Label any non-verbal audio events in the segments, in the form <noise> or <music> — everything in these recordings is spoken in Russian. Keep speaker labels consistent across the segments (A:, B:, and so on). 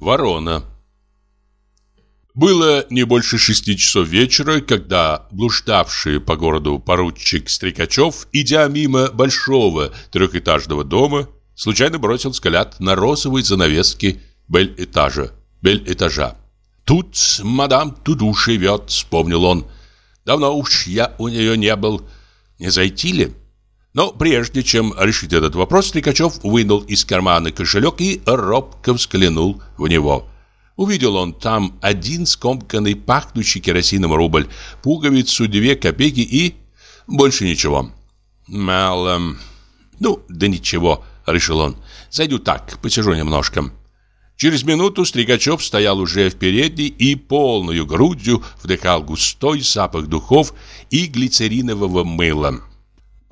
A: Ворона Было не больше шести часов вечера, когда блуждавший по городу поручик Стрекачев, идя мимо большого трехэтажного дома, случайно бросил взгляд на розовые занавески бель-этажа. Бель-этажа. «Тут мадам Туду живет», — вспомнил он. «Давно уж я у нее не был. Не зайти ли?» Но прежде чем решить этот вопрос, Трикачев вынул из кармана кошелек и робко взглянул в него. Увидел он там один скомканный, пахнущий керосином рубль, пуговицу, две копейки и... больше ничего. Мало... Ну, да ничего, решил он. Зайду так, посижу немножко. Через минуту Стригачев стоял уже в передней и полную грудью вдыхал густой запах духов и глицеринового мыла.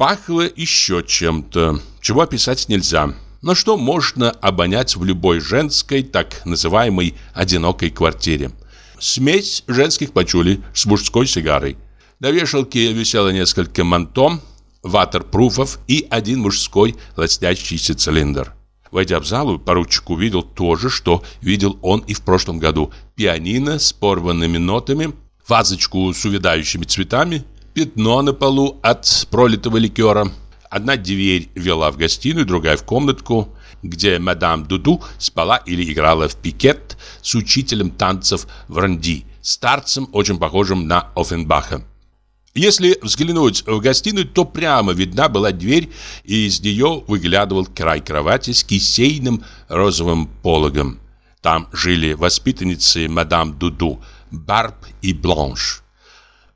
A: Пахло еще чем-то, чего описать нельзя. Но что можно обонять в любой женской, так называемой одинокой квартире? Смесь женских пачулей с мужской сигарой. На вешалке висело несколько мантом, ватерпруфов и один мужской лоснящийся цилиндр. Войдя в залу, поручик увидел то же, что видел он и в прошлом году. Пианино с порванными нотами, вазочку с увядающими цветами, пятно на полу от пролитого ликера. Одна дверь вела в гостиную, другая в комнатку, где мадам Дуду спала или играла в пикет с учителем танцев в ранди, старцем, очень похожим на Оффенбаха. Если взглянуть в гостиную, то прямо видна была дверь, и из нее выглядывал край кровати с кисейным розовым пологом. Там жили воспитанницы мадам Дуду, Барб и Бланш.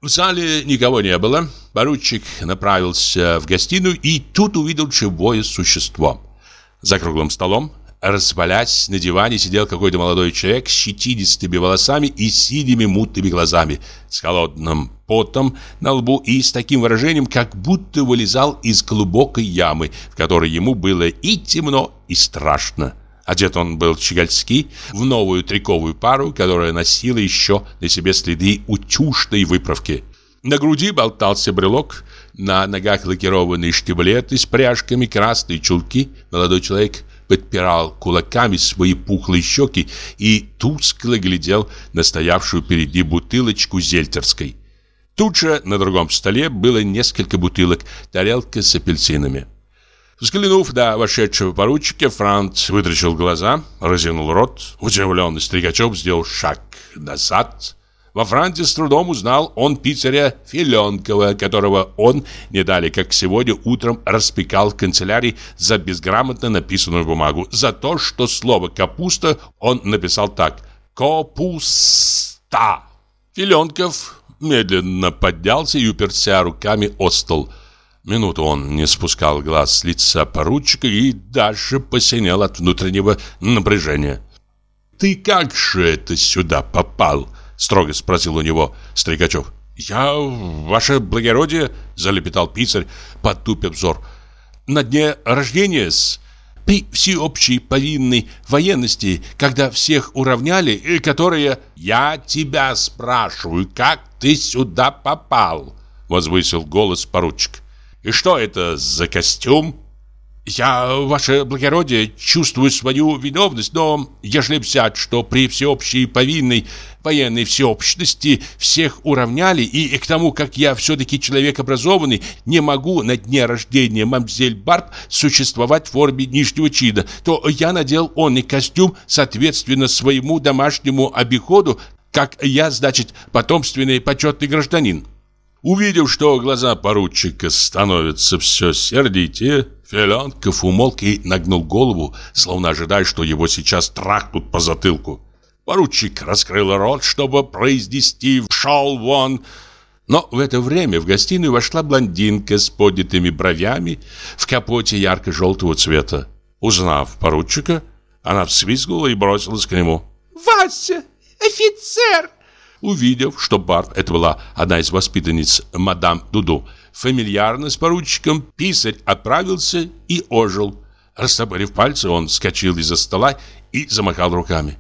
A: В зале никого не было. Поручик направился в гостиную и тут увидел живое существо. За круглым столом, развалясь на диване, сидел какой-то молодой человек с щетинистыми волосами и синими мутными глазами, с холодным потом на лбу и с таким выражением, как будто вылезал из глубокой ямы, в которой ему было и темно, и страшно. Одет он был щегольски, в новую триковую пару, которая носила еще на себе следы утюжной выправки. На груди болтался брелок, на ногах лакированные штиблеты с пряжками, красные чулки. Молодой человек подпирал кулаками свои пухлые щеки и тускло глядел на стоявшую перед ним бутылочку зельтерской. Тут же на другом столе было несколько бутылок, тарелка с апельсинами. Взглянув на вошедшего поручика, Франц вытрачил глаза, разинул рот. Удивленный Стригачев сделал шаг назад. Во Франции с трудом узнал он пиццаря Филенкова, которого он, не дали как сегодня утром, распекал в канцелярии за безграмотно написанную бумагу. За то, что слово «капуста» он написал так «копуста». Филенков медленно поднялся и уперся руками о стол – Минуту он не спускал глаз с лица поручика и даже посинел от внутреннего напряжения. «Ты как же это сюда попал?» — строго спросил у него Стригачев. «Я, ваше благородие», — залепетал писарь, потупив взор, — «на дне рождения-с...» при всеобщей повинной военности, когда всех уравняли, и которые «Я тебя спрашиваю, как ты сюда попал?» Возвысил голос поручик. И что это за костюм? Я, ваше благородие, чувствую свою виновность, но ежели взять, что при всеобщей повинной военной всеобщности всех уравняли, и, и к тому, как я все-таки человек образованный, не могу на дне рождения мамзель Барб существовать в форме нижнего чина, то я надел он и костюм соответственно своему домашнему обиходу, как я, значит, потомственный почетный гражданин. Увидев, что глаза поручика становятся все сердитее, Филенков умолк и нагнул голову, словно ожидая, что его сейчас трахнут по затылку. Поручик раскрыл рот, чтобы произнести «Шел вон!», но в это время в гостиную вошла блондинка с поднятыми бровями в капоте ярко-желтого цвета. Узнав поручика, она взвизгнула и бросилась к нему.
B: «Вася, офицер!»
A: Увидев, что Барб, это была одна из воспитанниц мадам Дуду, фамильярно с поручиком, писарь отправился и ожил. Растопырив пальцы, он вскочил из-за стола и замахал руками.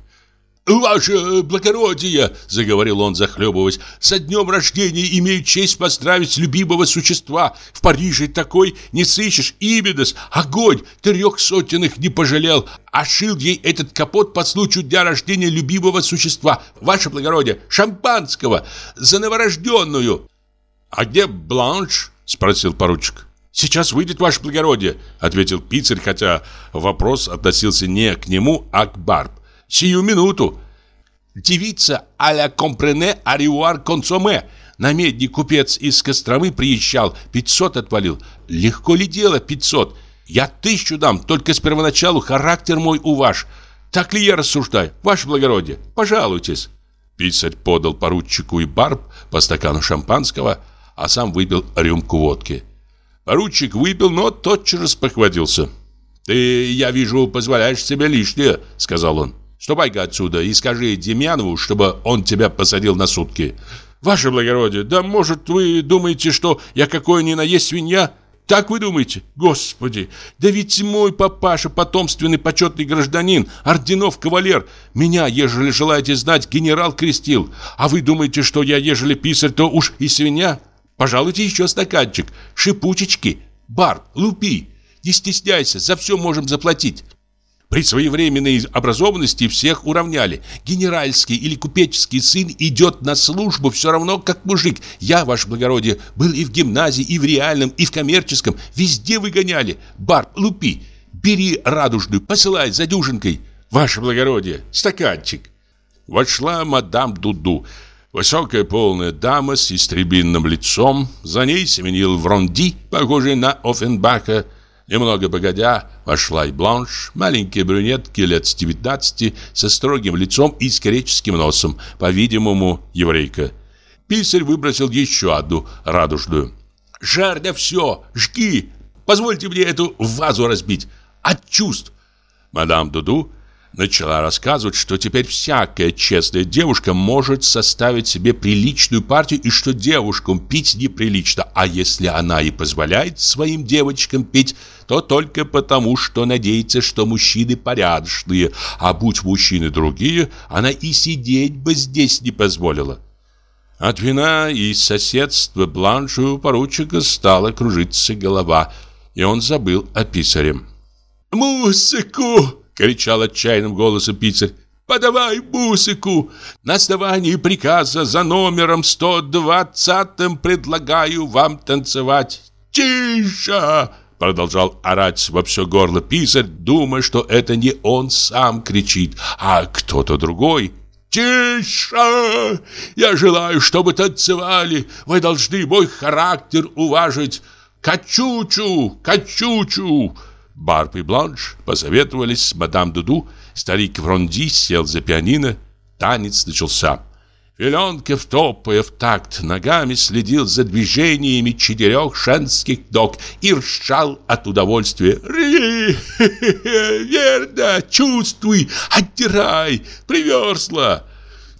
A: «Ваше благородие!» — заговорил он, захлебываясь. «Со днем рождения имею честь поздравить любимого существа. В Париже такой не сыщешь. Имидос, огонь, трех сотенных не пожалел. А шил ей этот капот по случаю дня рождения любимого существа. Ваше благородие, шампанского, за новорожденную!» «А где Бланш?» — спросил поручик. «Сейчас выйдет ваше благородие», — ответил пиццарь, хотя вопрос относился не к нему, а к Барб. Сию минуту. Девица а-ля компрене ариуар консоме. Намедник купец из Костромы приезжал, 500 отвалил. Легко ли дело 500? Я тысячу дам, только с первоначалу характер мой у ваш. Так ли я рассуждаю? Ваше благородие, пожалуйтесь. Писарь подал поручику и барб по стакану шампанского, а сам выпил рюмку водки. Поручик выпил, но тотчас же спохватился. «Ты, я вижу, позволяешь себе лишнее», — сказал он. Ступай-ка отсюда и скажи Демьянову, чтобы он тебя посадил на сутки. Ваше благородие, да может вы думаете, что я какой ни на есть свинья? Так вы думаете? Господи, да ведь мой папаша потомственный почетный гражданин, орденов кавалер. Меня, ежели желаете знать, генерал крестил. А вы думаете, что я, ежели писарь, то уж и свинья? Пожалуйте еще стаканчик, шипучечки, бар, лупи. Не стесняйся, за все можем заплатить. При своевременной образованности всех уравняли. Генеральский или купеческий сын идет на службу все равно, как мужик. Я, ваше благородие, был и в гимназии, и в реальном, и в коммерческом. Везде выгоняли. Бар, лупи, бери радужную, посылай за дюжинкой. Ваше благородие, стаканчик. Вошла мадам Дуду. Высокая полная дама с истребинным лицом. За ней семенил Вронди, похожий на Оффенбаха. Немного погодя, вошла и Бланш, маленькая брюнетка лет с 19, со строгим лицом и с носом, по-видимому, еврейка. Писарь выбросил еще одну радужную. «Жар да все! Жги! Позвольте мне эту вазу разбить! От чувств!» Мадам Дуду начала рассказывать, что теперь всякая честная девушка может составить себе приличную партию и что девушкам пить неприлично, а если она и позволяет своим девочкам пить, то только потому, что надеется, что мужчины порядочные, а будь мужчины другие, она и сидеть бы здесь не позволила. От вина и соседства Бланшу поручика стала кружиться голова, и он забыл о писаре. «Музыку!» Кричал отчаянным голосом пиццарь. «Подавай музыку! На основании приказа за номером 120 предлагаю вам танцевать!» «Тише!» Продолжал орать во все горло писарь, думая, что это не он сам кричит, а кто-то другой. «Тише! Я желаю, чтобы танцевали. Вы должны мой характер уважить. Качучу! Качучу!» Барб и Бланш посоветовались с мадам Дуду, старик Вронди сел за пианино, танец начался. Филенков, топая в такт ногами, следил за движениями четырех женских ног и ржал от удовольствия. «Ри! Верно! Чувствуй! Оттирай! Приверзла!»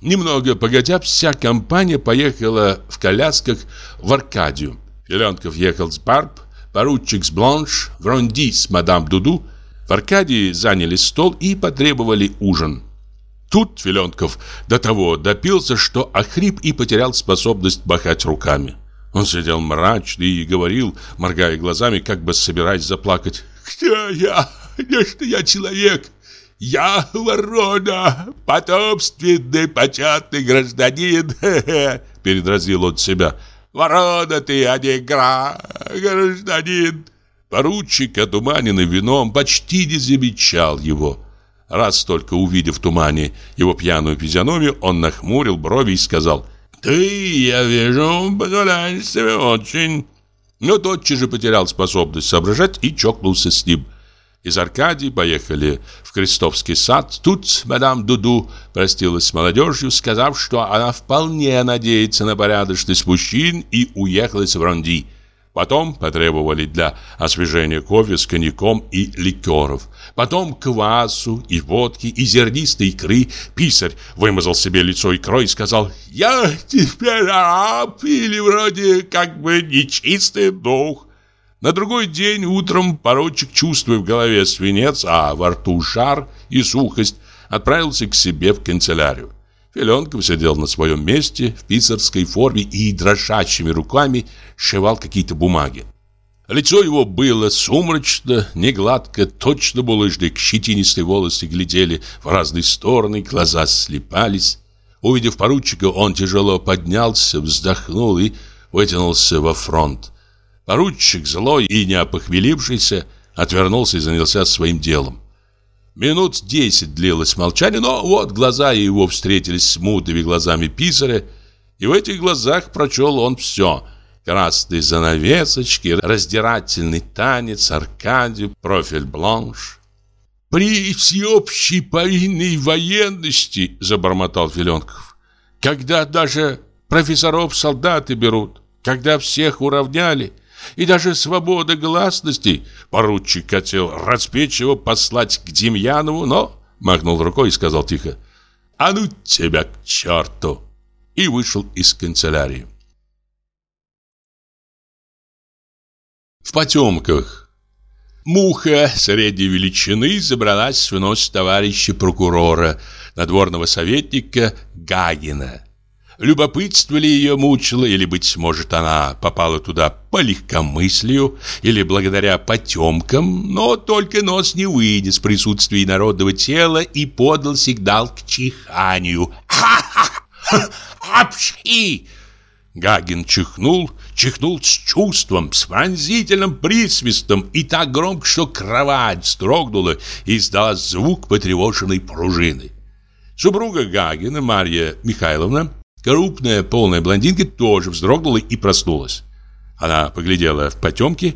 A: Немного погодя, вся компания поехала в колясках в Аркадию. Филенков ехал с Барб, поручик с Бланш, Гронди с мадам Дуду в Аркадии заняли стол и потребовали ужин. Тут Филенков до того допился, что охрип и потерял способность махать руками. Он сидел мрачный и говорил, моргая глазами, как бы собираясь заплакать. «Кто я? Что я человек? Я ворона, потомственный, почетный гражданин!» <laughs> Передразил он себя. Ворона ты, а не гра, гражданин. Поручик, одуманенный вином, почти не замечал его. Раз только увидев в тумане его пьяную физиономию, он нахмурил брови и сказал «Ты, я вижу, позволяешь себе очень...» Но тотчас же потерял способность соображать и чокнулся с ним. Из Аркадии поехали в Крестовский сад. Тут мадам Дуду простилась с молодежью, сказав, что она вполне надеется на порядочность мужчин и уехала в Ронди. Потом потребовали для освежения кофе с коньяком и ликеров. Потом квасу и водки, и зернистой икры. Писарь вымазал себе лицо икрой и сказал, «Я теперь раб или вроде как бы нечистый дух». На другой день утром поручик, чувствуя в голове свинец, а во рту жар и сухость, отправился к себе в канцелярию. Филенков сидел на своем месте в писарской форме и дрожащими руками сшивал какие-то бумаги. Лицо его было сумрачно, негладко, точно булыжник, щетинистые волосы глядели в разные стороны, глаза слепались. Увидев поручика, он тяжело поднялся, вздохнул и вытянулся во фронт. Поручик, злой и не отвернулся и занялся своим делом. Минут десять длилось молчание, но вот глаза его встретились с мутными глазами писаря, и в этих глазах прочел он все — красные занавесочки, раздирательный танец, Аркадию, профиль бланш. «При всеобщей повинной военности, — забормотал Филенков, — когда даже профессоров солдаты берут, когда всех уравняли, и даже свобода гласности, поручик хотел распечь его, послать к Демьянову, но махнул рукой и сказал тихо, «А ну тебя к черту!» и вышел из канцелярии. в потемках. Муха средней величины забралась в нос товарища прокурора, надворного советника Гагина. Любопытство ли ее мучило, или, быть может, она попала туда по легкомыслию, или благодаря потемкам, но только нос не вынес присутствия народного тела и подал сигнал к чиханию. «Ха-ха! Апши!» Гагин чихнул, чихнул с чувством, с пронзительным присвистом и так громко, что кровать строгнула и издала звук потревоженной пружины. Супруга Гагина, Марья Михайловна, крупная полная блондинка, тоже вздрогнула и проснулась. Она поглядела в потемки,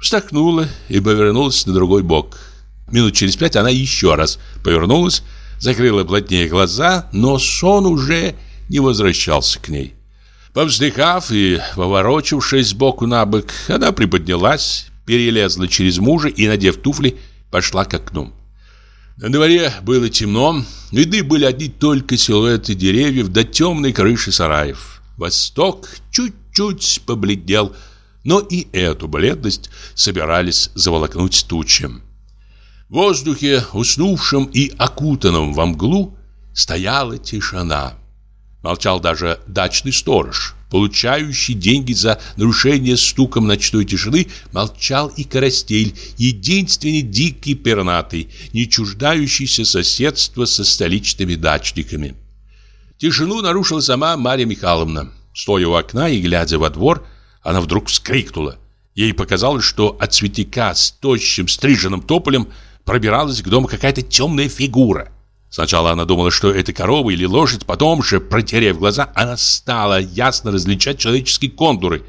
A: вздохнула и повернулась на другой бок. Минут через пять она еще раз повернулась, закрыла плотнее глаза, но сон уже не возвращался к ней. Повздыхав и поворочившись сбоку на бок, она приподнялась, перелезла через мужа и, надев туфли, пошла к окну. На дворе было темно, видны были одни только силуэты деревьев до темной крыши сараев. Восток чуть-чуть побледнел, но и эту бледность собирались заволокнуть тучем. В воздухе, уснувшем и окутанном во мглу, стояла тишина. Молчал даже дачный сторож, получающий деньги за нарушение стуком ночной тишины, молчал и Карастель, единственный дикий пернатый, не чуждающийся соседства со столичными дачниками. Тишину нарушила сама Марья Михайловна. Стоя у окна и глядя во двор, она вдруг вскрикнула. Ей показалось, что от цветика с тощим стриженным тополем пробиралась к дому какая-то темная фигура. Сначала она думала, что это корова или лошадь, потом же, протерев глаза, она стала ясно различать человеческие контуры.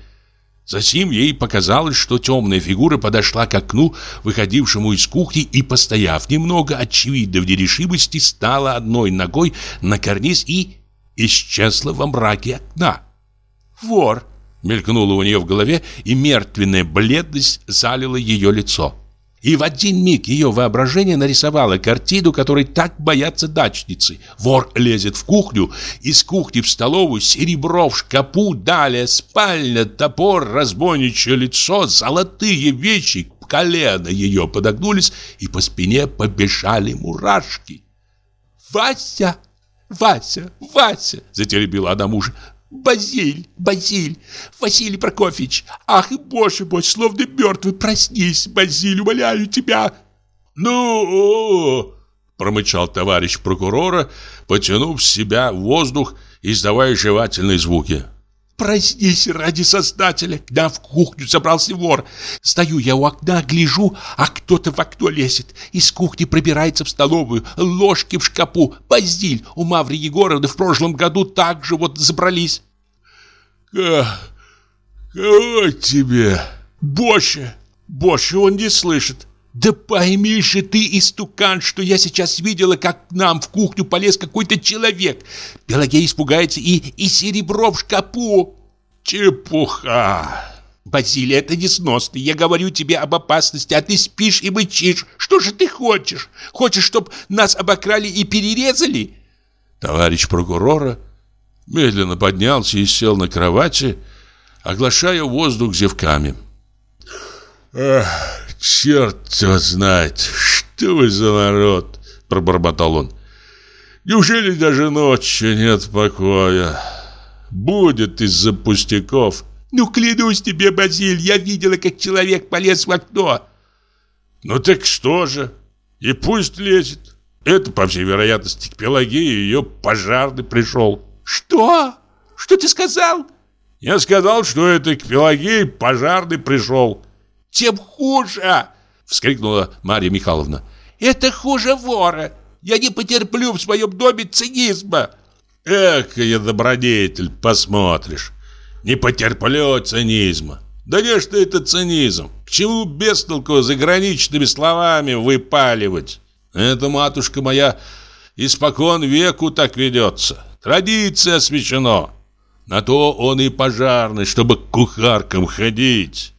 A: Затем ей показалось, что темная фигура подошла к окну, выходившему из кухни, и, постояв немного, очевидно в нерешимости, стала одной ногой на карниз и исчезла во мраке окна. «Вор!» — мелькнуло у нее в голове, и мертвенная бледность залила ее лицо. И в один миг ее воображение нарисовало картину, которой так боятся дачницы. Вор лезет в кухню, из кухни в столовую, серебро в шкапу, далее спальня, топор, разбойничье лицо, золотые вещи. Колено ее подогнулись, и по спине побежали мурашки. «Вася! Вася! Вася!» — затеребила она мужа. Базиль, Базиль, Василий Прокофьевич, ах, боже мой, словно мертвый, проснись, Базиль, умоляю тебя. Ну, промычал товарищ прокурора, потянув себя в воздух, издавая жевательные звуки. Проснись ради Создателя. К нам в кухню забрался вор. Стою я у окна, гляжу, а кто-то в окно лезет. Из кухни пробирается в столовую. Ложки в шкапу. Базиль. У Маври Егоровны в прошлом году так же вот забрались. Кого тебе? Больше. Больше он не слышит. Да пойми же ты, истукан, что я сейчас видела, как к нам в кухню полез какой-то человек. Пелагея испугается и, и серебро в шкапу. Чепуха. Базилий, это несносно. Я говорю тебе об опасности, а ты спишь и мычишь. Что же ты хочешь? Хочешь, чтобы нас обокрали и перерезали? Товарищ прокурора медленно поднялся и сел на кровати, оглашая воздух зевками. Эх, черт его знает, что вы за народ, пробормотал он. Неужели даже ночью нет покоя? Будет из-за пустяков.
B: Ну, клянусь тебе, Базиль, я видела, как человек полез в окно.
A: Ну так что же? И пусть лезет. Это, по всей вероятности, к Пелагее ее пожарный пришел.
B: Что? Что ты сказал?
A: Я сказал, что это к Пелагее пожарный пришел.
B: Тем хуже,
A: вскрикнула Марья Михайловна.
B: Это хуже вора. Я не потерплю в своем доме цинизма.
A: Эх, я добродетель, посмотришь. Не потерплю цинизма. Да не что это цинизм? К чему бестолку заграничными словами выпаливать? Это, матушка моя, испокон веку так ведется. Традиция освящена. На то он и пожарный, чтобы к кухаркам ходить.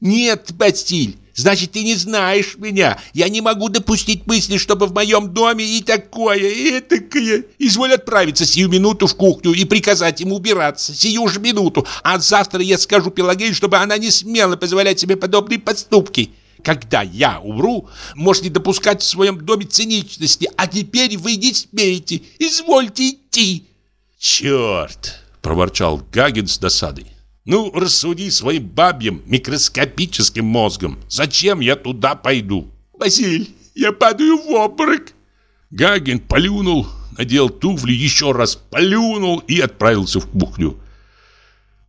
B: Нет, Бастиль, значит, ты не знаешь меня. Я не могу допустить мысли, чтобы в моем доме и такое, и этакое. Изволь отправиться сию минуту в кухню и приказать ему убираться. Сию же минуту. А завтра я скажу Пелагею, чтобы она не смела позволять себе подобные поступки. Когда я умру, можете допускать в своем доме циничности, а теперь вы не смеете. Извольте идти.
A: Черт, проворчал Гагин с досадой. Ну, рассуди своим бабьим микроскопическим мозгом. Зачем я туда пойду?
B: Василь, я падаю в обморок.
A: Гагин полюнул, надел туфли, еще раз полюнул и отправился в кухню.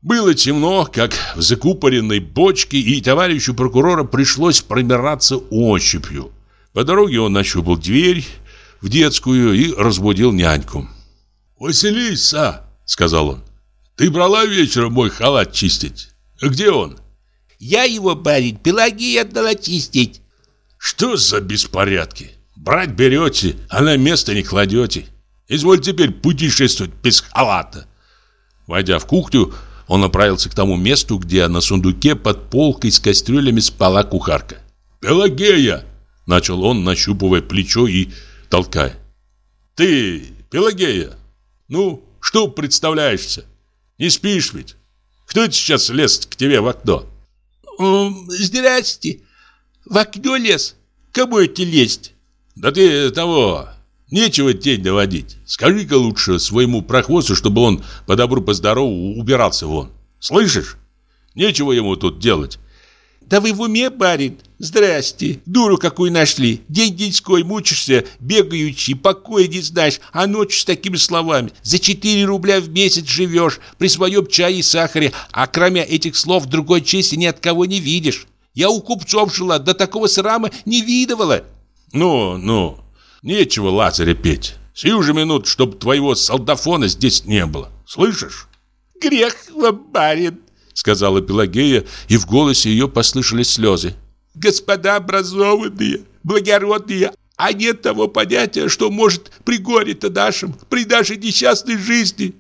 A: Было темно, как в закупоренной бочке, и товарищу прокурора пришлось промираться ощупью. По дороге он нащупал дверь в детскую и разбудил няньку. «Василиса!» — сказал он. «Ты брала вечером мой халат чистить? Где он?»
B: «Я его, барин, Пелагея отдала чистить».
A: «Что за беспорядки? Брать берете, а на место не кладете. Изволь теперь путешествовать без халата». Войдя в кухню, он направился к тому месту, где на сундуке под полкой с кастрюлями спала кухарка. «Пелагея!» – начал он, нащупывая плечо и толкая. «Ты, Пелагея, ну, что представляешься? Не спишь ведь? Кто это сейчас лез к тебе в окно?»
B: «Здрасте! В окно лез? Кому это лезть?»
A: «Да ты того, Нечего тень доводить. Скажи-ка лучше своему прохвосту, чтобы он по добру, по здорову убирался вон. Слышишь? Нечего ему тут делать.
B: Да вы в уме, барин? Здрасте. Дуру какую нашли. День-деньской мучишься, бегаючи, покоя не знаешь, а ночью с такими словами. За 4 рубля в месяц живешь, при своем чае и сахаре, а кроме этих слов другой чести ни от кого не видишь. Я у купцов жила, до такого срама не видывала.
A: Ну, ну, Нечего Лазаря петь. Сию же минут, чтобы твоего солдафона здесь не было. Слышишь?
B: Грех вам, барин,
A: сказала Пелагея, и в голосе ее послышались слезы.
B: Господа образованные, благородные, а нет того понятия, что может при горе-то нашем, при нашей несчастной жизни.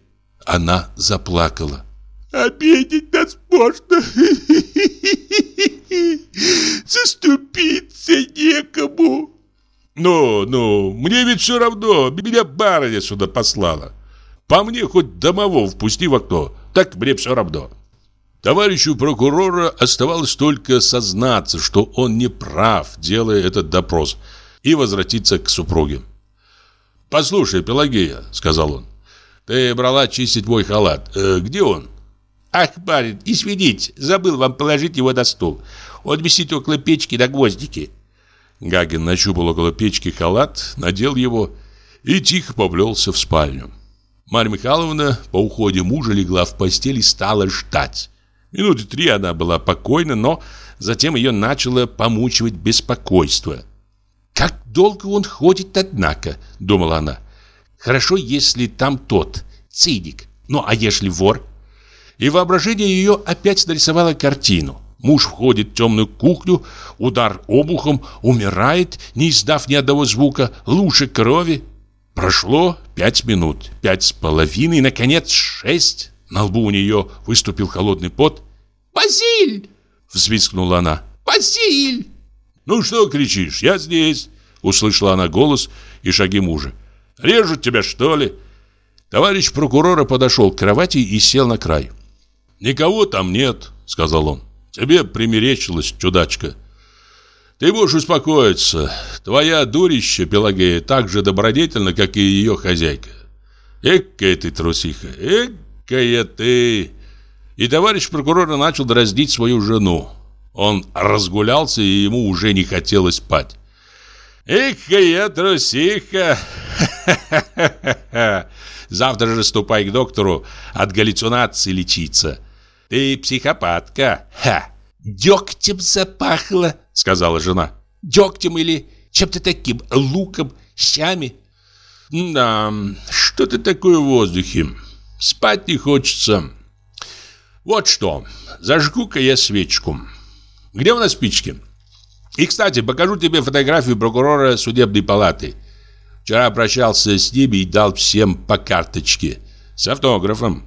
A: Она заплакала.
B: Обидеть нас можно. <laughs> Заступиться некому.
A: Ну, ну, мне ведь все равно, меня барыня сюда послала. По мне хоть домового впусти в окно, так мне все равно. Товарищу прокурора оставалось только сознаться, что он не прав, делая этот допрос, и возвратиться к супруге. «Послушай, Пелагея», — сказал он, — «ты брала чистить мой халат. Э, где он?»
B: «Ах, барин, извините, забыл вам положить его на стул. Он висит около печки на гвоздике».
A: Гагин нащупал около печки халат, надел его и тихо поплелся в спальню. Марья Михайловна по уходе мужа легла в постель и стала ждать. Минуты три она была покойна, но затем ее начало помучивать беспокойство. «Как долго он ходит, однако», — думала она. «Хорошо, если там тот, циник. Ну, а если вор?» И воображение ее опять нарисовало картину. Муж входит в темную кухню, удар обухом, умирает, не издав ни одного звука, лучше крови. Прошло пять минут, пять с половиной, наконец шесть. На лбу у нее выступил холодный пот.
B: «Базиль!»
A: — взвискнула она.
B: «Базиль!»
A: «Ну что кричишь? Я здесь!» Услышала она голос и шаги мужа. «Режут тебя, что ли?» Товарищ прокурора подошел к кровати и сел на край. «Никого там нет», — сказал он. Тебе примерещилось, чудачка. Ты можешь успокоиться. Твоя дурища Пелагея так же добродетельна, как и ее хозяйка. Экая ты трусиха, экая ты. И товарищ прокурора начал дразнить свою жену. Он разгулялся, и ему уже не хотелось спать. Экая трусиха. <laughs> Завтра же ступай к доктору от галлюцинации лечиться. Ты психопатка. Ха.
B: Дегтем запахло, сказала жена. Дегтем или чем-то таким, луком, щами.
A: Да, что-то такое в воздухе. Спать не хочется. Вот что, зажгу-ка я свечку. Где у нас спички? И, кстати, покажу тебе фотографию прокурора судебной палаты. Вчера прощался с ними и дал всем по карточке. С автографом.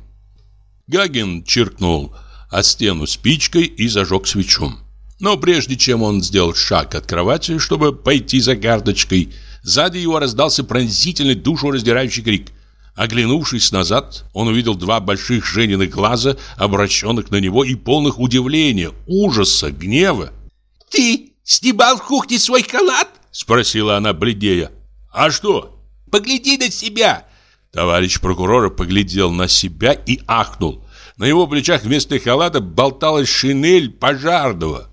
A: Гагин чиркнул от стену спичкой и зажег свечу. Но прежде чем он сделал шаг от кровати, чтобы пойти за карточкой, сзади его раздался пронзительный душу раздирающий крик. Оглянувшись назад, он увидел два больших Жениных глаза, обращенных на него и полных удивления, ужаса, гнева.
B: «Ты снимал в кухне свой халат?»
A: — спросила она, бледнея. «А что?»
B: «Погляди на себя!»
A: Товарищ прокурора поглядел на себя и ахнул. На его плечах вместо халата болталась шинель пожарного.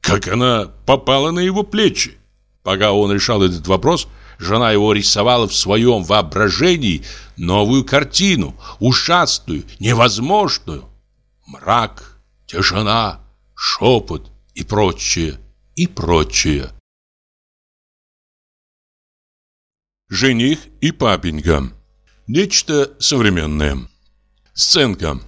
A: Как она попала на его плечи? Пока он решал этот вопрос, жена его рисовала в своем воображении новую картину, ужасную, невозможную. Мрак, тишина, шепот и прочее, и прочее. Жених и папенька Нечто современное. Сценка.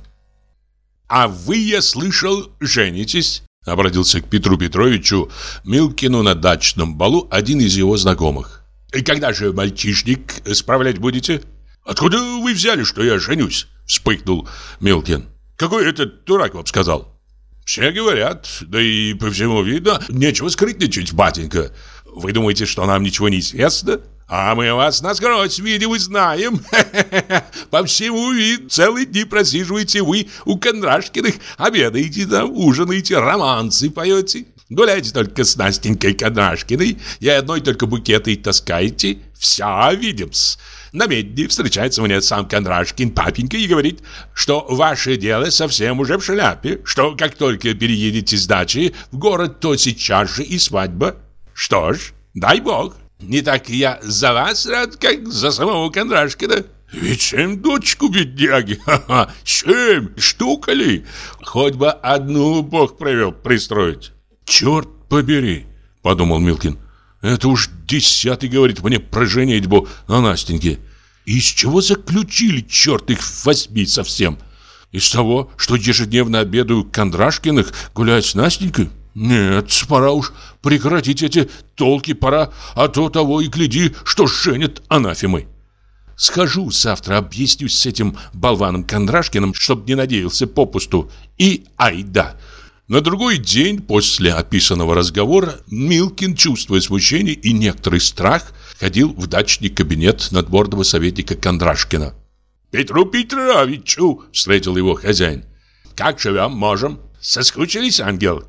A: «А вы, я слышал, женитесь?» Обратился к Петру Петровичу Милкину на дачном балу один из его знакомых. «И когда же мальчишник справлять будете?» «Откуда вы взяли, что я женюсь?» Вспыхнул Милкин. «Какой этот дурак вам сказал?» «Все говорят, да и по всему видно, нечего скрытничать, батенька. Вы думаете, что нам ничего не известно?» А мы вас насквозь видим и знаем. <laughs> По всему виду целые дни просиживаете вы у Кондрашкиных, обедаете там, ужинаете, романсы поете. Гуляете только с Настенькой Кондрашкиной и одной только букетой таскаете. Все видим-с. На медне встречается мне сам Кондрашкин папенька и говорит, что ваше дело совсем уже в шляпе, что как только переедете с дачи в город, то сейчас же и свадьба. Что ж, дай бог. Не так я за вас рад, как за самого Кондрашкина. Ведь семь дочку бедняги, <laughs> ха-ха, семь, штука ли? Хоть бы одну бог провел пристроить. Черт побери, подумал Милкин. Это уж десятый говорит мне про женитьбу на Настеньке. Из чего заключили, черт их возьми совсем? Из того, что ежедневно обедаю Кондрашкиных, гуляют с Настенькой? Нет, пора уж прекратить эти толки, пора, а то того и гляди, что женят анафемы. Схожу завтра, объяснюсь с этим болваном Кондрашкиным, чтоб не надеялся попусту. И айда. На другой день после описанного разговора Милкин, чувствуя смущение и некоторый страх, ходил в дачный кабинет надворного советника Кондрашкина. «Петру Петровичу!» — встретил его хозяин. «Как живем, можем?» Соскучились, ангел?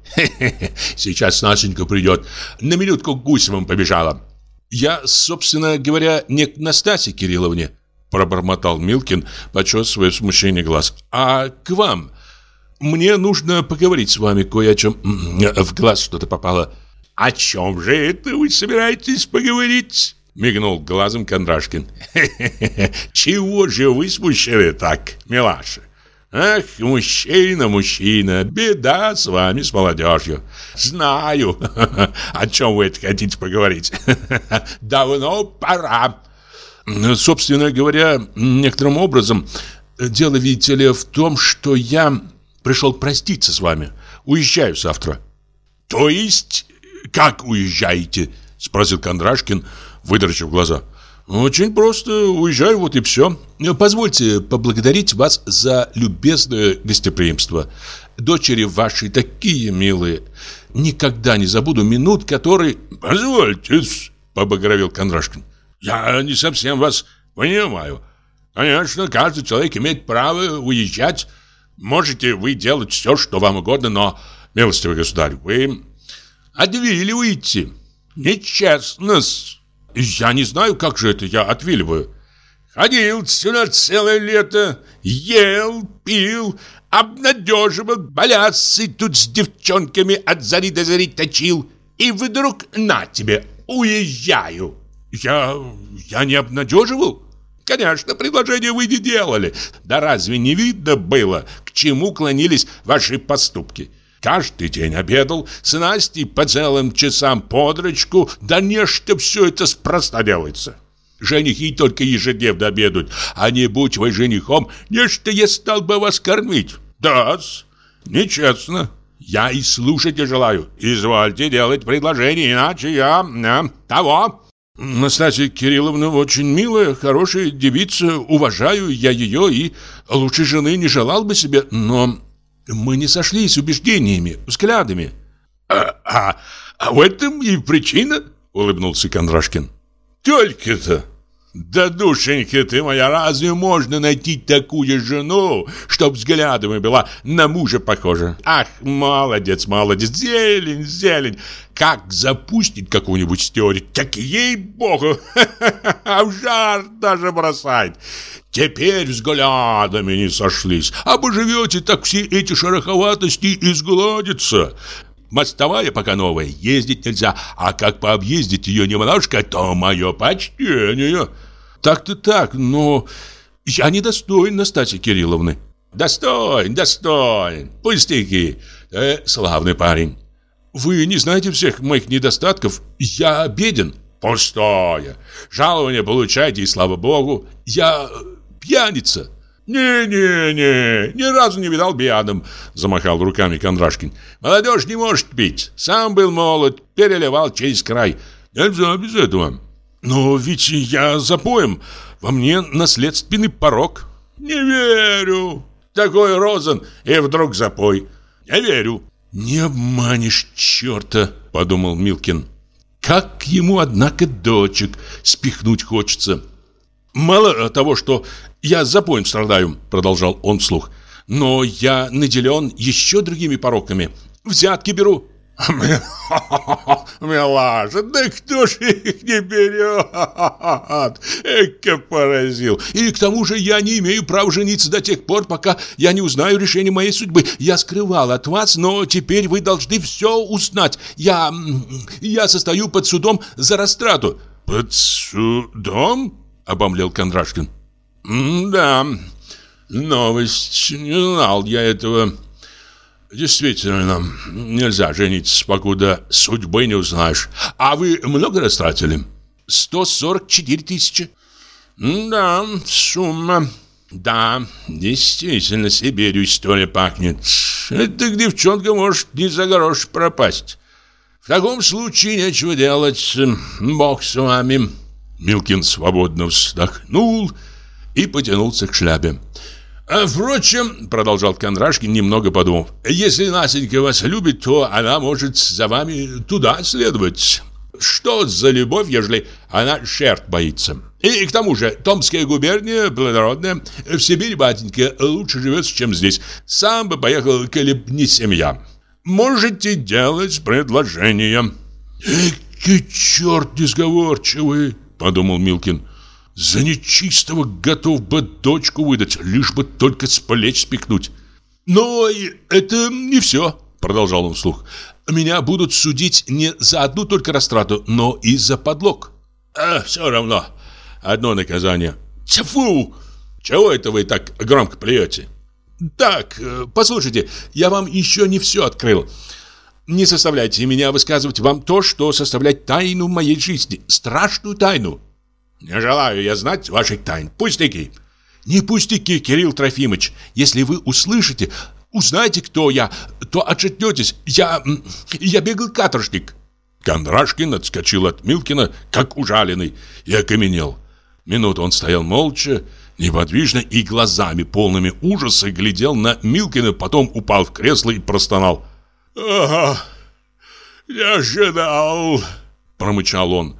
A: Сейчас Настенька придет. На минутку к Гусевым побежала. Я, собственно говоря, не к Настасье Кирилловне, пробормотал Милкин, почесывая в смущении глаз, а к вам. Мне нужно поговорить с вами кое о чем. В глаз что-то попало. О чем же это вы собираетесь поговорить? Мигнул глазом Кондрашкин. <laughs> Чего же вы смущены так, милаша? Ах, мужчина, мужчина, беда с вами, с молодежью. Знаю, <laughs> о чем вы это хотите поговорить. <laughs> Давно пора. Собственно говоря, некоторым образом, дело, видите ли, в том, что я пришел проститься с вами. Уезжаю завтра. То есть, как уезжаете? Спросил Кондрашкин, выдрачив глаза. Очень просто. Уезжаю, вот и все. Позвольте поблагодарить вас за любезное гостеприимство. Дочери ваши такие милые. Никогда не забуду минут, которые... Позвольте, побагровел Кондрашкин. Я не совсем вас понимаю. Конечно, каждый человек имеет право уезжать. Можете вы делать все, что вам угодно, но Милостивый государь, вы отвиливаете. Нечестно -с. Я не знаю, как же это я отвиливаю. Ходил сюда целое лето, ел, пил, обнадеживал, балясы тут с девчонками от зари до зари точил. И вдруг на тебе, уезжаю. Я... я не обнадеживал? Конечно, предложение вы не делали. Да разве не видно было, к чему клонились ваши поступки? Каждый день обедал с Настей по целым часам подрочку, да нечто все это спроста делается. Женихи только ежедневно обедают, а не будь вы женихом, нечто я стал бы вас кормить. да нечестно. Я и слушать не желаю. Извольте делать предложение, иначе я... я того. Настасья Кирилловна очень милая, хорошая девица, уважаю я ее и лучшей жены не желал бы себе, но мы не сошлись убеждениями, взглядами. А, а, а в этом и причина, улыбнулся Кондрашкин. Только-то. Да, душенька ты моя, разве можно найти такую жену, чтоб взглядами была на мужа похожа? Ах, молодец, молодец, зелень, зелень. Как запустит какую-нибудь стеорить, так ей-богу, а <laughs> в жар даже бросает. Теперь взглядами не сошлись. А живете, так все эти шероховатости изгладятся. Мостовая пока новая, ездить нельзя, а как пообъездить ее немножко, то мое почтение. Так-то так, но я не достоин Настасьи Кирилловны. Достоин, достоин, пустяки. Э, славный парень. Вы не знаете всех моих недостатков, я беден. Пустое. Жалование получайте, и слава богу. Я пьяница. «Не-не-не, ни разу не видал пьяным», — замахал руками Кондрашкин. «Молодежь не может пить. Сам был молод, переливал через край. Нельзя без этого». «Но ведь я запоем. Во мне наследственный порог». «Не верю. Такой розен, и вдруг запой. Не верю». «Не обманешь черта», — подумал Милкин. «Как ему, однако, дочек спихнуть хочется». «Мало того, что я запоем страдаю», — продолжал он вслух, «но я наделен еще другими пороками. Взятки беру». <laughs>
B: Милаша, да кто же их не берет? <laughs> Эка поразил.
A: И к тому же я не имею права жениться до тех пор, пока я не узнаю решение моей судьбы. Я скрывал от вас, но теперь вы должны все узнать. Я... я состою под судом за растрату.
B: Под судом?
A: обомлел Кондрашкин.
B: «Да, новость. Не знал я этого. Действительно, нельзя жениться, покуда судьбы не узнаешь. А вы много растратили?»
A: «144 тысячи».
B: «Да, сумма. Да, действительно, Сибирью история пахнет. Эта девчонка может не за грош пропасть. В таком случае нечего делать. Бог с вами».
A: Милкин свободно вздохнул и потянулся к шляпе.
B: А, «Впрочем, — продолжал Кондрашкин, немного подумав, — если Насенька вас любит, то она может за вами туда следовать. Что за любовь, ежели она шерт боится? И к тому же, Томская губерния плодородная, в Сибири, батенька, лучше живется, чем здесь. Сам бы поехал, коли б не семья. Можете делать предложение».
A: «Экий черт несговорчивый!» подумал Милкин. За нечистого готов бы дочку выдать, лишь бы только с плеч спекнуть. Но это не все, продолжал он вслух. Меня будут судить не за одну только растрату, но и за подлог.
B: А, все равно. Одно наказание. Тьфу! Чего это вы так громко плюете?
A: Так, э, послушайте, я вам еще не все открыл. Не составляйте меня высказывать вам то, что составлять тайну моей жизни, страшную тайну.
B: Не желаю я знать ваших тайн. Пустяки.
A: Не пустяки, Кирилл Трофимович. Если вы услышите, узнаете, кто я, то отшатнетесь. Я... я беглый каторжник.
B: Кондрашкин отскочил от Милкина, как ужаленный, и окаменел. Минуту он стоял молча, неподвижно и глазами, полными ужаса, глядел на Милкина, потом упал в кресло и простонал. «Ага, не ожидал!» – промычал он.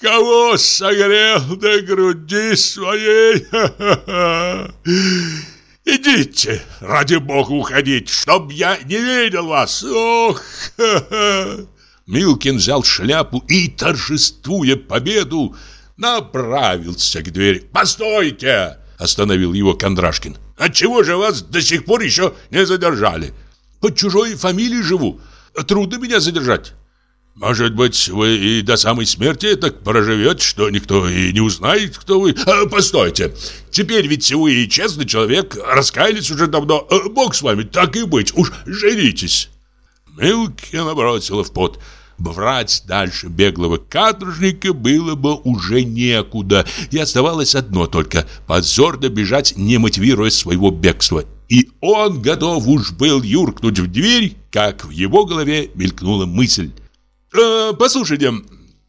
B: «Кого согрел до груди своей? <laughs>
A: Идите, ради бога, уходите, чтоб я не видел вас. Ох. <laughs> Милкин взял шляпу и, торжествуя победу, направился к двери. «Постойте!» – остановил его Кондрашкин. «Отчего же вас до сих пор еще не задержали?» «Под чужой фамилией живу. Трудно меня задержать». Может быть, вы и до самой смерти так проживете, что никто и не узнает, кто вы. А, постойте, теперь ведь вы честный человек, раскаялись уже давно. А, бог с вами, так и быть, уж женитесь. Милкина бросила в пот. Врать дальше беглого каторжника было бы уже некуда, и оставалось одно только – позорно бежать, не мотивируя своего бегства. И он готов уж был юркнуть в дверь, как в его голове мелькнула мысль. «Э, «Послушайте,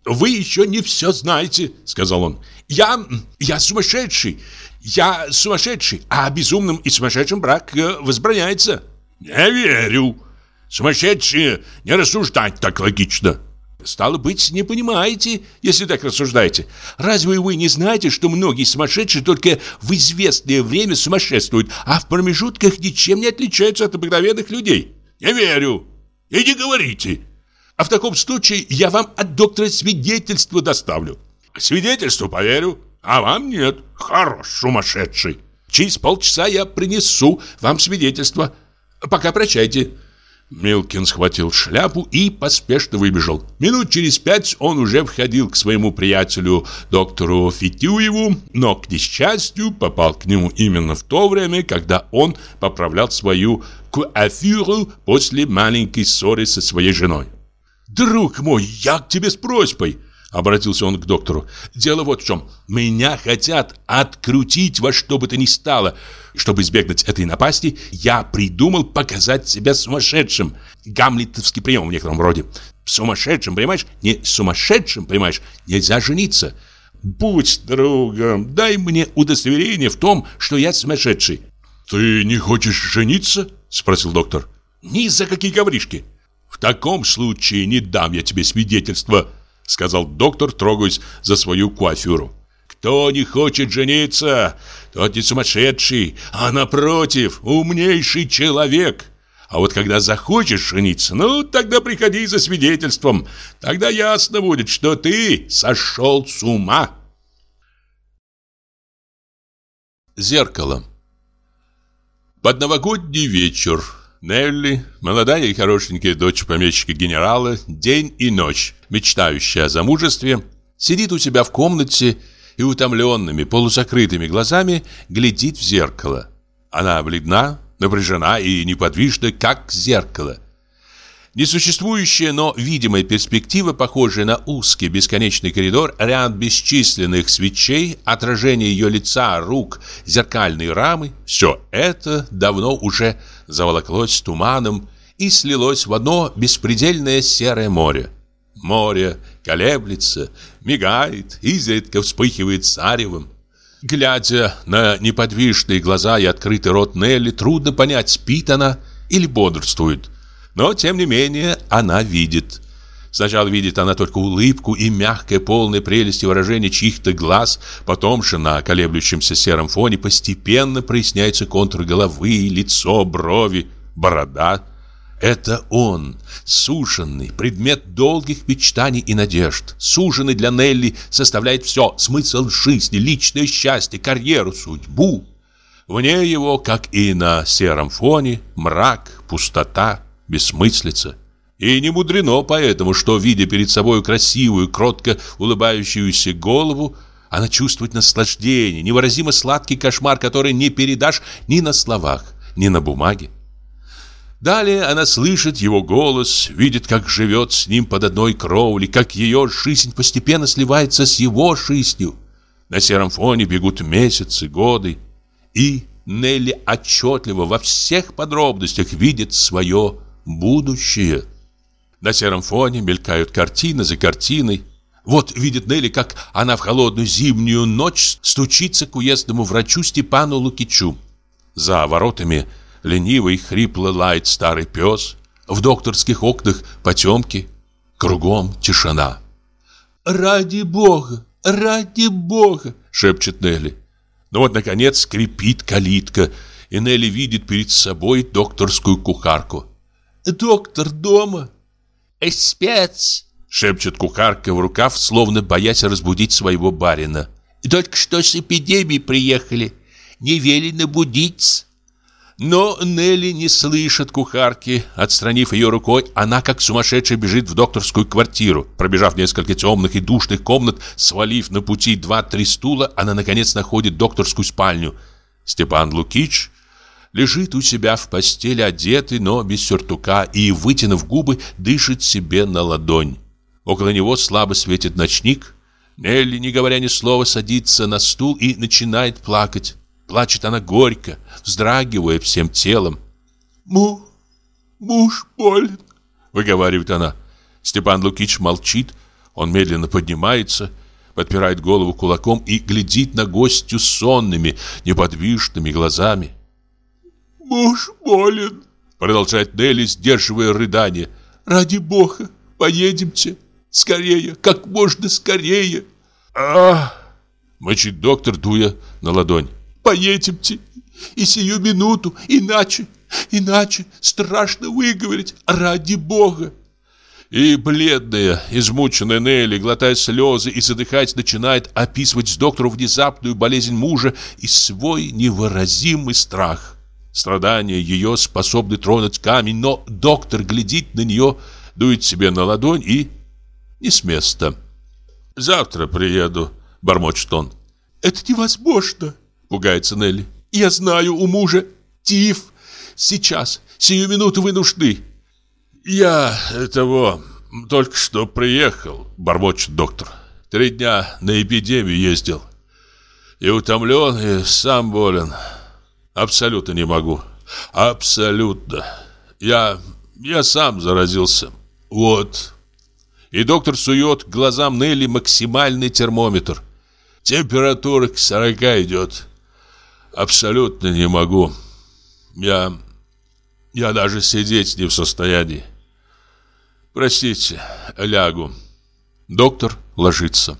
A: вы еще не все знаете», — сказал он. «Я... я сумасшедший. Я сумасшедший, а безумным и сумасшедшим брак э, возбраняется». «Не верю. Сумасшедшие не рассуждать так логично». «Стало быть, не понимаете, если так рассуждаете. Разве вы не знаете, что многие сумасшедшие только в известное время сумасшествуют, а в промежутках ничем не отличаются от обыкновенных людей?» «Не верю. И не говорите».
B: А в таком случае я вам от доктора свидетельство доставлю.
A: Свидетельство поверю, а вам нет. Хорош сумасшедший.
B: Через полчаса я принесу вам свидетельство. Пока прощайте.
A: Милкин схватил шляпу и поспешно выбежал. Минут через пять он уже входил к своему приятелю доктору Фитюеву, но, к несчастью, попал к нему именно в то время, когда он поправлял свою куафюру после маленькой ссоры со своей женой.
B: «Друг мой, я к тебе с просьбой!» Обратился он к доктору. «Дело вот в чем. Меня хотят открутить во что бы то ни стало. Чтобы избегнуть этой напасти, я придумал показать себя сумасшедшим. Гамлетовский прием в некотором роде. Сумасшедшим, понимаешь? Не сумасшедшим, понимаешь? Нельзя жениться. Будь другом, дай мне удостоверение в том, что я сумасшедший».
A: «Ты не хочешь жениться?» Спросил доктор.
B: «Ни за какие ковришки.
A: «В таком случае не дам я тебе свидетельства», сказал доктор, трогаясь за свою куафюру. «Кто не хочет жениться, тот не сумасшедший, а напротив, умнейший человек». А вот когда захочешь жениться, ну, тогда приходи за свидетельством. Тогда ясно будет, что ты сошел с ума.
B: Зеркало Под новогодний вечер Нелли, молодая и хорошенькая дочь помещика-генерала, день и ночь, мечтающая о замужестве, сидит у себя в комнате и утомленными, полузакрытыми глазами глядит в зеркало. Она бледна, напряжена и неподвижна, как зеркало – Несуществующая, но видимая перспектива, похожая на узкий бесконечный коридор, ряд бесчисленных свечей, отражение ее лица, рук, зеркальные рамы – все это давно уже заволоклось туманом и слилось в одно беспредельное серое море. Море колеблется, мигает, изредка вспыхивает царевым. Глядя на неподвижные глаза и открытый рот Нелли, трудно понять, спит она или бодрствует. Но, тем не менее, она видит. Сначала видит она только улыбку и мягкое, полное прелести выражение чьих-то глаз, потом же на колеблющемся сером фоне постепенно проясняются контуры головы, лицо, брови, борода. Это он, суженный, предмет долгих мечтаний и надежд. Суженный для Нелли составляет все, смысл жизни, личное счастье, карьеру, судьбу. Вне его, как и на сером фоне, мрак, пустота, бессмыслица. И не мудрено поэтому, что, видя перед собой красивую, кротко улыбающуюся голову, она чувствует наслаждение, невыразимо сладкий кошмар, который не передашь ни на словах, ни на бумаге. Далее она слышит его голос, видит, как живет с ним под одной кровлей, как ее жизнь постепенно сливается с его жизнью. На сером фоне бегут месяцы, годы, и Нелли отчетливо во всех подробностях видит свое будущее. На сером фоне мелькают картины за картиной. Вот видит Нелли, как она в холодную зимнюю ночь стучится к уездному врачу Степану Лукичу. За воротами лениво и хрипло лает старый пес. В докторских окнах потемки. Кругом тишина. «Ради бога! Ради бога!» — шепчет Нелли. Ну вот, наконец, скрипит калитка,
A: и Нелли видит перед собой докторскую кухарку.
B: «Доктор дома?»
C: «Спец!»
A: — шепчет кухарка в рукав, словно боясь разбудить своего барина.
C: «Только что с эпидемией приехали. Не велено будить».
A: Но Нелли не слышит кухарки. Отстранив ее рукой, она как сумасшедшая бежит в докторскую квартиру. Пробежав несколько темных и душных комнат, свалив на пути два-три стула, она наконец находит докторскую спальню. Степан Лукич лежит у себя в постели одетый, но без сюртука, и, вытянув губы, дышит себе на ладонь. Около него слабо светит ночник. Нелли, не говоря ни слова, садится на стул и начинает плакать. Плачет она горько, вздрагивая всем телом.
B: «Му, муж болен», —
A: выговаривает она. Степан Лукич молчит, он медленно поднимается, подпирает голову кулаком и глядит на гостю сонными, неподвижными глазами.
B: «Муж болен», —
A: продолжает Нелли, сдерживая рыдание.
B: «Ради бога, поедемте, скорее, как можно скорее».
A: «Ах!» — мочит доктор, дуя на ладонь.
B: Поедемте. И сию минуту. Иначе, иначе страшно выговорить. Ради Бога.
A: И бледная, измученная Нелли, глотая слезы и задыхаясь, начинает описывать доктору внезапную болезнь мужа и свой невыразимый страх. Страдания ее способны тронуть камень, но доктор глядит на нее, дует себе на ладонь и не с места. «Завтра приеду», — бормочет он.
B: «Это невозможно», Пугается Нелли. «Я знаю, у мужа тиф. Сейчас, сию минуту вы нужны».
A: «Я того только что приехал», — бормочет доктор. «Три дня на эпидемию ездил. И утомлен, и сам болен. Абсолютно не могу. Абсолютно. Я... я сам заразился. Вот». И доктор сует к глазам Нелли максимальный термометр. Температура к 40 идет. Абсолютно не могу. Я... я даже сидеть не в состоянии. Простите, лягу. Доктор ложится.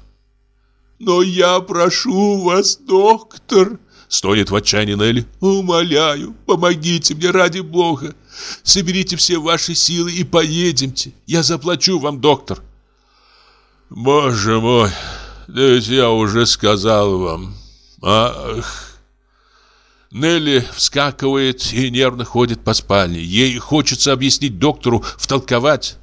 B: Но я прошу вас, доктор,
A: стонет в отчаянии Нелли.
B: Умоляю, помогите мне ради бога. Соберите все ваши силы и поедемте. Я заплачу вам, доктор.
A: Боже мой, да ведь я уже сказал вам. Ах... Нелли вскакивает и нервно ходит по спальне. Ей хочется объяснить доктору, втолковать.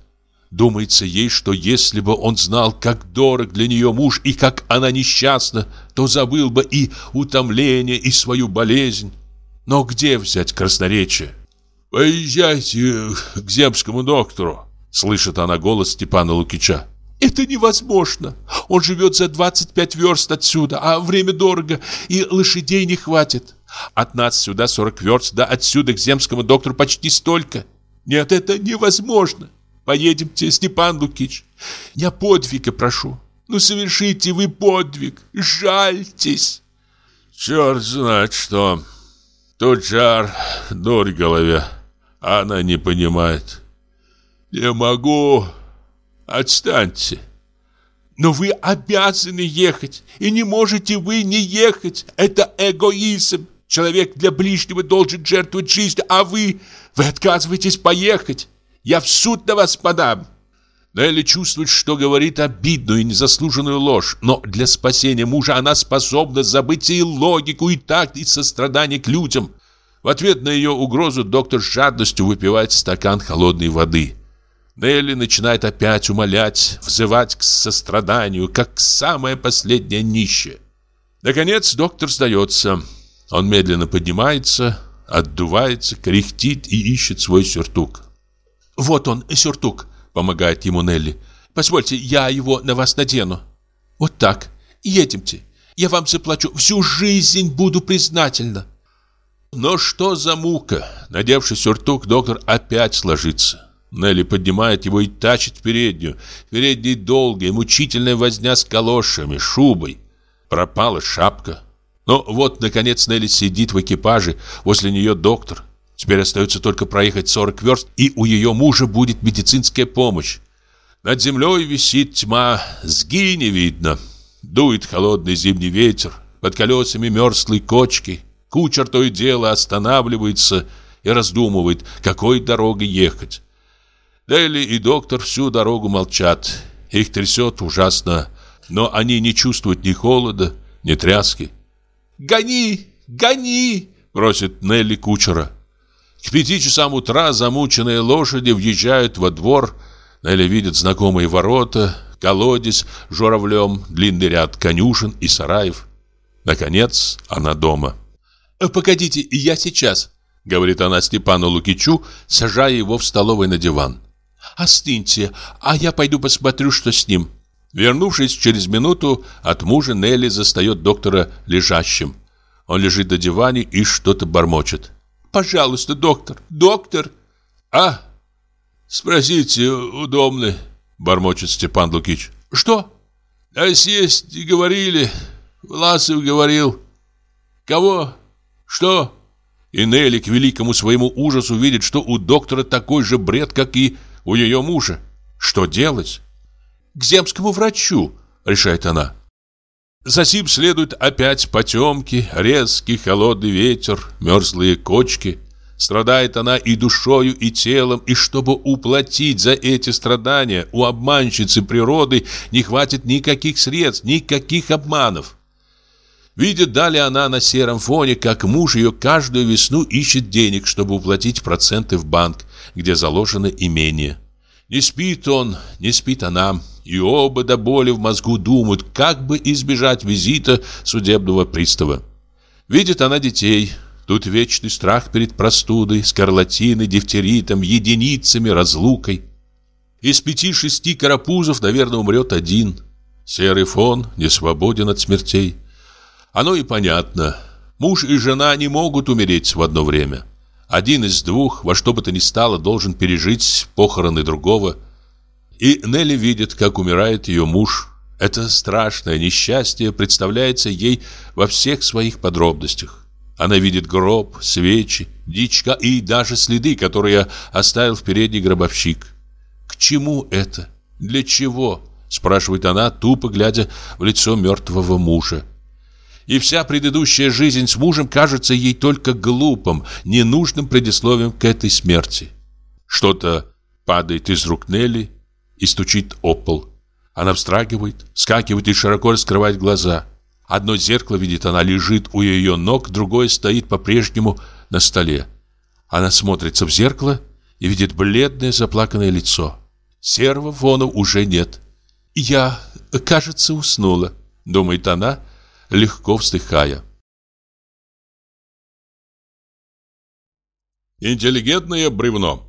A: Думается ей, что если бы он знал, как дорог для нее муж и как она несчастна, то забыл бы и утомление, и свою болезнь. Но где взять красноречие? «Поезжайте к земскому доктору», — слышит она голос Степана Лукича.
B: «Это невозможно. Он живет за 25 верст отсюда, а время дорого, и лошадей не хватит. От нас сюда 40 верст, да отсюда к земскому доктору почти столько. Нет, это невозможно. Поедемте, Степан Лукич. Я подвига прошу. Ну, совершите вы подвиг. Жальтесь.
A: Черт знает что. Тут жар, дурь в голове. Она не понимает. Не могу. Отстаньте.
B: Но вы обязаны ехать, и не можете вы не ехать. Это эгоизм. Человек для ближнего должен жертвовать жизнью, а вы... Вы отказываетесь поехать. Я в суд на вас подам.
A: Нелли чувствует, что говорит обидную и незаслуженную ложь, но для спасения мужа она способна забыть и логику, и такт, и сострадание к людям. В ответ на ее угрозу доктор с жадностью выпивает стакан холодной воды. Нелли начинает опять умолять, взывать к состраданию, как самая последняя нищая. Наконец доктор сдается. Он медленно поднимается, отдувается, кряхтит и ищет свой сюртук.
B: «Вот он, сюртук», — помогает ему Нелли. «Позвольте, я его на вас надену. Вот так. Едемте. Я вам заплачу. Всю жизнь буду признательна».
A: Но что за мука? Надевший сюртук, доктор опять сложится. Нелли поднимает его и тащит в переднюю. В передней долгая, мучительная возня с калошами, шубой. Пропала шапка. Но вот, наконец, Нелли сидит в экипаже, возле нее доктор. Теперь остается только проехать 40 верст, и у ее мужа будет медицинская помощь. Над землей висит тьма, сги не видно. Дует холодный зимний ветер, под колесами мерзлые кочки. Кучер то и дело останавливается и раздумывает, какой дорогой ехать. Дели и доктор всю дорогу молчат. Их трясет ужасно, но они не чувствуют ни холода, ни тряски.
B: «Гони! Гони!» – просит Нелли кучера.
A: К пяти часам утра замученные лошади въезжают во двор. Нелли видит знакомые ворота, колодец журавлем, длинный ряд конюшен и сараев. Наконец, она дома.
B: «Э, «Погодите, я сейчас», — говорит она Степану Лукичу, сажая его в столовой на диван. «Остыньте, а я пойду посмотрю, что с ним».
A: Вернувшись через минуту, от мужа Нелли застает доктора лежащим. Он лежит на диване и что-то бормочет.
B: «Пожалуйста, доктор, доктор!»
A: «А? Спросите, удобно?» Бормочет Степан Лукич.
B: «Что?»
A: «А съесть говорили. Власов говорил».
B: «Кого? Что?»
A: И Нелли к великому своему ужасу видит, что у доктора такой же бред, как и у ее мужа. Что делать?
B: «К земскому врачу», — решает она.
A: Засим следует опять потемки, резкий холодный ветер, мерзлые кочки. Страдает она и душою, и телом, и чтобы уплатить за эти страдания, у обманщицы природы не хватит никаких средств, никаких обманов. Видит далее она на сером фоне, как муж ее каждую весну ищет денег, чтобы уплатить проценты в банк, где заложено имение. Не спит он, не спит она, и оба до боли в мозгу думают, как бы избежать визита судебного пристава. Видит она детей – Тут вечный страх перед простудой, скарлатиной, дифтеритом, единицами, разлукой. Из пяти-шести карапузов, наверное, умрет один. Серый фон не свободен от смертей. Оно и понятно. Муж и жена не могут умереть в одно время. Один из двух, во что бы то ни стало, должен пережить похороны другого. И Нелли видит, как умирает ее муж. Это страшное несчастье представляется ей во всех своих подробностях. Она видит гроб, свечи, дичка и даже следы, которые оставил в передний гробовщик. К чему это? Для чего? Спрашивает она, тупо глядя в лицо мертвого мужа. И вся предыдущая жизнь с мужем кажется ей только глупым, ненужным предисловием к этой смерти. Что-то падает из рук Нелли и стучит о пол. Она встрагивает, скакивает и широко раскрывает глаза. Одно зеркало, видит она, лежит у ее ног, другое стоит по-прежнему на столе. Она смотрится в зеркало и видит бледное заплаканное лицо. Серого фона уже нет. «Я, кажется, уснула», — думает она, легко вздыхая. Интеллигентное бревно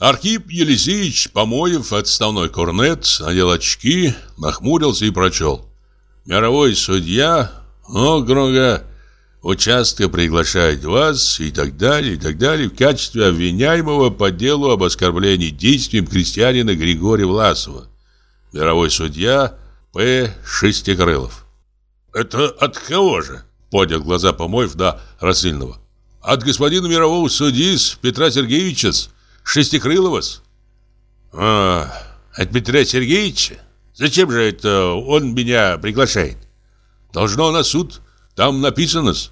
A: Архип Елисеевич, помоев отставной корнет, надел очки, нахмурился и прочел мировой судья округа участка приглашает вас и так далее, и так далее в качестве обвиняемого по делу об оскорблении действием крестьянина Григория Власова. Мировой судья П. Шестикрылов. «Это от кого же?» – поднял глаза помоев до рассыльного. «От господина мирового судьи Петра Сергеевича Шестикрылова». «А, от Петра Сергеевича?» Зачем же это он меня приглашает? Должно на суд. Там написано-с.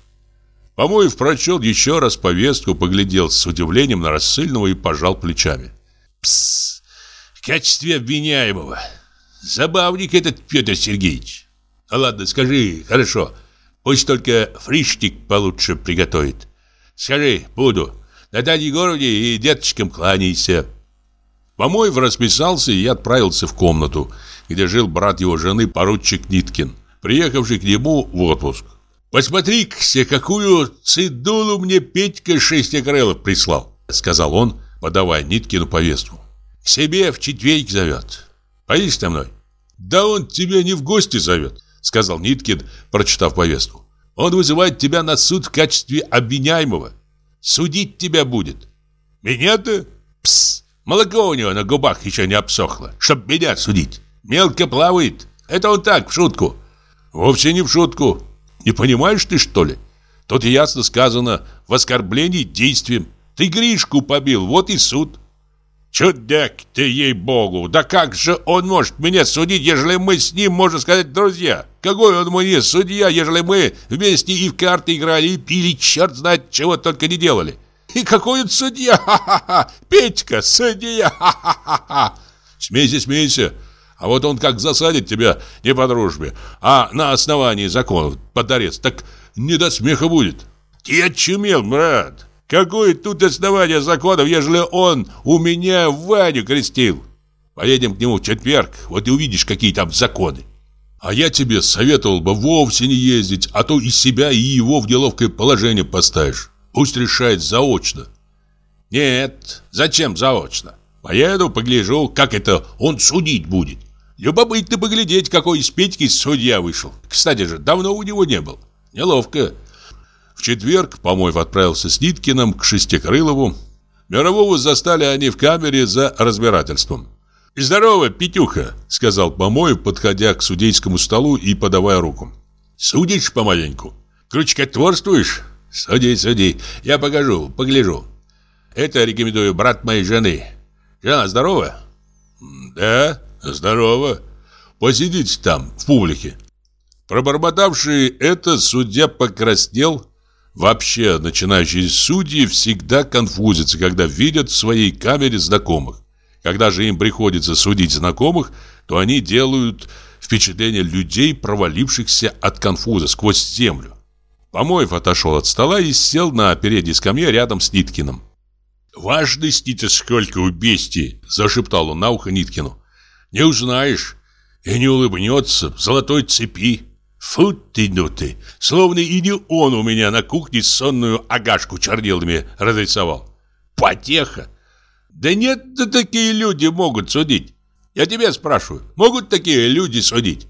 A: Помоев прочел еще раз повестку, поглядел с удивлением на рассыльного и пожал плечами. Пс, в качестве обвиняемого. Забавник этот Петр Сергеевич. Ну ладно, скажи, хорошо. Пусть только фриштик получше приготовит. Скажи, буду. Наталье Егоровне и деточкам кланяйся. Помоев расписался и отправился в комнату, где жил брат его жены, поручик Ниткин, приехавший к нему в отпуск. «Посмотри-ка, какую цидулу мне Петька Шестикрылов прислал», сказал он, подавая Ниткину повестку. «К себе в четверг зовет. Поедешь со мной?» «Да он тебя не в гости зовет», сказал Ниткин, прочитав повестку. «Он вызывает тебя на суд в качестве обвиняемого. Судить тебя будет». «Меня-то? Пс! Молоко у него на губах еще не обсохло, чтоб меня судить». Мелко плавает. Это он так, в шутку. Вовсе не в шутку. Не понимаешь ты, что ли? Тут ясно сказано в оскорблении действием. Ты Гришку побил, вот и суд. Чудак ты, ей-богу! Да как же он может меня судить, ежели мы с ним, можно сказать, друзья? Какой он мне судья, ежели мы вместе и в карты играли, и пили, черт знает, чего только не делали? И какой он судья? <laughs> Ха-ха-ха! Петька, судья! Ха-ха-ха! Смейся, смейся! А вот он как засадит тебя не по дружбе, а на основании законов под арест, так не до смеха будет. Ты очумел, брат. Какое тут основание законов, ежели он у меня Ваню крестил? Поедем к нему в четверг, вот и увидишь, какие там законы. А я тебе советовал бы вовсе не ездить, а то и себя, и его в неловкое положение поставишь. Пусть решает заочно. Нет, зачем заочно? Поеду, погляжу, как это он судить будет. Любопытно поглядеть, какой из Петьки судья вышел. Кстати же, давно у него не был. Неловко. В четверг Помоев отправился с Ниткиным к Шестикрылову. Мирового застали они в камере за разбирательством. «Здорово, Петюха!» — сказал Помоев, подходя к судейскому столу и подавая руку. «Судишь помаленьку? Крючкотворствуешь? Суди, суди, я покажу, погляжу. Это рекомендую брат моей жены. Жена здорова?» «Да, Здорово. Посидите там, в публике. Пробормотавший это, судья покраснел. Вообще, начинающие судьи всегда конфузятся, когда видят в своей камере знакомых. Когда же им приходится судить знакомых, то они делают впечатление людей, провалившихся от конфуза сквозь землю. Помоев отошел от стола и сел на передней скамье рядом с Ниткиным. «Важности-то сколько у бестии!» – зашептал он на ухо Ниткину. Не узнаешь и не улыбнется в золотой цепи. Фу ты, ну ты, словно и не он у меня на кухне сонную агашку чернилами разрисовал. Потеха. Да нет, да такие люди могут судить. Я тебя спрашиваю, могут такие люди судить?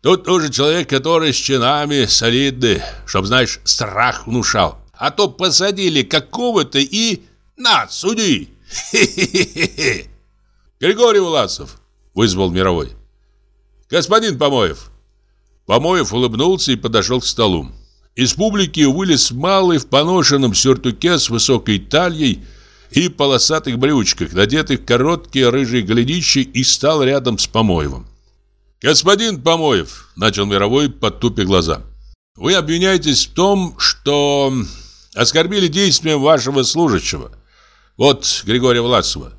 A: Тут тоже человек, который с чинами солидный, чтоб, знаешь, страх внушал. А то посадили какого-то и... На, суди! Хе-хе-хе! Григорий Власов, вызвал Мировой. «Господин Помоев!» Помоев улыбнулся и подошел к столу. Из публики вылез малый в поношенном сюртуке с высокой талией и полосатых брючках, надетых короткие рыжие голенищи, и стал рядом с Помоевым. «Господин Помоев», — начал Мировой, подтупя глаза, — «вы обвиняетесь в том, что оскорбили действием вашего служащего. Вот Григория Власова.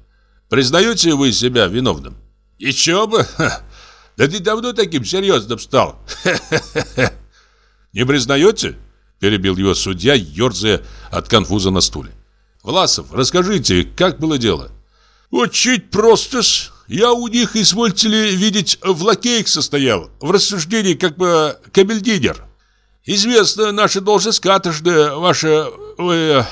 A: Признаете вы себя виновным?» Еще бы! Да ты давно таким серьезным стал. Не признаете? Перебил его судья, ерзая от конфуза на стуле. Власов, расскажите, как было дело? Очень просто-с. Я у них, извольте ли, видеть, в лакеях состоял, в рассуждении как бы камельдинер. Известно, наша должность каторжная, ваша... Э,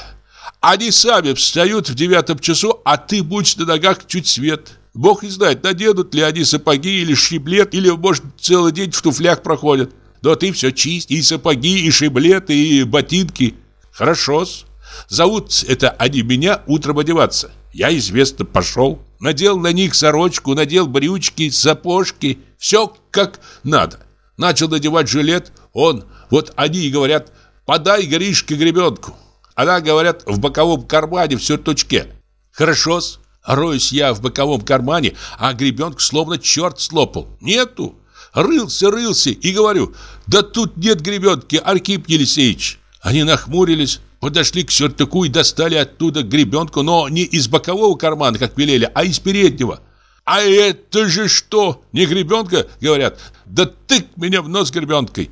A: они сами встают в девятом часу, а ты будь на ногах чуть свет. Бог не знает, наденут ли они сапоги или шиблет, или, может, целый день в туфлях проходят. Но ты все чист, и сапоги, и шиблет, и ботинки. Хорошо-с. Зовут это они меня утром одеваться. Я, известно, пошел. Надел на них сорочку, надел брючки, сапожки. Все как надо. Начал надевать жилет. Он, вот они и говорят, подай Гришке гребенку. Она, говорят, в боковом кармане в сюртучке. Хорошо-с. Роюсь я в боковом кармане, а гребенку словно черт слопал. Нету. Рылся, рылся и говорю, да тут нет гребенки, Архип Елисеевич. Они нахмурились, подошли к сюртуку и достали оттуда гребенку, но не из бокового кармана, как велели, а из переднего. «А это же что? Не гребенка?» — говорят. «Да тык меня в нос гребенкой!»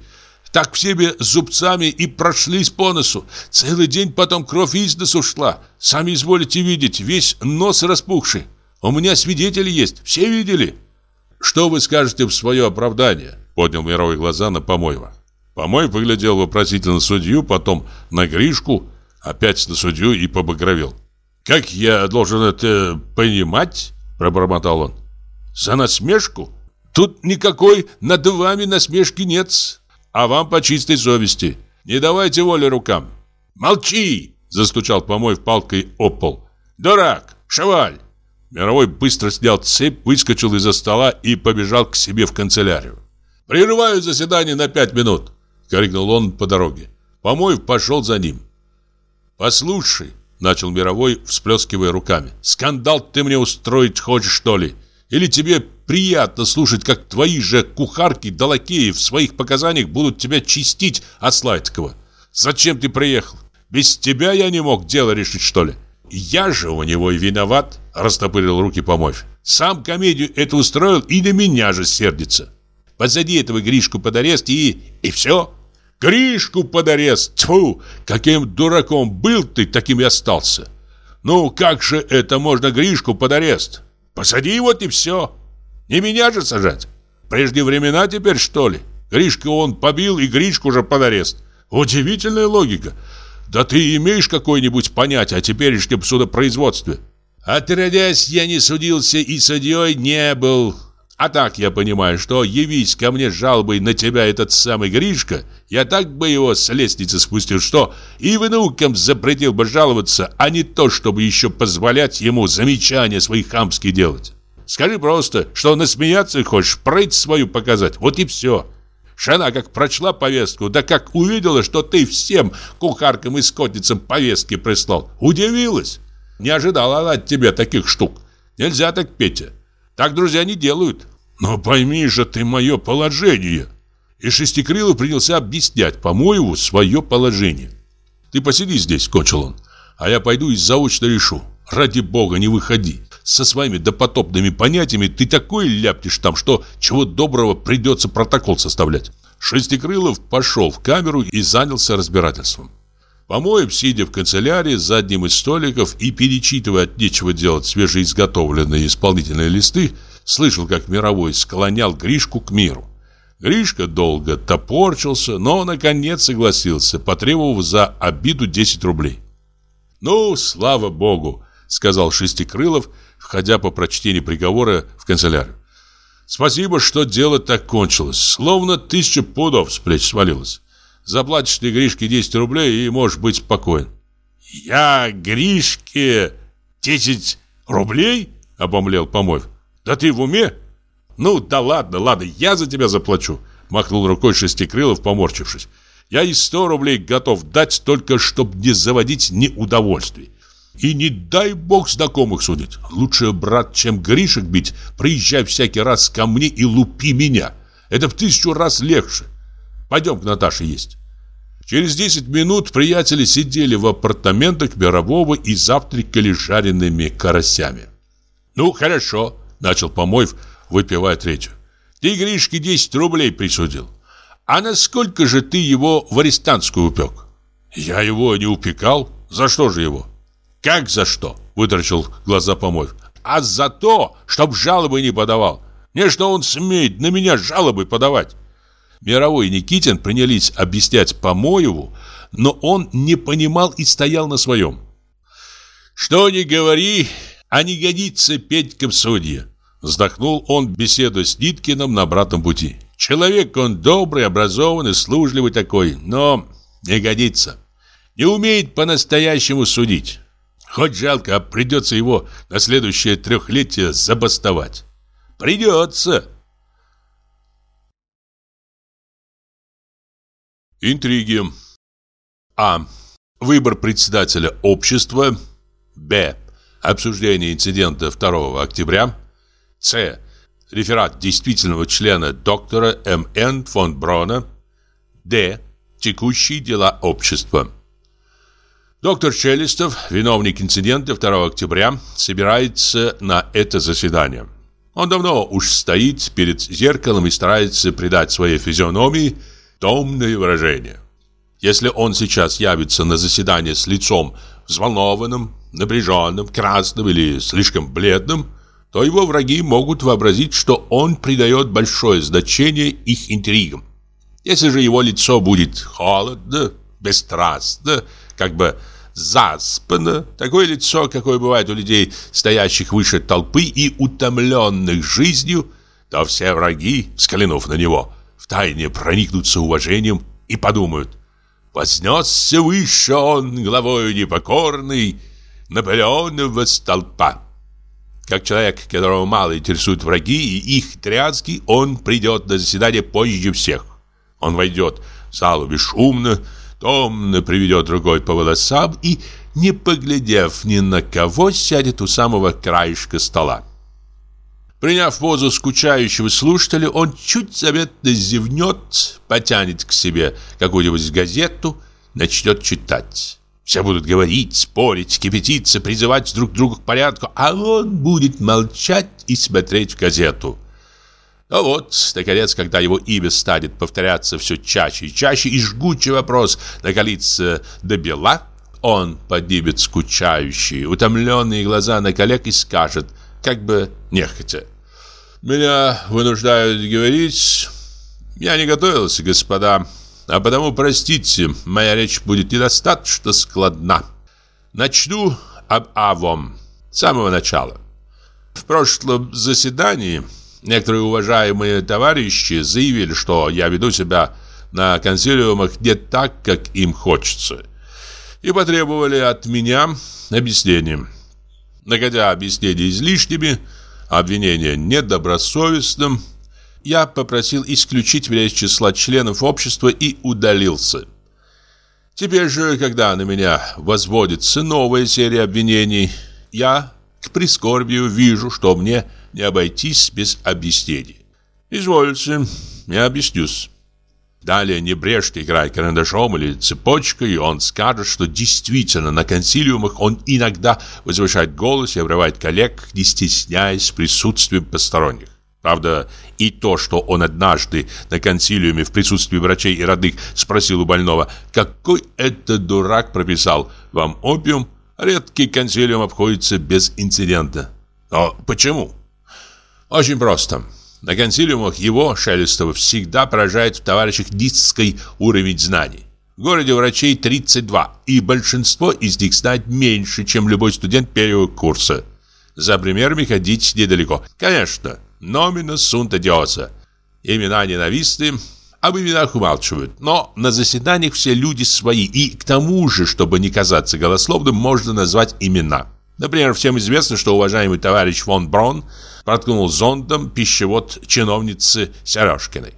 A: Так всеми зубцами и прошлись по носу. Целый день потом кровь из носу шла. Сами изволите видеть, весь нос распухший. У меня свидетели есть, все видели. Что вы скажете в свое оправдание? Поднял мировые глаза на Помоева. Помоев выглядел вопросительно судью, потом на Гришку, опять на судью и побагровел. «Как я должен это понимать?» – пробормотал он. «За насмешку? Тут никакой над вами насмешки нет а вам по чистой совести. Не давайте воли рукам. Молчи, застучал помой в палкой об пол. Дурак, шаваль. Мировой быстро снял цепь, выскочил из-за стола и побежал к себе в канцелярию. «Прерываю заседание на пять минут!» — крикнул он по дороге. Помоев пошел за ним. «Послушай», — Начал Мировой, всплескивая руками. «Скандал ты мне устроить хочешь, что ли? Или тебе приятно слушать, как твои же кухарки да лакеи в своих показаниях будут тебя чистить от Слайткова? Зачем ты приехал? Без тебя я не мог дело решить, что ли? Я же у него и виноват, растопырил руки помочь. Сам комедию это устроил и на меня же сердится. Посади этого Гришку под арест и... и все. Гришку под арест! Тьфу! Каким дураком был ты, таким и остался. Ну, как же это можно Гришку под арест? Посади его и все. Не меня же сажать. Прежде времена теперь, что ли? Гришка он побил, и Гришку уже под арест. Удивительная логика. Да ты имеешь какое-нибудь понятие о теперешнем судопроизводстве? Отродясь, я не судился и судьей не был. А так я понимаю, что явись ко мне жалобой на тебя этот самый Гришка, я так бы его с лестницы спустил, что и внукам запретил бы жаловаться, а не то, чтобы еще позволять ему замечания свои хамские делать. Скажи просто, что насмеяться хочешь, прыть свою показать, вот и все. Жена как прочла повестку, да как увидела, что ты всем кухаркам и скотницам повестки прислал, удивилась. Не ожидала она от тебя таких штук. Нельзя так, Петя. Так друзья не делают. Но пойми же ты мое положение. И Шестикрылов принялся объяснять, по-моему, свое положение. Ты посиди здесь, кончил он, а я пойду и заочно решу. Ради бога, не выходи. Со своими допотопными понятиями ты такое ляпнешь там, что чего доброго придется протокол составлять. Шестикрылов пошел в камеру и занялся разбирательством. Помоев, сидя в канцелярии за одним из столиков и перечитывая от нечего делать свежеизготовленные исполнительные листы, слышал, как Мировой склонял Гришку к миру. Гришка долго топорчился, но наконец согласился, потребовав за обиду 10 рублей. «Ну, слава богу!» — сказал Шестикрылов, входя по прочтению приговора в канцелярию. «Спасибо, что дело так кончилось, словно тысяча пудов с плеч свалилось. Заплатишь ты Гришке 10 рублей и можешь быть спокоен». «Я Гришке 10 рублей?» — обомлел Помоев. «Да ты в уме?» «Ну, да ладно, ладно, я за тебя заплачу», — махнул рукой Шестикрылов, поморчившись. «Я и сто рублей готов дать, только чтобы не заводить неудовольствий. И не дай бог знакомых судить. Лучше, брат, чем Гришек бить, приезжай всякий раз ко мне и лупи меня. Это в тысячу раз легче. Пойдем к Наташе есть». Через 10 минут приятели сидели в апартаментах Мирового и завтракали жареными карасями. «Ну, хорошо», — начал Помоев, выпивая третью. «Ты Гришке 10 рублей присудил. А насколько же ты его в арестантскую упек?» «Я его не упекал. За что же его?» «Как за что?» — вытаращил глаза Помоев. «А за то, чтоб жалобы не подавал. Не что он смеет на меня жалобы подавать». Мировой Никитин принялись объяснять Помоеву, но он не понимал и стоял на своем. «Что ни говори, а не годится Петька в судье», вздохнул он, беседуя с Ниткиным на обратном пути. «Человек он добрый, образованный, служливый такой, но не годится. Не умеет по-настоящему судить. Хоть жалко, а придется его на следующее трехлетие забастовать. Придется!» Интриги. А. Выбор председателя общества. Б. Обсуждение инцидента 2 октября. С. Реферат действительного члена доктора М.Н. фон Брона. Д. Текущие дела общества. Доктор Челистов, виновник инцидента 2 октября, собирается на это заседание. Он давно уж стоит перед зеркалом и старается придать своей физиономии – томное выражение. Если он сейчас явится на заседание с лицом взволнованным, напряженным, красным или слишком бледным, то его враги могут вообразить, что он придает большое значение их интригам. Если же его лицо будет холодно, бесстрастно, как бы заспано, такое лицо, какое бывает у людей, стоящих выше толпы и утомленных жизнью, то все враги, взглянув на него, втайне проникнутся уважением и подумают «Вознесся выше он главою непокорный Наполеонова столпа». Как человек, которого мало интересуют враги и их тряски, он придет на заседание позже всех. Он войдет в залу бесшумно, томно приведет рукой по волосам и, не поглядев ни на кого, сядет у самого краешка стола. Приняв позу скучающего слушателя, он чуть заметно зевнет, потянет к себе какую-нибудь газету, начнет читать. Все будут говорить, спорить, кипятиться, призывать друг друга к порядку, а он будет молчать и смотреть в газету. Но вот, наконец, когда его имя станет повторяться все чаще и чаще, и жгучий вопрос накалится до бела, он поднимет скучающие, утомленные глаза на коллег и скажет, как бы нехотя. «Меня вынуждают говорить. Я не готовился, господа, а потому, простите, моя речь будет недостаточно складна. Начну об Авом, с самого начала. В прошлом заседании некоторые уважаемые товарищи заявили, что я веду себя на консилиумах не так, как им хочется, и потребовали от меня объяснения. Находя объяснения излишними, обвинение недобросовестным, я попросил исключить меня из числа членов общества и удалился. Теперь же, когда на меня возводится новая серия обвинений, я к прискорбию вижу, что мне не обойтись без объяснений. Извольте, я объяснюсь. Далее не брежьте, играя карандашом или цепочкой, он скажет, что действительно на консилиумах он иногда возвышает голос и обрывает коллег, не стесняясь присутствием посторонних. Правда, и то, что он однажды на консилиуме в присутствии врачей и родных спросил у больного, какой это дурак прописал вам опиум, редкий консилиум обходится без инцидента. Но почему? Очень просто. На консилиумах его, Шелестова, всегда поражает в товарищах низкий уровень знаний. В городе врачей 32, и большинство из них знает меньше, чем любой студент первого курса. За примерами ходить недалеко. Конечно, номина сунта диоса. Имена ненавистны, об именах умалчивают. Но на заседаниях все люди свои, и к тому же, чтобы не казаться голословным, можно назвать имена. Например, всем известно, что уважаемый товарищ фон Брон – проткнул зондом пищевод чиновницы Сережкиной.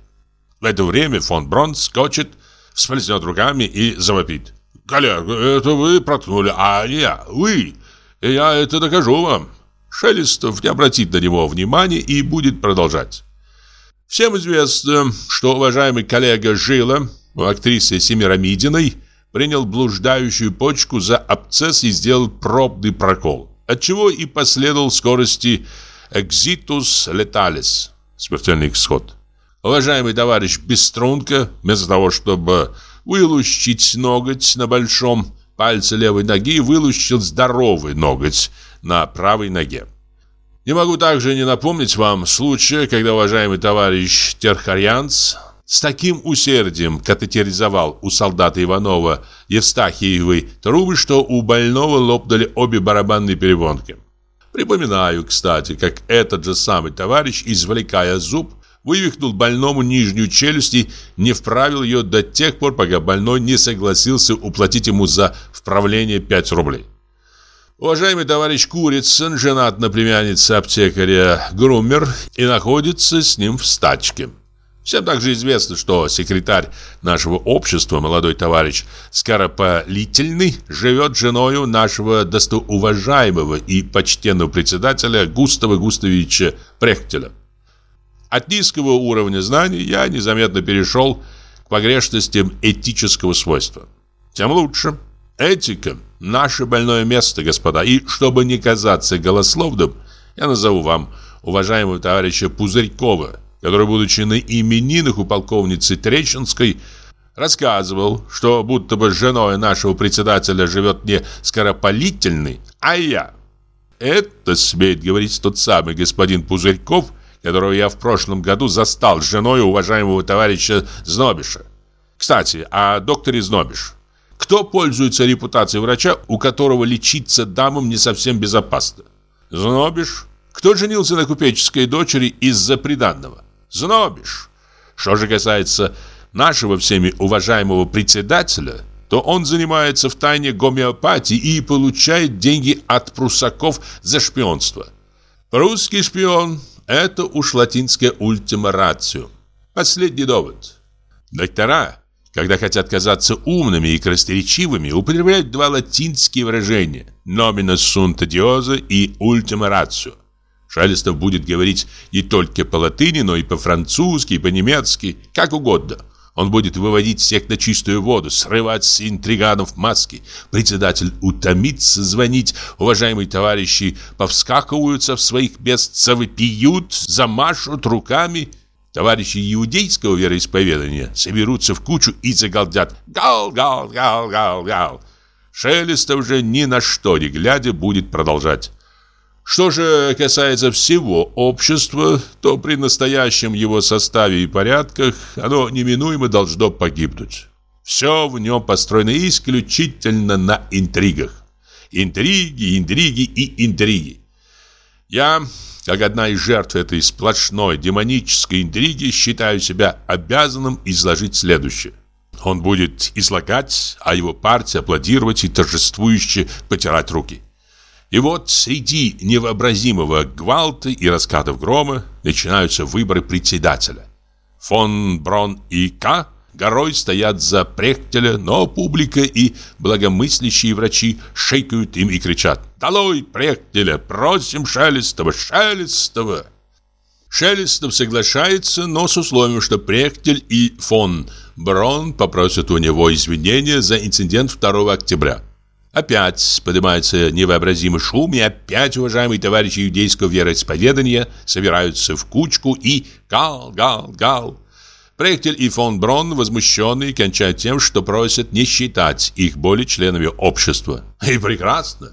A: В это время фон Брон скочит, всплеснет руками и завопит. «Коллега, это вы проткнули, а не я, вы! И я это докажу вам!» Шелестов не обратит на него внимания и будет продолжать. Всем известно, что уважаемый коллега Жила, актрисы Семирамидиной, принял блуждающую почку за абсцесс и сделал пробный прокол, отчего и последовал скорости Exitus letalis. Смертельный исход. Уважаемый товарищ Беструнка, вместо того, чтобы вылущить ноготь на большом пальце левой ноги, вылущил здоровый ноготь на правой ноге. Не могу также не напомнить вам случая, когда уважаемый товарищ Терхарянц с таким усердием катетеризовал у солдата Иванова Евстахиевой трубы, что у больного лопнули обе барабанные перепонки. Припоминаю, кстати, как этот же самый товарищ, извлекая зуб, вывихнул больному нижнюю челюсть и не вправил ее до тех пор, пока больной не согласился уплатить ему за вправление 5 рублей. Уважаемый товарищ Курицын женат на племяннице аптекаря Грумер и находится с ним в стачке. Всем также известно, что секретарь нашего общества, молодой товарищ Скоропалительный, живет женою нашего достоуважаемого и почтенного председателя Густава Густавича Прехтеля. От низкого уровня знаний я незаметно перешел к погрешностям этического свойства. Тем лучше. Этика – наше больное место, господа. И чтобы не казаться голословным, я назову вам уважаемого товарища Пузырькова – который, будучи на именинах у полковницы Треченской, рассказывал, что будто бы женой нашего председателя живет не скоропалительный, а я. Это смеет говорить тот самый господин Пузырьков, которого я в прошлом году застал женой уважаемого товарища Знобиша. Кстати, о докторе Знобиш. Кто пользуется репутацией врача, у которого лечиться дамам не совсем безопасно? Знобиш. Кто женился на купеческой дочери из-за приданного? Знобишь. Что же касается нашего всеми уважаемого председателя, то он занимается в тайне гомеопатией и получает деньги от прусаков за шпионство. Русский шпион – это уж латинская ультима рацио. Последний довод. Доктора, Когда хотят казаться умными и красноречивыми, употребляют два латинские выражения «nomina sunt diosa» и «ultima ratio». Шелестов будет говорить не только по-латыни, но и по-французски, и по-немецки, как угодно. Он будет выводить всех на чистую воду, срывать с интриганов маски. Председатель утомится звонить. Уважаемые товарищи повскакиваются в своих мест, завопиют, замашут руками – Товарищи иудейского вероисповедания соберутся в кучу и загалдят «Гал, гал, гал, гал, гал». Шелестов же ни на что не глядя будет продолжать. Что же касается всего общества, то при настоящем его составе и порядках оно неминуемо должно погибнуть. Все в нем построено исключительно на интригах. Интриги, интриги и интриги. Я как одна из жертв этой сплошной демонической интриги, считаю себя обязанным изложить следующее. Он будет излагать, а его партия аплодировать и торжествующе потирать руки. И вот среди невообразимого гвалта и раскатов грома начинаются выборы председателя. Фон Брон и К горой стоят за Прехтеля, но публика и благомыслящие врачи шейкают им и кричат «Долой Прехтеля! Просим Шелестова! Шелестова!» Шелестов соглашается, но с условием, что Прехтель и фон Брон попросят у него извинения за инцидент 2 октября. Опять поднимается невообразимый шум, и опять уважаемые товарищи иудейского вероисповедания собираются в кучку и гал, гал, гал. Прехтель и фон Брон, возмущенные, кончают тем, что просят не считать их более членами общества. И прекрасно.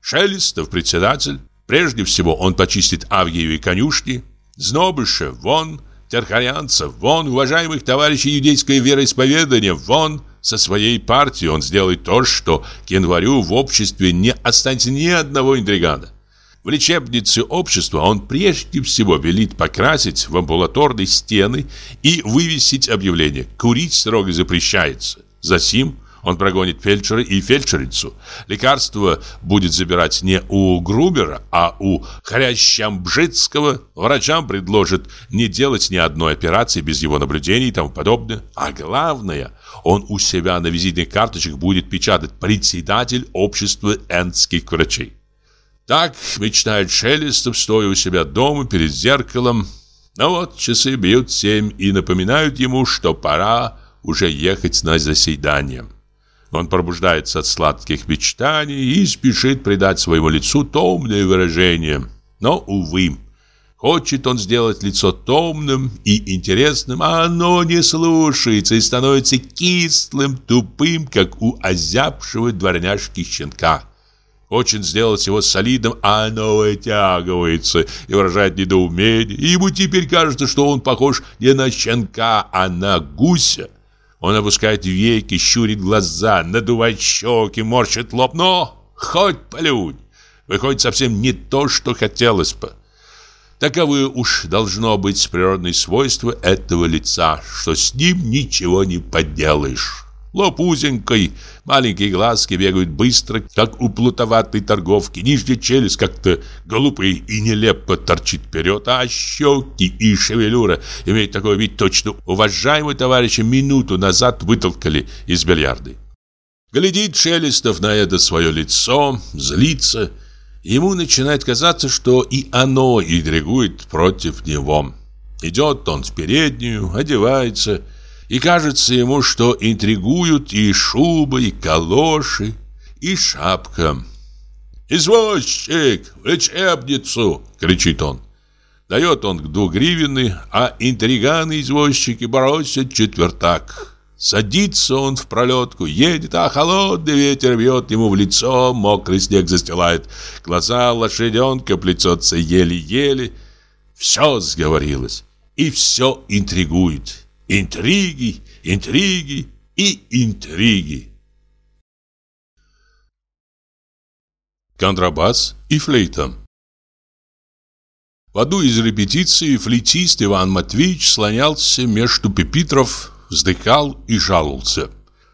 A: Шелестов председатель. Прежде всего он почистит Авгиевы конюшни. Знобыша вон, Терхарианцев вон, уважаемых товарищей иудейское вероисповедание вон. Со своей партией он сделает то, что к январю в обществе не останется ни одного интригана. В лечебнице общества он прежде всего велит покрасить в амбулаторной стены и вывесить объявление «Курить строго запрещается». Засим он прогонит фельдшера и фельдшерицу. Лекарство будет забирать не у Грубера, а у Хрящамбжицкого. Врачам предложит не делать ни одной операции без его наблюдений и тому подобное. А главное, он у себя на визитных карточках будет печатать «Председатель общества энских врачей». Так мечтает Шелестов, стоя у себя дома перед зеркалом. Но вот часы бьют семь и напоминают ему, что пора уже ехать на заседание. Он пробуждается от сладких мечтаний и спешит придать своему лицу томное выражение. Но, увы, хочет он сделать лицо томным и интересным, а оно не слушается и становится кислым, тупым, как у озябшего дворняжки щенка. Хочет сделать его солидным, а оно вытягивается и выражает недоумение. Ему теперь кажется, что он похож не на щенка, а на гуся. Он опускает веки, щурит глаза, надувает щеки, морщит лоб, но хоть полюнь. Выходит совсем не то, что хотелось бы. Таковы уж должно быть природные свойства этого лица, что с ним ничего не поделаешь. Лоб узенький, маленькие глазки бегают быстро, как у плутоватой торговки. Нижняя челюсть как-то глупо и нелепо торчит вперед, а щеки и шевелюра имеют такой вид точно уважаемые товарищи минуту назад вытолкали из бильярды. Глядит Шелестов на это свое лицо, злится. Ему начинает казаться, что и оно интригует против него. Идет он в переднюю, одевается и кажется ему, что интригуют и шуба, и калоши, и шапка. «Извозчик, в лечебницу!» — кричит он. Дает он к двугривенны, а интриганы-извозчики бросят четвертак. Садится он в пролетку, едет, а холодный ветер бьет ему в лицо, мокрый снег застилает. Глаза лошаденка плетется еле-еле. Все сговорилось, и все интригует. Интриги, интриги и интриги. Контрабас и флейта В одну из репетиций флейтист Иван Матвеевич слонялся между пепитров, вздыхал и жаловался.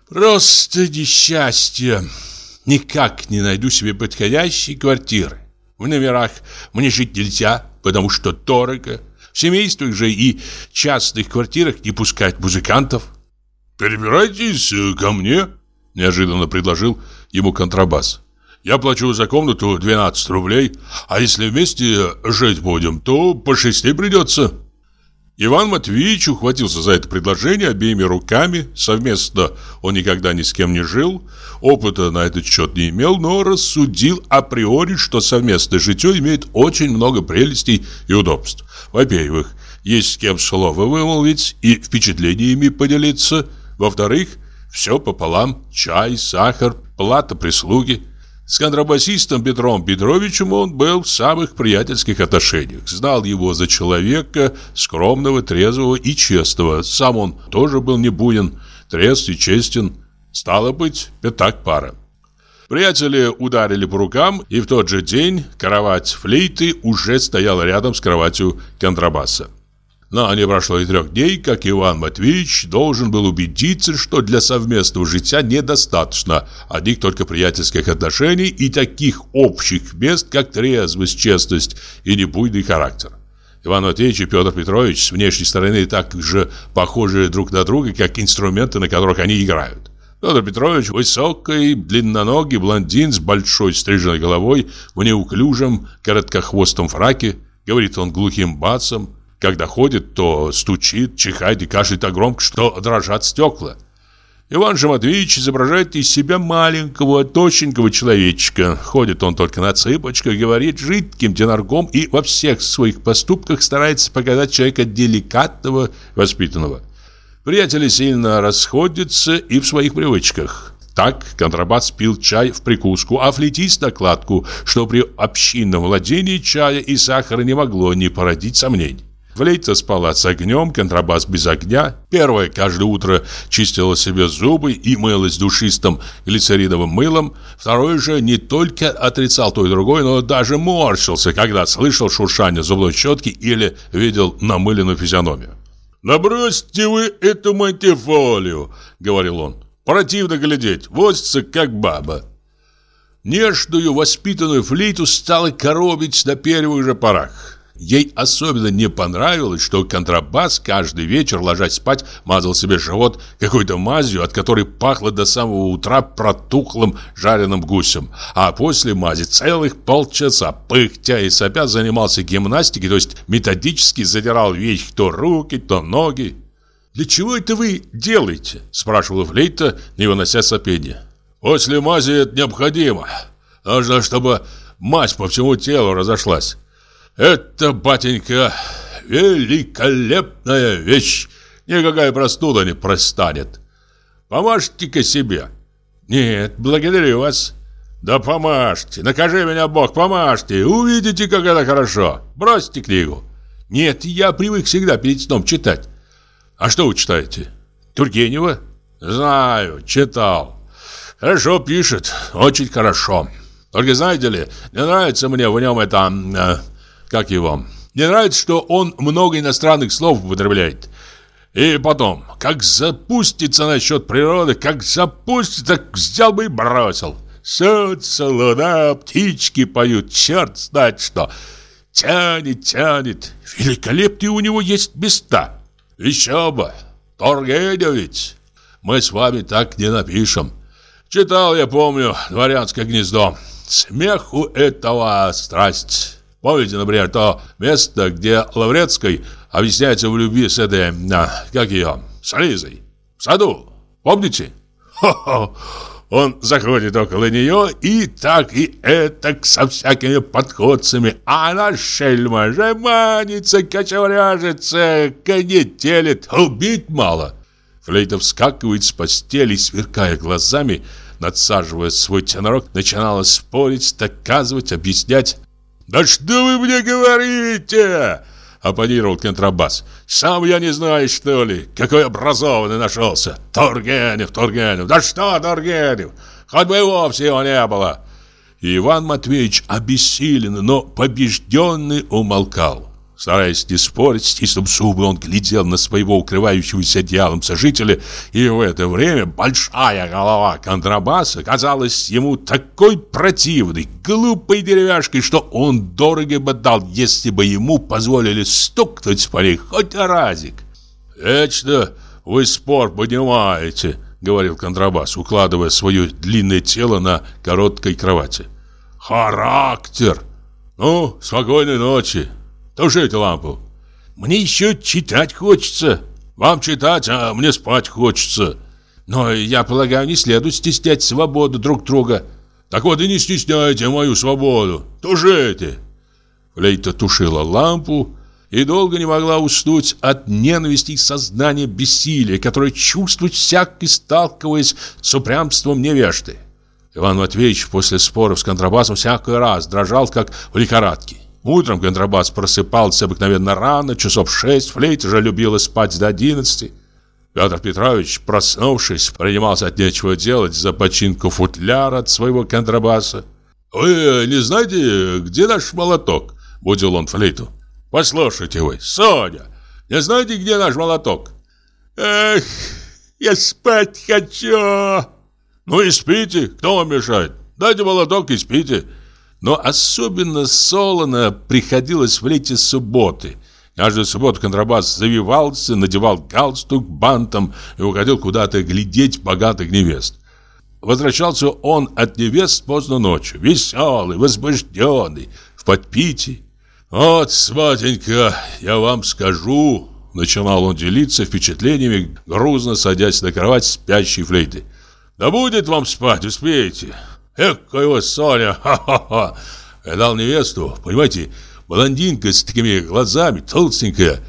A: «Просто несчастье! Никак не найду себе подходящей квартиры. В номерах мне жить нельзя, потому что дорого. В семействах же и частных квартирах не пускают музыкантов. перебирайтесь ко мне», – неожиданно предложил ему контрабас. «Я плачу за комнату 12 рублей, а если вместе жить будем, то по шести придется». Иван Матвеевич ухватился за это предложение обеими руками. Совместно он никогда ни с кем не жил, опыта на этот счет не имел, но рассудил априори, что совместное житье имеет очень много прелестей и удобств. Во-первых, есть с кем слово вымолвить и впечатлениями поделиться. Во-вторых, все пополам, чай, сахар, плата прислуги. С контрабасистом Петром Петровичем он был в самых приятельских отношениях. Знал его за человека скромного, трезвого и честного. Сам он тоже был не буйен, трезв и честен. Стало быть, пятак пара. Приятели ударили по рукам, и в тот же день кровать флейты уже стояла рядом с кроватью контрабаса. Но не прошло и трех дней, как Иван Матвеевич должен был убедиться, что для совместного жития недостаточно одних только приятельских отношений и таких общих мест, как трезвость, честность и небуйный характер. Иван Матвеевич и Петр Петрович с внешней стороны так же похожи друг на друга, как инструменты, на которых они играют. Петр Петрович высокий, длинноногий блондин с большой стриженной головой в неуклюжем, короткохвостом фраке. Говорит он глухим басом, когда ходит, то стучит, чихает и кашляет так громко, что дрожат стекла. Иван же Матвеевич изображает из себя маленького, точенького человечка. Ходит он только на цыпочках, говорит жидким теноргом и во всех своих поступках старается показать человека деликатного, воспитанного. Приятели сильно расходятся и в своих привычках. Так контрабас пил чай в прикуску, а флейтист накладку, что при общинном владении чая и сахара не могло не породить сомнений. Флейта спала с огнем, контрабас без огня. Первая каждое утро чистила себе зубы и мылась душистым глицериновым мылом. Второй же не только отрицал то и другое, но даже морщился, когда слышал шуршание зубной щетки или видел намыленную физиономию. «Да бросьте вы эту мантифолию!» — говорил он. «Противно глядеть, возится как баба». Нежную воспитанную флейту стало коробить на первых же порах. Ей особенно не понравилось, что контрабас каждый вечер, ложась спать, мазал себе живот какой-то мазью, от которой пахло до самого утра протухлым жареным гусем. А после мази целых полчаса, пыхтя и сопя, занимался гимнастикой, то есть методически задирал вещь то руки, то ноги. «Для чего это вы делаете?» – спрашивала Флейта, не вынося сопения. «После мази это необходимо. Нужно, чтобы мазь по всему телу разошлась». Это, батенька, великолепная вещь. Никакая простуда не простанет. Помажьте-ка себе. Нет, благодарю вас. Да помажьте, накажи меня Бог, помажьте. Увидите, как это хорошо. Бросьте книгу. Нет, я привык всегда перед сном читать. А что вы читаете? Тургенева? Знаю, читал. Хорошо пишет, очень хорошо. Только знаете ли, не нравится мне в нем это... Как его. Мне нравится, что он много иностранных слов употребляет. И потом, как запустится насчет природы, как запустится, так взял бы и бросил. Солнце, луна, птички поют, черт знает что. Тянет, тянет. Великолепные у него есть места. Еще бы. Тургенев. Мы с вами так не напишем. Читал, я помню, «Дворянское гнездо». Смеху этого страсть. Помните, например, то место, где Лаврецкой объясняется в любви с этой, а, как ее, с Лизой? В саду. Помните? Хо-хо. Он заходит около нее и так и этак со всякими подходцами. А она шельма же манится, кочевряжется, конетелит, убить мало. Флейта вскакивает с постели, сверкая глазами, надсаживая свой тенорок, начинала спорить, доказывать, объяснять. «Да что вы мне говорите?» Оппонировал контрабас. «Сам я не знаю, что ли? Какой образованный нашелся! Тургенев, Тургенев! Да что Тургенев? Хоть бы его всего не было!» И Иван Матвеевич обессилен, но побежденный умолкал. Стараясь не спорить, стиснув зубы, он глядел на своего укрывающегося одеялом сожителя, и в это время большая голова контрабаса казалась ему такой противной, глупой деревяшкой, что он дорого бы дал, если бы ему позволили стукнуть по ней хоть разик. «Вечно вы спор поднимаете», — говорил контрабас, укладывая свое длинное тело на короткой кровати. «Характер! Ну, спокойной ночи. Тушите лампу. Мне еще читать хочется. Вам читать, а мне спать хочется. Но, я полагаю, не следует стеснять свободу друг друга. Так вот и не стесняйте мою свободу. Тушите!» Флейта тушила лампу, и долго не могла уснуть от ненависти и сознания бессилия, которое чувствует всякий, сталкиваясь с упрямством невежды. Иван Матвеевич после споров с контрабасом всякий раз дрожал, как в лихорадке. Утром контрабас просыпался обыкновенно рано, часов шесть, флейта же любила спать до одиннадцати. Петр Петрович, проснувшись, принимался от нечего делать за починку футляра от своего контрабаса. «Вы не знаете, где наш молоток?» – будил он флейту. Послушайте вы, Соня, не знаете, где наш молоток? Эх, я спать хочу. Ну и спите, кто вам мешает? Дайте молоток и спите. Но особенно солоно приходилось в лете субботы. Каждую субботу контрабас завивался, надевал галстук бантом и уходил куда-то глядеть богатых невест. Возвращался он от невест поздно ночью, веселый, возбужденный, в подпитии. «Вот, сватенька, я вам скажу...» Начинал он делиться впечатлениями, грузно садясь на кровать спящей флейты. «Да будет вам спать, успеете!» «Экая вы, Соня, <laughs> ха-ха-ха!» Я дал невесту, понимаете, блондинка с такими глазами, толстенькая.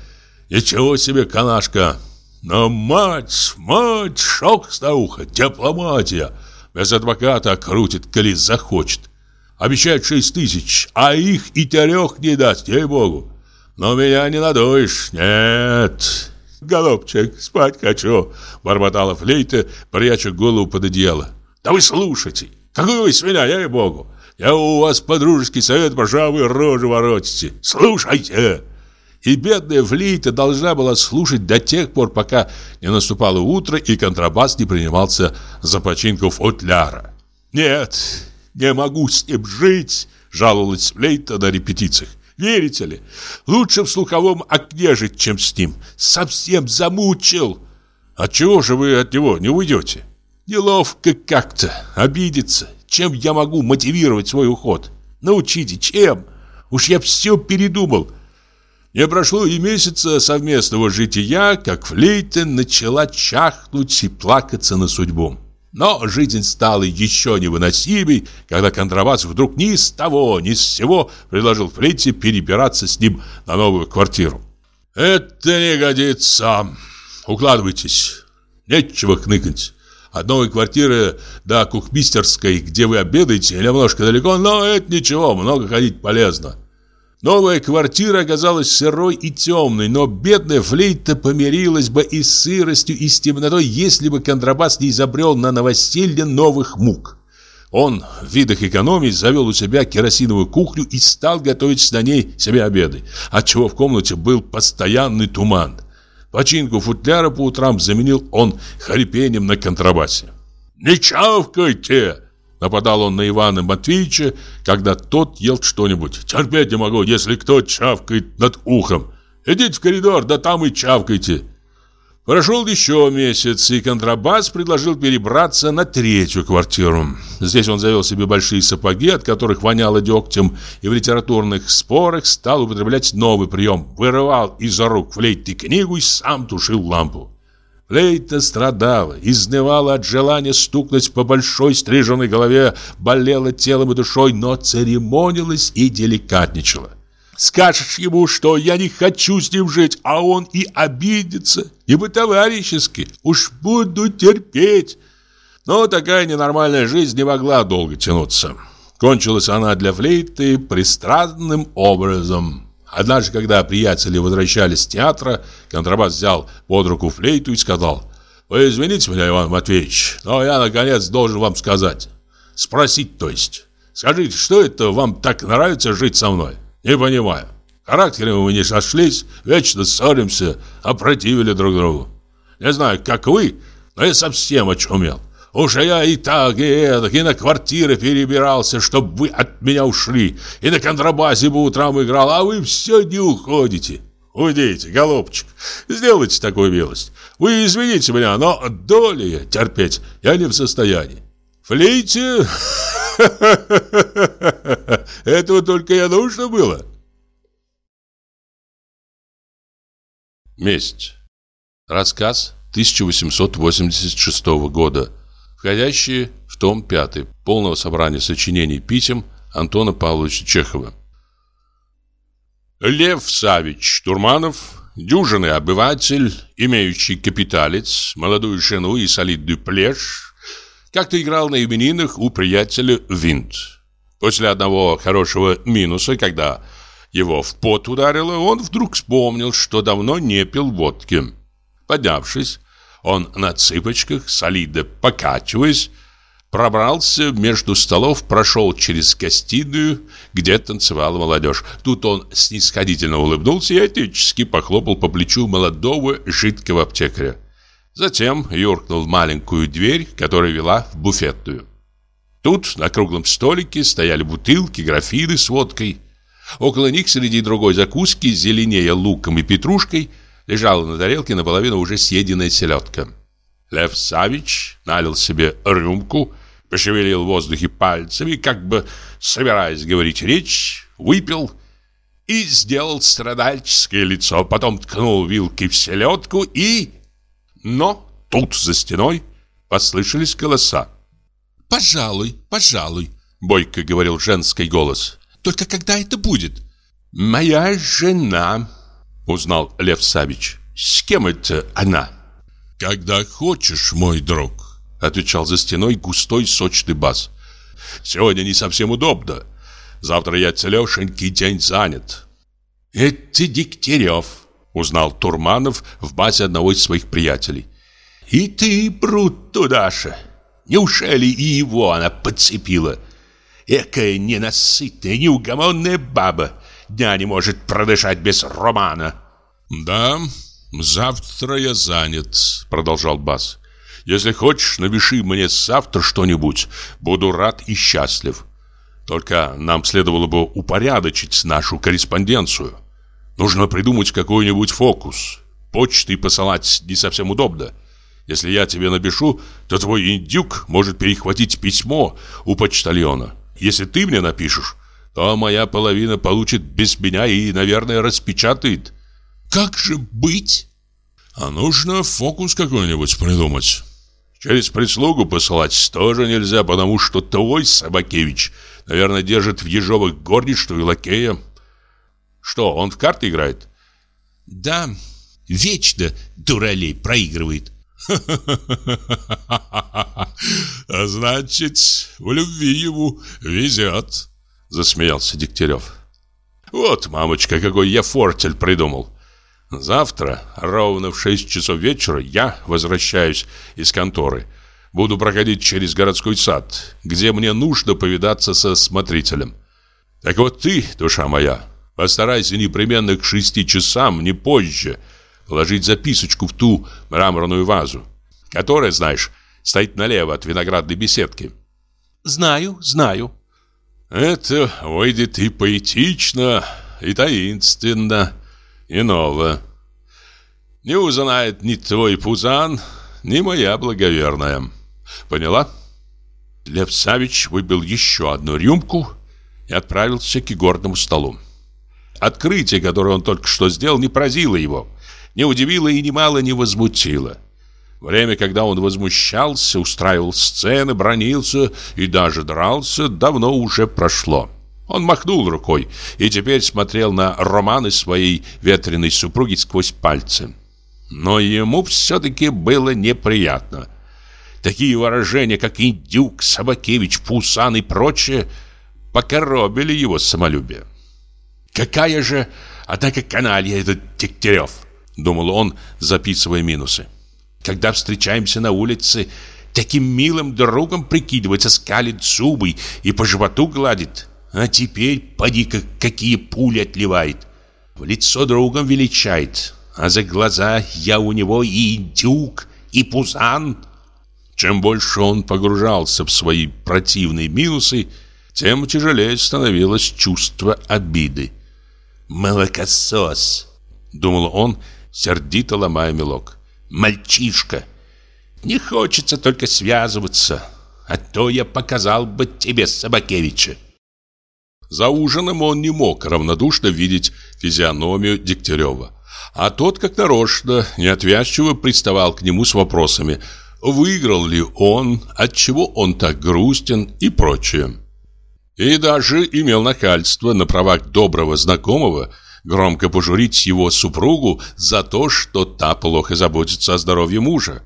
A: Ничего себе канашка! Но мать, мать, шок старуха, дипломатия. Без адвоката крутит, коли захочет. Обещают шесть тысяч, а их и трех не даст, ей-богу. Но меня не надуешь, нет. Голубчик, спать хочу, бормотала флейта, пряча голову под одеяло. Да вы слушайте, какой вы свинья, ей-богу. Я у вас подружеский совет, пожалуй, рожу воротите. Слушайте. И бедная флейта должна была слушать до тех пор, пока не наступало утро и контрабас не принимался за починку футляра. Нет, не могу с ним жить, жаловалась Флейта на репетициях. Верите ли? Лучше в слуховом окне жить, чем с ним. Совсем замучил. Отчего же вы от него не уйдете? Неловко как-то, обидеться. Чем я могу мотивировать свой уход? Научите, чем? Уж я все передумал. Не прошло и месяца совместного жития, как Флейта начала чахнуть и плакаться на судьбу. Но жизнь стала еще невыносимей, когда контрабас вдруг ни с того, ни с сего предложил Флейте перебираться с ним на новую квартиру. «Это не годится. Укладывайтесь. Нечего хныкать. От новой квартиры до кухмистерской, где вы обедаете, немножко далеко, но это ничего, много ходить полезно. Новая квартира оказалась сырой и темной, но бедная флейта помирилась бы и с сыростью, и с темнотой, если бы контрабас не изобрел на новоселье новых мук. Он в видах экономии завел у себя керосиновую кухню и стал готовить на ней себе обеды, отчего в комнате был постоянный туман. Починку футляра по утрам заменил он хрипением на контрабасе. «Не чавкайте!» Нападал он на Ивана Матвеевича, когда тот ел что-нибудь. Терпеть не могу, если кто чавкает над ухом. Идите в коридор, да там и чавкайте. Прошел еще месяц, и контрабас предложил перебраться на третью квартиру. Здесь он завел себе большие сапоги, от которых воняло дегтем, и в литературных спорах стал употреблять новый прием. Вырывал из рук флейты книгу и сам тушил лампу. Лейта страдала, изнывала от желания стукнуть по большой стриженной голове, болела телом и душой, но церемонилась и деликатничала. Скажешь ему, что я не хочу с ним жить, а он и обидится, и по-товарищески. Уж буду терпеть. Но такая ненормальная жизнь не могла долго тянуться. Кончилась она для флейты пристранным образом. Однажды, когда приятели возвращались с театра, контрабас взял под руку флейту и сказал «Вы извините меня, Иван Матвеевич, но я, наконец, должен вам сказать. Спросить, то есть. Скажите, что это вам так нравится жить со мной? Не понимаю. Характерами мы не сошлись, вечно ссоримся, опротивили друг другу. Не знаю, как вы, но я совсем очумел. Уж я и так, и эдак, и на квартиры перебирался, чтобы вы от меня ушли. И на контрабасе по утрам играл, а вы все не уходите. уйдите, голубчик. Сделайте такую милость. Вы извините меня, но доли терпеть я не в состоянии. Флейте... <laughs> <laughs> Этого только я нужно было. Месть. Рассказ 1886 года, входящий в том 5 полного собрания сочинений писем Антона Павловича Чехова. Лев Савич Турманов, дюжинный обыватель, имеющий капиталец, молодую жену и солидную плешь, как-то играл на именинах у приятеля Винт. После одного хорошего минуса, когда его в пот ударило, он вдруг вспомнил, что давно не пил водки. Поднявшись, он на цыпочках, солидно покачиваясь, Пробрался между столов, прошел через гостиную, где танцевала молодежь. Тут он снисходительно улыбнулся и отечески похлопал по плечу молодого жидкого аптекаря. Затем юркнул в маленькую дверь, которая вела в буфетную. Тут на круглом столике стояли бутылки, графины с водкой. Около них среди другой закуски, зеленее луком и петрушкой, лежала на тарелке наполовину уже съеденная селедка. Лев Савич налил себе рюмку, пошевелил в воздухе пальцами, как бы собираясь говорить речь, выпил и сделал страдальческое лицо, потом ткнул вилкой в селедку и... Но тут за стеной послышались голоса.
B: «Пожалуй, пожалуй», —
A: бойко говорил женский голос.
B: «Только когда это будет?»
A: «Моя жена», — узнал Лев Савич. «С кем это она?»
B: «Когда хочешь, мой друг»,
A: Отвечал за стеной густой сочный бас. Сегодня не совсем удобно. Завтра я целешенький день занят.
C: Это Дегтярев, узнал Турманов в базе одного из своих приятелей. И ты, Брут, туда же. Неужели и его она подцепила? Экая ненасытная, неугомонная баба. Дня не может продышать без романа.
B: Да, завтра я занят, продолжал Бас.
A: Если хочешь, напиши мне завтра что-нибудь. Буду рад и счастлив. Только нам следовало бы упорядочить нашу корреспонденцию. Нужно придумать какой-нибудь фокус. Почтой посылать не совсем удобно. Если я тебе напишу, то твой индюк может перехватить письмо у почтальона. Если ты мне напишешь, то моя половина получит без меня и, наверное, распечатает.
B: Как же быть?
A: А нужно фокус какой-нибудь придумать. Через прислугу посылать тоже нельзя, потому что твой Собакевич, наверное, держит в ежовых горничную и лакея. Что, он в карты играет?
B: Да, вечно дуралей проигрывает. <laughs>
A: А значит, в любви ему везет, засмеялся Дегтярев. Вот, мамочка, какой я фортель придумал. Завтра, ровно в 6 часов вечера, я возвращаюсь из конторы. Буду проходить через городской сад, где мне нужно повидаться со смотрителем. Так вот ты, душа моя, постарайся непременно к шести часам, не позже, положить записочку в ту мраморную вазу, которая, знаешь, стоит налево от виноградной беседки.
B: Знаю, знаю.
A: Это выйдет и поэтично, и таинственно иного. Не узнает ни твой пузан, ни моя благоверная. Поняла? Лев Савич выпил еще одну рюмку и отправился к игорному столу. Открытие, которое он только что сделал, не поразило его, не удивило и немало не возмутило. Время, когда он возмущался, устраивал сцены, бронился и даже дрался, давно уже прошло. Он махнул рукой и теперь смотрел на романы своей ветреной супруги сквозь пальцы. Но ему все-таки было неприятно. Такие выражения, как «индюк», «собакевич», «пусан» и прочее, покоробили его самолюбие. «Какая же, однако, каналья этот Дегтярев!» — думал он, записывая минусы. «Когда встречаемся на улице, таким милым другом прикидывается, скалит зубы и по животу гладит». А теперь, поди-ка, какие пули отливает. В лицо другом величает. А за глаза я у него и индюк, и пузан. Чем больше он погружался в свои противные минусы, тем тяжелее становилось чувство обиды. «Молокосос!»
C: — Думал он, сердито ломая мелок. «Мальчишка! Не хочется только связываться, а то я показал бы тебе Собакевича».
A: За ужином он не мог равнодушно видеть физиономию Дегтярева. А тот, как нарочно, неотвязчиво приставал к нему с вопросами Выиграл ли он, отчего он так грустен и прочее. И даже имел нахальство на правах доброго знакомого громко пожурить его супругу за то, что та плохо заботится о здоровье мужа.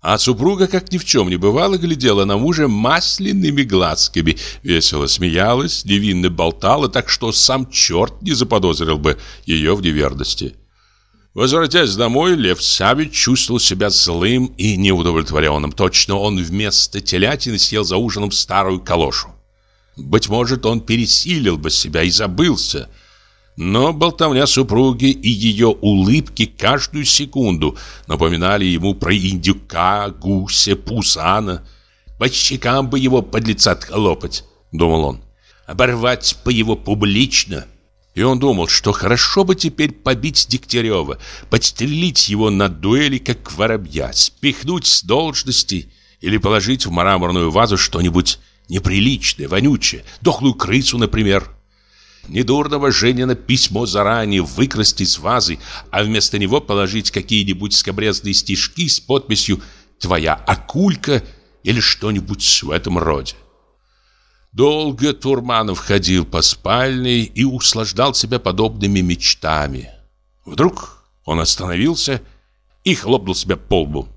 A: А супруга, как ни в чем не бывало, глядела на мужа масляными глазками, весело смеялась, невинно болтала, так что сам черт не заподозрил бы ее в неверности. Возвратясь домой, Лев Савич чувствовал себя злым и неудовлетворенным. Точно он вместо телятины съел за ужином старую калошу. Быть может, он пересилил бы себя и забылся – но болтовня супруги и ее улыбки каждую секунду напоминали ему про индюка, гуся, пусана. «По щекам бы его под лица хлопать», — думал он. «Оборвать по его публично». И он думал, что хорошо бы теперь побить Дегтярева, подстрелить его на дуэли, как воробья, спихнуть с должности или положить в мраморную вазу что-нибудь неприличное, вонючее, дохлую крысу, например. Недурного Женина письмо заранее выкрасть из вазы, а вместо него положить какие-нибудь скобрезные стишки с подписью «Твоя акулька» или что-нибудь в этом роде. Долго Турманов ходил по спальне и услаждал себя подобными мечтами. Вдруг он остановился и хлопнул себя по лбу.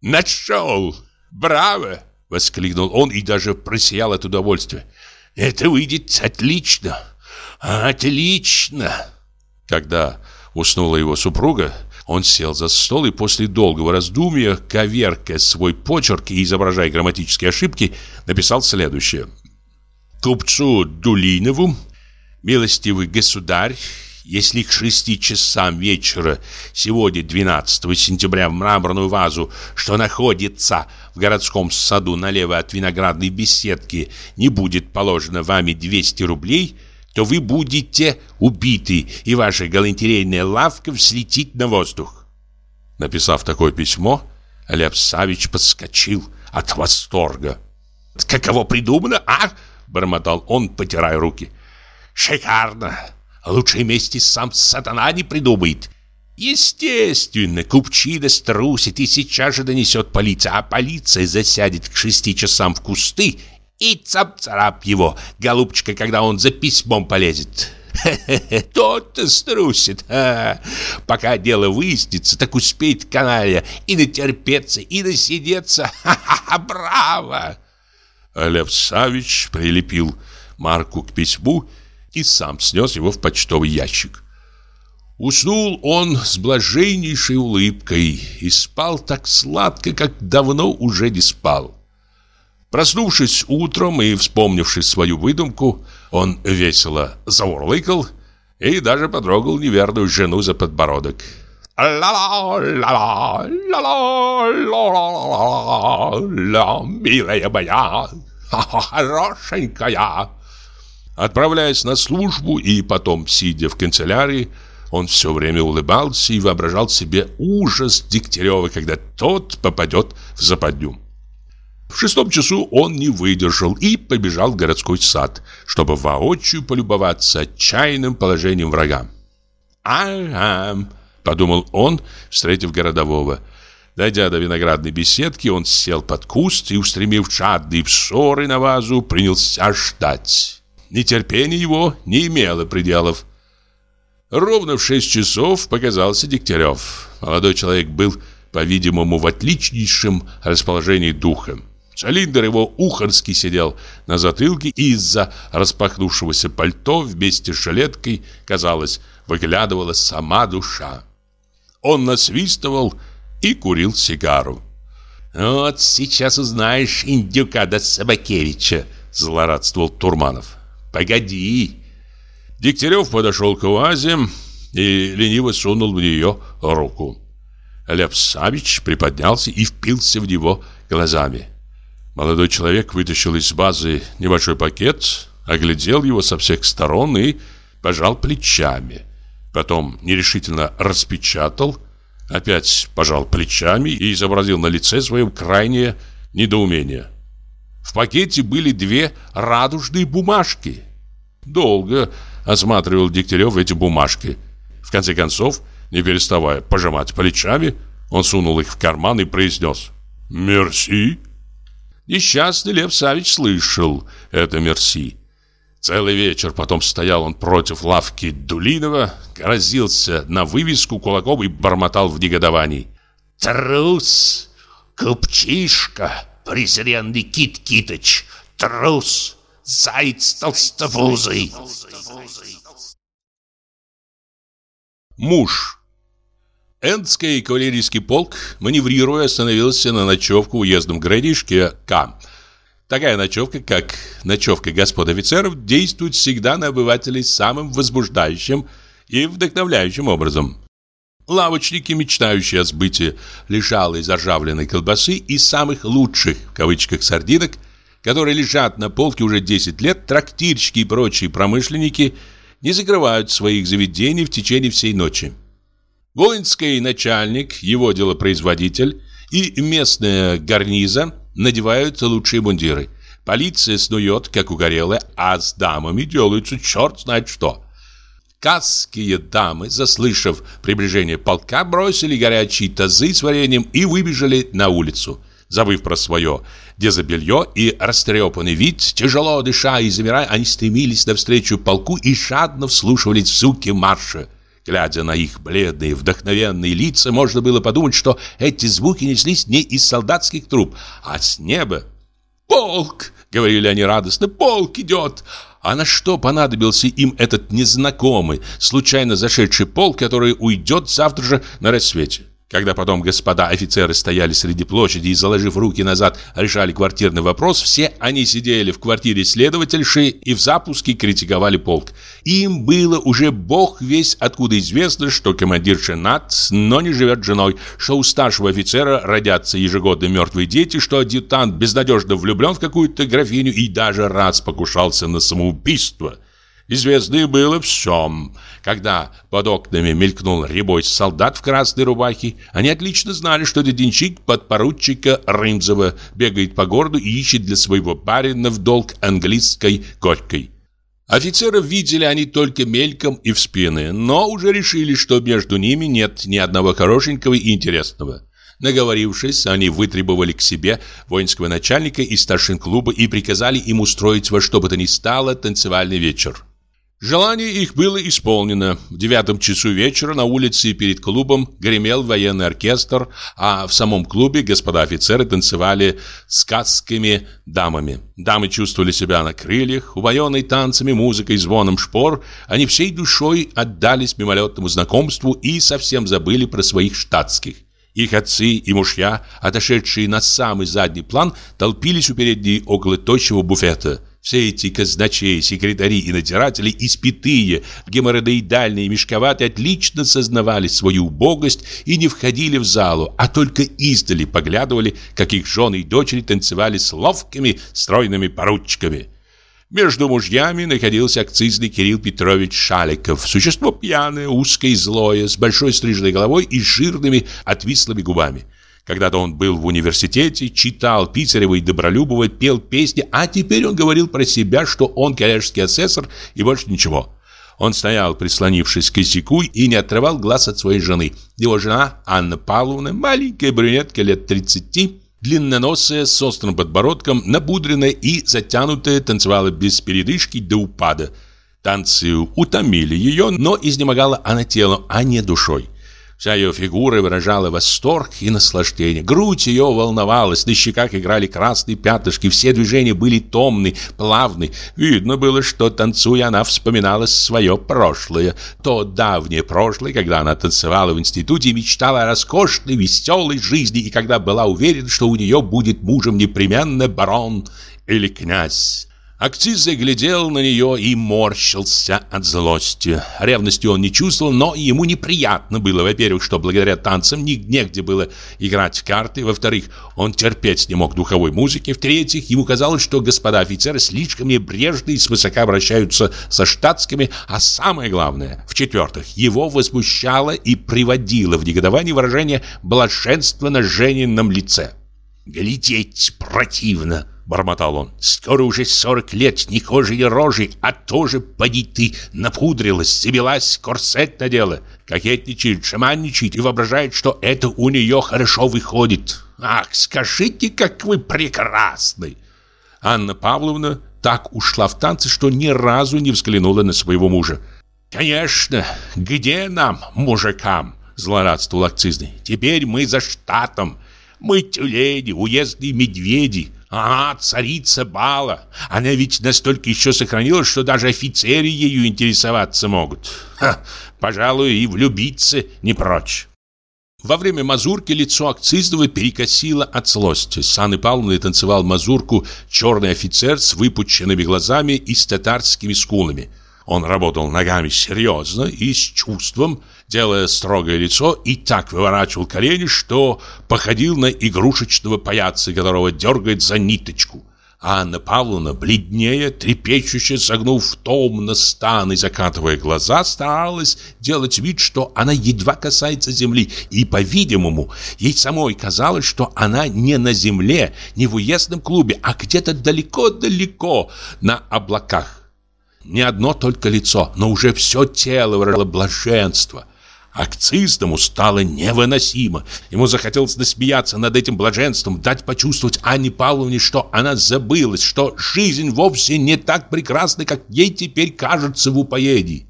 A: «Нашел! Браво!» — воскликнул он и даже просиял от удовольствия. «Это выйдет отлично! «Отлично!» Когда уснула его супруга, он сел за стол и после долгого раздумья, коверкая свой почерк и изображая грамматические ошибки, написал следующее. «Купцу Дулинову, милостивый государь, если к шести часам вечера сегодня, 12 сентября, в мраморную вазу, что находится в городском саду налево от виноградной беседки, не будет положено вами 200 рублей – то вы будете убиты, и ваша галантерейная лавка взлетит на воздух. Написав такое письмо, Лев Савич подскочил от восторга. «Каково придумано, а?» — бормотал он, потирая руки. «Шикарно! Лучшей мести сам сатана не придумает. Естественно, купчина струсит и сейчас же донесет полиция, а полиция засядет к шести часам в кусты и цап-царап его, голубчика, когда он за письмом полезет. <laughs> Тот-то струсит. А, пока дело выяснится, так успеет каналья и натерпеться, и насидеться. <laughs> Ха-ха-ха, браво! Лев Савич прилепил марку к письму и сам снес его в почтовый ящик. Уснул он с блаженнейшей улыбкой и спал так сладко, как давно уже не спал. Проснувшись утром и вспомнившись свою выдумку, он весело заурлыкал и даже потрогал неверную жену за подбородок. «Ла-ла-ла-ла, ла-ла-ла-ла-ла, милая моя, хорошенькая!» Отправляясь на службу и потом, сидя в канцелярии, он все время улыбался и воображал себе ужас Дегтярева, когда тот попадет в западню. В шестом часу он не выдержал и побежал в городской сад, чтобы воочию полюбоваться отчаянным положением врага. «Ага», — подумал он, встретив городового. Дойдя до виноградной беседки, он сел под куст и, устремив жадные взоры на вазу, принялся ждать. Нетерпение его не имело пределов. Ровно в шесть часов показался Дегтярев. Молодой человек был, по-видимому, в отличнейшем расположении духа. Цилиндр его ухарский сидел на затылке и из-за распахнувшегося пальто вместе с жилеткой, казалось, выглядывала сама душа. Он насвистывал и курил сигару. «Вот сейчас узнаешь индюка да Собакевича», — злорадствовал Турманов. «Погоди». Дегтярев подошел к УАЗе и лениво сунул в нее руку. Лев Савич приподнялся и впился в него глазами. Молодой человек вытащил из базы небольшой пакет, оглядел его со всех сторон и пожал плечами. Потом нерешительно распечатал, опять пожал плечами и изобразил на лице своем крайнее недоумение. В пакете были две радужные бумажки. Долго осматривал Дегтярев эти бумажки. В конце концов, не переставая пожимать плечами, он сунул их в карман и произнес «Мерси». Несчастный Лев Савич слышал это «мерси». Целый вечер потом стоял он против лавки Дулинова, грозился на вывеску кулаком и бормотал в негодовании.
B: «Трус! Купчишка! Презренный Кит Китыч! Трус! Заяц толстопузый!»
A: Муж Эндский кавалерийский полк, маневрируя, остановился на ночевку в уездном городишке К. Такая ночевка, как ночевка господ офицеров, действует всегда на обывателей самым возбуждающим и вдохновляющим образом. Лавочники, мечтающие о сбытии лежалой заржавленной колбасы и самых лучших, в кавычках, сардинок, которые лежат на полке уже 10 лет, трактирщики и прочие промышленники не закрывают своих заведений в течение всей ночи. Воинский начальник, его делопроизводитель и местная гарниза надевают лучшие мундиры. Полиция снует, как угорелая, а с дамами делается черт знает что. Касские дамы, заслышав приближение полка, бросили горячие тазы с вареньем и выбежали на улицу. Забыв про свое дезобелье и растрепанный вид, тяжело дыша и замирая, они стремились навстречу полку и жадно вслушивались в звуки марша. Глядя на их бледные, вдохновенные лица, можно было подумать, что эти звуки неслись не из солдатских труб, а с неба. «Полк!» — говорили они радостно. «Полк идет!» А на что понадобился им этот незнакомый, случайно зашедший полк, который уйдет завтра же на рассвете? Когда потом господа офицеры стояли среди площади и, заложив руки назад, решали квартирный вопрос, все они сидели в квартире следовательши и в запуске критиковали полк. Им было уже бог весь откуда известно, что командир женат, но не живет женой, что у старшего офицера родятся ежегодно мертвые дети, что адъютант безнадежно влюблен в какую-то графиню и даже раз покушался на самоубийство – Известно было всем. Когда под окнами мелькнул рябой солдат в красной рубахе, они отлично знали, что это денщик подпоручика Рымзова бегает по городу и ищет для своего барина в долг английской горькой. Офицеров видели они только мельком и в спины, но уже решили, что между ними нет ни одного хорошенького и интересного. Наговорившись, они вытребовали к себе воинского начальника из старшин клуба и приказали им устроить во что бы то ни стало танцевальный вечер. Желание их было исполнено. В девятом часу вечера на улице перед клубом гремел военный оркестр, а в самом клубе господа офицеры танцевали с касскими дамами. Дамы чувствовали себя на крыльях, упоенные танцами, музыкой, звоном шпор. Они всей душой отдались мимолетному знакомству и совсем забыли про своих штатских. Их отцы и мужья, отошедшие на самый задний план, толпились у передней около тощего буфета – все эти казначеи, секретари и надзиратели, испитые, геморроидальные и мешковатые, отлично сознавали свою убогость и не входили в залу, а только издали поглядывали, как их жены и дочери танцевали с ловкими, стройными поручиками. Между мужьями находился акцизный Кирилл Петрович Шаликов, существо пьяное, узкое и злое, с большой стрижной головой и жирными отвислыми губами. Когда-то он был в университете, читал Писарева и Добролюбова, пел песни, а теперь он говорил про себя, что он коллежский асессор и больше ничего. Он стоял, прислонившись к косяку, и не отрывал глаз от своей жены. Его жена, Анна Павловна, маленькая брюнетка лет 30, длинноносая, с острым подбородком, напудренная и затянутая, танцевала без передышки до упада. Танцы утомили ее, но изнемогала она телом, а не душой. Вся ее фигура выражала восторг и наслаждение. Грудь ее волновалась, на щеках играли красные пятнышки, все движения были томны, плавны. Видно было, что, танцуя, она вспоминала свое прошлое. То давнее прошлое, когда она танцевала в институте и мечтала о роскошной, веселой жизни, и когда была уверена, что у нее будет мужем непременно барон или князь. Акциза глядел на нее и морщился от злости. Ревности он не чувствовал, но ему неприятно было, во-первых, что благодаря танцам негде было играть в карты, во-вторых, он терпеть не мог духовой музыки, в-третьих, ему казалось, что господа офицеры слишком небрежно и свысока обращаются со штатскими, а самое главное, в-четвертых, его возмущало и приводило в негодование выражение блаженства на Женином лице. «Глядеть противно!» бормотал он. «Скоро уже сорок лет, ни кожи, ни рожи, а тоже, поди ты, напудрилась, забилась, корсет надела, кокетничает, шаманничает и воображает, что это у нее хорошо выходит. Ах, скажите, как вы прекрасны!» Анна Павловна так ушла в танцы, что ни разу не взглянула на своего мужа. «Конечно, где нам, мужикам?» – злорадствовал акцизный. «Теперь мы за штатом. Мы тюлени, уездные медведи, Ага, царица бала. Она ведь настолько еще сохранилась, что даже офицеры ею интересоваться могут. Ха, пожалуй, и влюбиться не прочь. Во время мазурки лицо акцизного перекосило от злости. С Анной танцевал мазурку черный офицер с выпученными глазами и с татарскими скулами. Он работал ногами серьезно и с чувством, делая строгое лицо, и так выворачивал колени, что походил на игрушечного паяца, которого дергает за ниточку. А Анна Павловна, бледнее, трепещуще согнув томно стан и закатывая глаза, старалась делать вид, что она едва касается земли, и, по-видимому, ей самой казалось, что она не на земле, не в уездном клубе, а где-то далеко-далеко на облаках. Не одно только лицо, но уже все тело выражало блаженство. Акцизному стало невыносимо. Ему захотелось насмеяться над этим блаженством, дать почувствовать Анне Павловне, что она забылась, что жизнь вовсе не так прекрасна, как ей теперь кажется в упоении.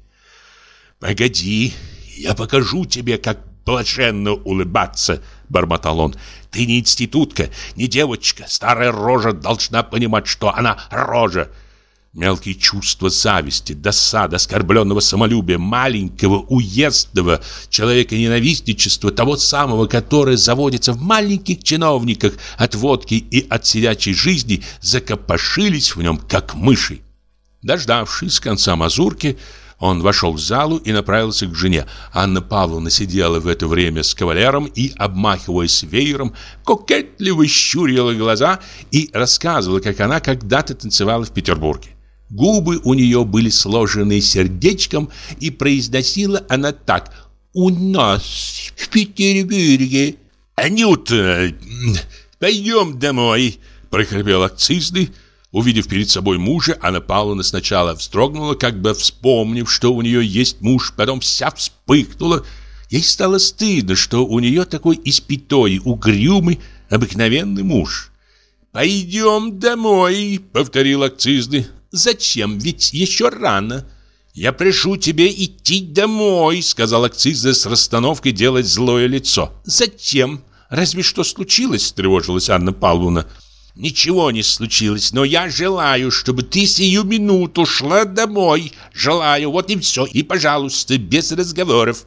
A: «Погоди, я покажу тебе, как блаженно улыбаться», — бормотал он. «Ты не институтка, не девочка. Старая рожа должна понимать, что она рожа. Мелкие чувства зависти, досады, оскорбленного самолюбия, маленького, уездного человека-ненавистничества, того самого, которое заводится в маленьких чиновниках от водки и от сидячей жизни, закопошились в нем, как мыши. Дождавшись конца мазурки, он вошел в залу и направился к жене. Анна Павловна сидела в это время с кавалером и, обмахиваясь веером, кокетливо щурила глаза и рассказывала, как она когда-то танцевала в Петербурге. Губы у нее были сложены сердечком, и произносила она так «У нас в Петербурге». «Анюта, пойдем домой», – прохрипел акцизный. Увидев перед собой мужа, Анна Павловна сначала вздрогнула, как бы вспомнив, что у нее есть муж, потом вся вспыхнула. Ей стало стыдно, что у нее такой испятой, угрюмый, обыкновенный муж. «Пойдем домой», — повторил акцизный. Зачем? Ведь еще рано. Я прошу тебе идти домой, сказал акциза с расстановкой делать злое лицо. Зачем? Разве что случилось, тревожилась Анна Павловна. Ничего не случилось, но я желаю, чтобы ты сию минуту шла домой. Желаю, вот и все. И, пожалуйста, без разговоров.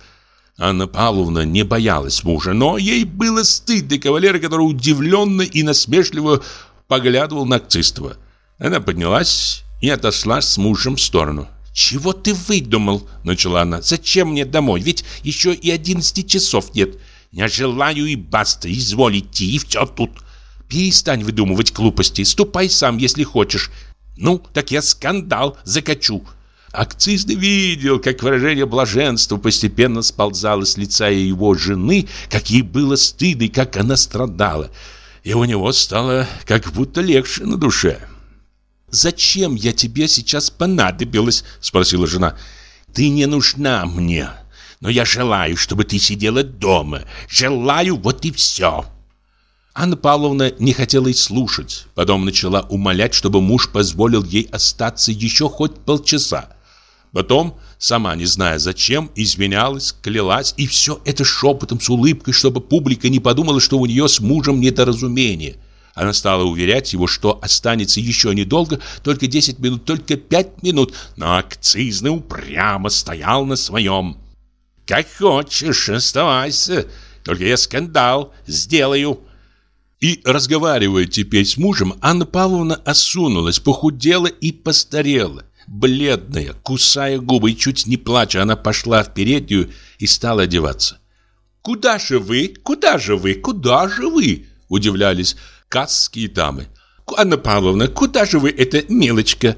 A: Анна Павловна не боялась мужа, но ей было стыдно кавалера, который удивленно и насмешливо поглядывал на Акцистова. Она поднялась и отошла с мужем в сторону. «Чего ты выдумал?» – начала она. «Зачем мне домой? Ведь еще и одиннадцати часов нет. Я желаю и баста, изволь идти, и все тут. Перестань выдумывать глупости, ступай сам, если хочешь. Ну, так я скандал закачу». Акцизный видел, как выражение блаженства постепенно сползало с лица его жены, как ей было стыдно и как она страдала. И у него стало как будто легче на душе. «Зачем я тебе сейчас понадобилась?» – спросила жена. «Ты не нужна мне, но я желаю, чтобы ты сидела дома. Желаю, вот и все». Анна Павловна не хотела и слушать. Потом начала умолять, чтобы муж позволил ей остаться еще хоть полчаса. Потом, сама не зная зачем, извинялась, клялась, и все это шепотом с улыбкой, чтобы публика не подумала, что у нее с мужем недоразумение. Она стала уверять его, что останется еще недолго, только 10 минут, только 5 минут, но акцизный упрямо стоял на своем. «Как хочешь, оставайся, только я скандал сделаю».
C: И, разговаривая теперь с мужем, Анна Павловна осунулась, похудела и постарела. Бледная, кусая губы и чуть не плача, она пошла в переднюю и стала одеваться. «Куда же вы? Куда же вы? Куда же вы?» – удивлялись касские дамы. «Анна Павловна, куда же вы, эта мелочка?»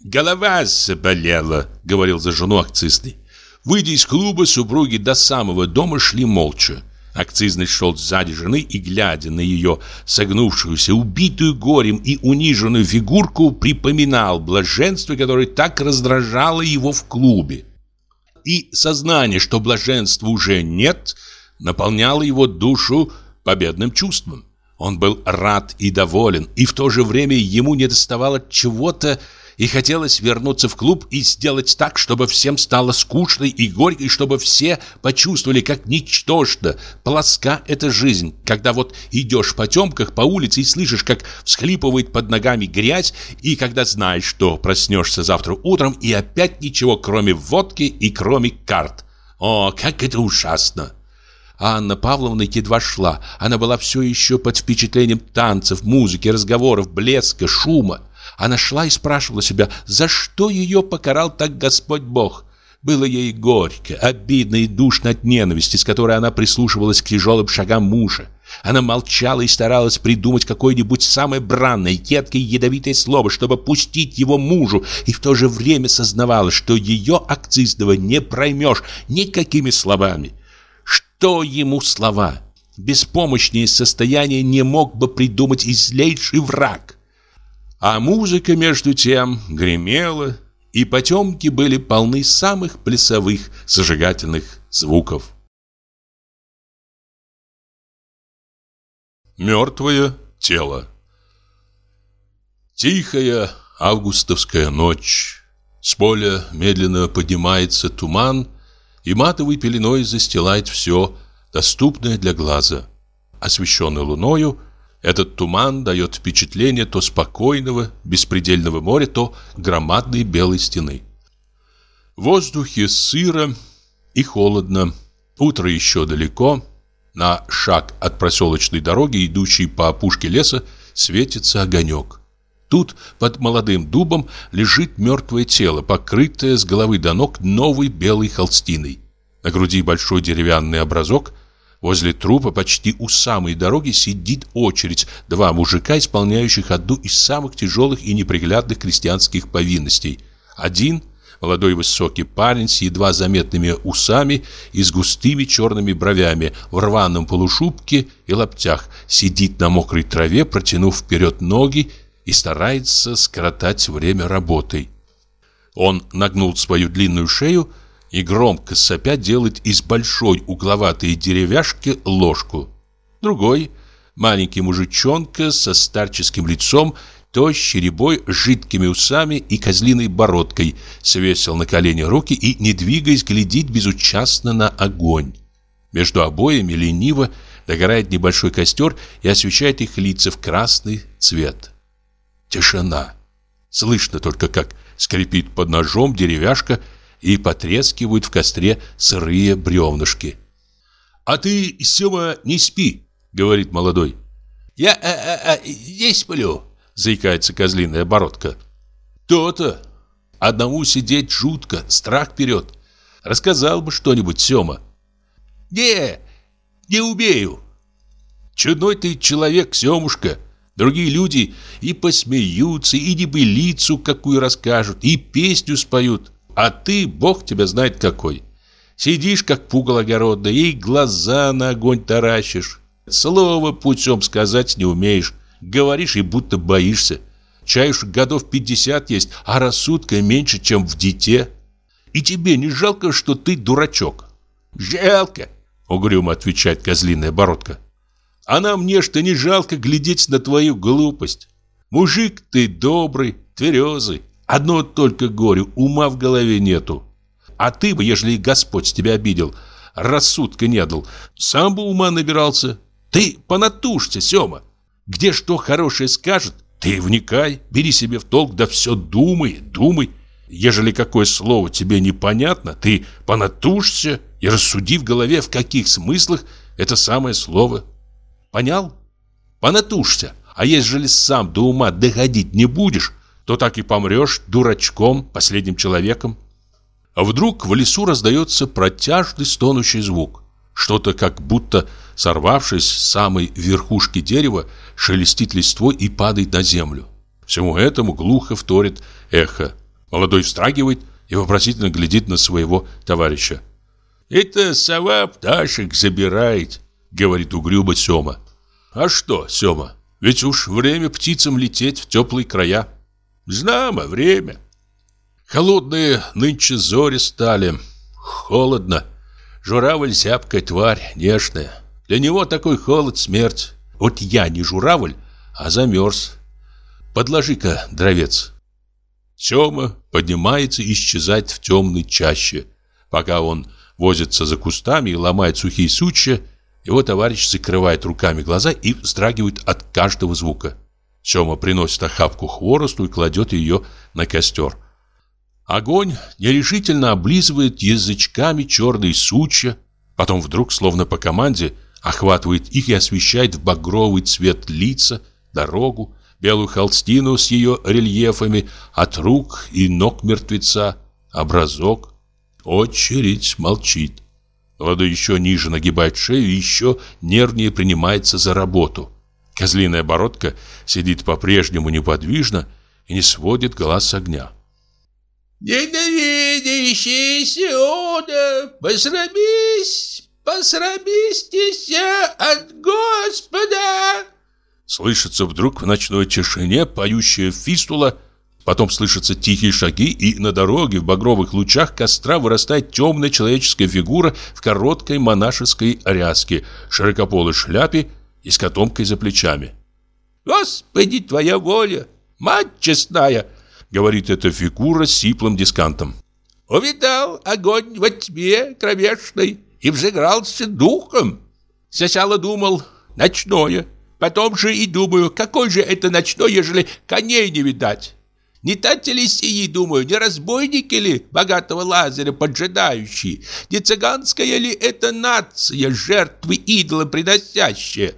C: «Голова заболела», — говорил за жену акцизный. Выйдя из клуба, супруги до самого дома шли молча. Акцизный шел сзади жены и, глядя на ее согнувшуюся, убитую горем и униженную фигурку, припоминал блаженство, которое так раздражало его в клубе. И сознание, что блаженства уже нет, наполняло его душу победным чувством. Он был рад и доволен, и в то же время ему недоставало чего-то, и хотелось вернуться в клуб и сделать так, чтобы всем стало скучно и горько, и чтобы все почувствовали, как ничтожно, плоска эта жизнь, когда вот идешь в потемках по улице и слышишь, как всхлипывает под ногами грязь, и когда знаешь, что проснешься завтра утром, и опять ничего, кроме водки и кроме карт. О, как это ужасно! А Анна Павловна едва шла. Она была все еще под впечатлением танцев, музыки, разговоров, блеска, шума. Она шла и спрашивала себя, за что ее покарал так Господь Бог. Было ей горько, обидно и душно от ненависти, с которой она прислушивалась к тяжелым шагам мужа. Она молчала и старалась придумать какое-нибудь самое бранное, едкое и ядовитое слово, чтобы пустить его мужу, и в то же время сознавала, что ее акцизного не проймешь никакими словами. Что ему слова? Беспомощнее состояние не мог бы придумать и злейший враг. А музыка, между тем, гремела, и потемки были полны самых плясовых, зажигательных звуков. Мертвое тело Тихая августовская ночь. С поля медленно поднимается туман, и матовой пеленой застилает все, доступное для глаза. Освещенный луною, этот туман дает впечатление то спокойного, беспредельного моря, то громадной белой стены. В воздухе сыро и холодно. Утро еще далеко. На шаг от проселочной дороги, идущей по опушке леса, светится огонек. Тут под молодым дубом лежит мертвое тело, покрытое с головы до ног новой белой холстиной. На груди большой деревянный образок. Возле трупа почти у самой дороги сидит очередь, два мужика, исполняющих одну из самых тяжелых и неприглядных крестьянских повинностей. Один – молодой высокий парень с едва заметными усами и с густыми черными бровями, в рваном полушубке и лаптях, сидит на мокрой траве, протянув вперед ноги и старается скоротать время работой. Он нагнул свою длинную шею и громко сопя делает из большой угловатой деревяшки ложку. Другой, маленький мужичонка со старческим лицом, тощий, рябой, жидкими усами и козлиной бородкой, свесил на колени руки и, не двигаясь, глядит безучастно на огонь. Между обоями лениво догорает небольшой костер и освещает их лица в красный цвет. Тишина. Слышно только, как скрипит под ножом деревяшка и потрескивают в костре сырые бревнышки. «А ты, Сёма, не спи», — говорит молодой.
B: «Я а, а, а, не сплю», —
C: заикается козлиная бородка. «То-то! Одному сидеть жутко, страх вперед. Рассказал бы что-нибудь, Сёма».
B: «Не, не умею».
C: «Чудной ты человек, Сёмушка», Другие люди и посмеются, и небылицу какую расскажут, и песню споют. А ты, бог тебя знает какой. Сидишь, как пугало огородное, и глаза на огонь таращишь. Слово путем сказать не умеешь. Говоришь и будто боишься. Чаешь годов 50 есть, а рассудка меньше, чем в дите. И тебе не жалко, что ты дурачок?
B: Жалко,
C: угрюмо отвечает козлиная бородка. А нам мне что не жалко глядеть на твою глупость. Мужик ты добрый, тверезый. Одно только горе, ума в голове нету. А ты бы, ежели Господь тебя обидел, рассудка не дал, сам бы ума набирался. Ты понатушься, Сёма. Где что хорошее скажет, ты вникай, бери себе в толк, да все думай, думай. Ежели какое слово тебе непонятно, ты понатушься и рассуди в голове, в каких смыслах это самое слово Понял? Понатушься. А ежели сам до ума доходить не будешь, то так и помрешь дурачком, последним человеком. А вдруг в лесу раздается протяжный стонущий звук. Что-то как будто, сорвавшись с самой верхушки дерева, шелестит листвой и падает на землю. Всему этому глухо вторит эхо. Молодой встрагивает и вопросительно глядит на своего товарища. «Это сова пташек забирает», — говорит угрюмо Сёма. «А что, Сёма, ведь уж время птицам лететь в теплые края». «Знамо время». Холодные нынче зори стали. Холодно. Журавль зябкая тварь, нежная. Для него такой холод смерть. Вот я не журавль, а замерз. Подложи-ка дровец. Сёма поднимается и исчезает в темной чаще. Пока он возится за кустами и ломает сухие сучья, его товарищ закрывает руками глаза и вздрагивает от каждого звука. Сёма приносит охапку хворосту и кладет ее на костер. Огонь нерешительно облизывает язычками черные сучья, потом вдруг, словно по команде, охватывает их и освещает в багровый цвет лица, дорогу, белую холстину с ее рельефами от рук и ног мертвеца, образок. Очередь молчит. Молодой еще ниже нагибает шею и еще нервнее принимается за работу. Козлиная бородка сидит по-прежнему неподвижно и не сводит глаз с огня.
B: «Ненавидящий сюда, посрамись, посрамись от Господа!»
C: Слышится вдруг в ночной тишине поющая фистула, потом слышатся тихие шаги, и на дороге в багровых лучах костра вырастает темная человеческая фигура в короткой монашеской ряске, широкополой шляпе и с котомкой за плечами.
B: «Господи, твоя воля, мать честная!» — говорит эта фигура с сиплым дискантом. «Увидал огонь во тьме кромешной и взыгрался духом. Сначала думал, ночное, Потом же и думаю, какой же это ночной, ежели коней не видать. Не тати ли сии, думаю, не разбойники ли богатого Лазаря поджидающие? Не цыганская ли это нация, жертвы идола приносящая?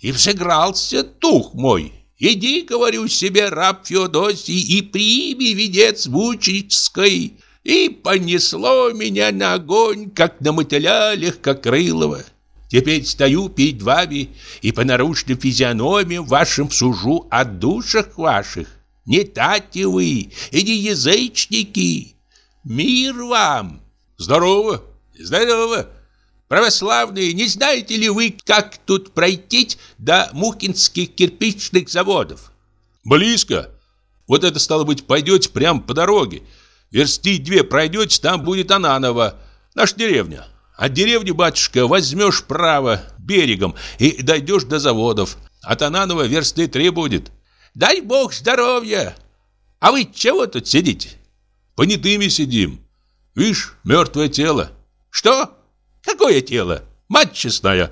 B: И взыгрался дух мой. Иди, говорю себе, раб Феодосий, и прими венец мученической. И понесло меня на огонь, как на мотыля легкокрылого. Теперь стою перед вами и по наружным физиономиям вашим сужу о душах ваших. Не тати вы и не язычники. Мир вам!
C: Здорово!
B: Здорово! Православные, не знаете ли вы, как тут пройти до Мухинских кирпичных заводов?
C: Близко. Вот это, стало быть, пойдете прямо по дороге. Версти две пройдете, там будет Ананова, наша деревня. От деревни, батюшка, возьмешь право берегом и дойдешь до заводов. От Ананова версты три будет.
B: Дай бог здоровья! А вы чего тут сидите?
C: Понятыми сидим. Видишь, мертвое тело.
B: Что? Какое тело? Мать честная.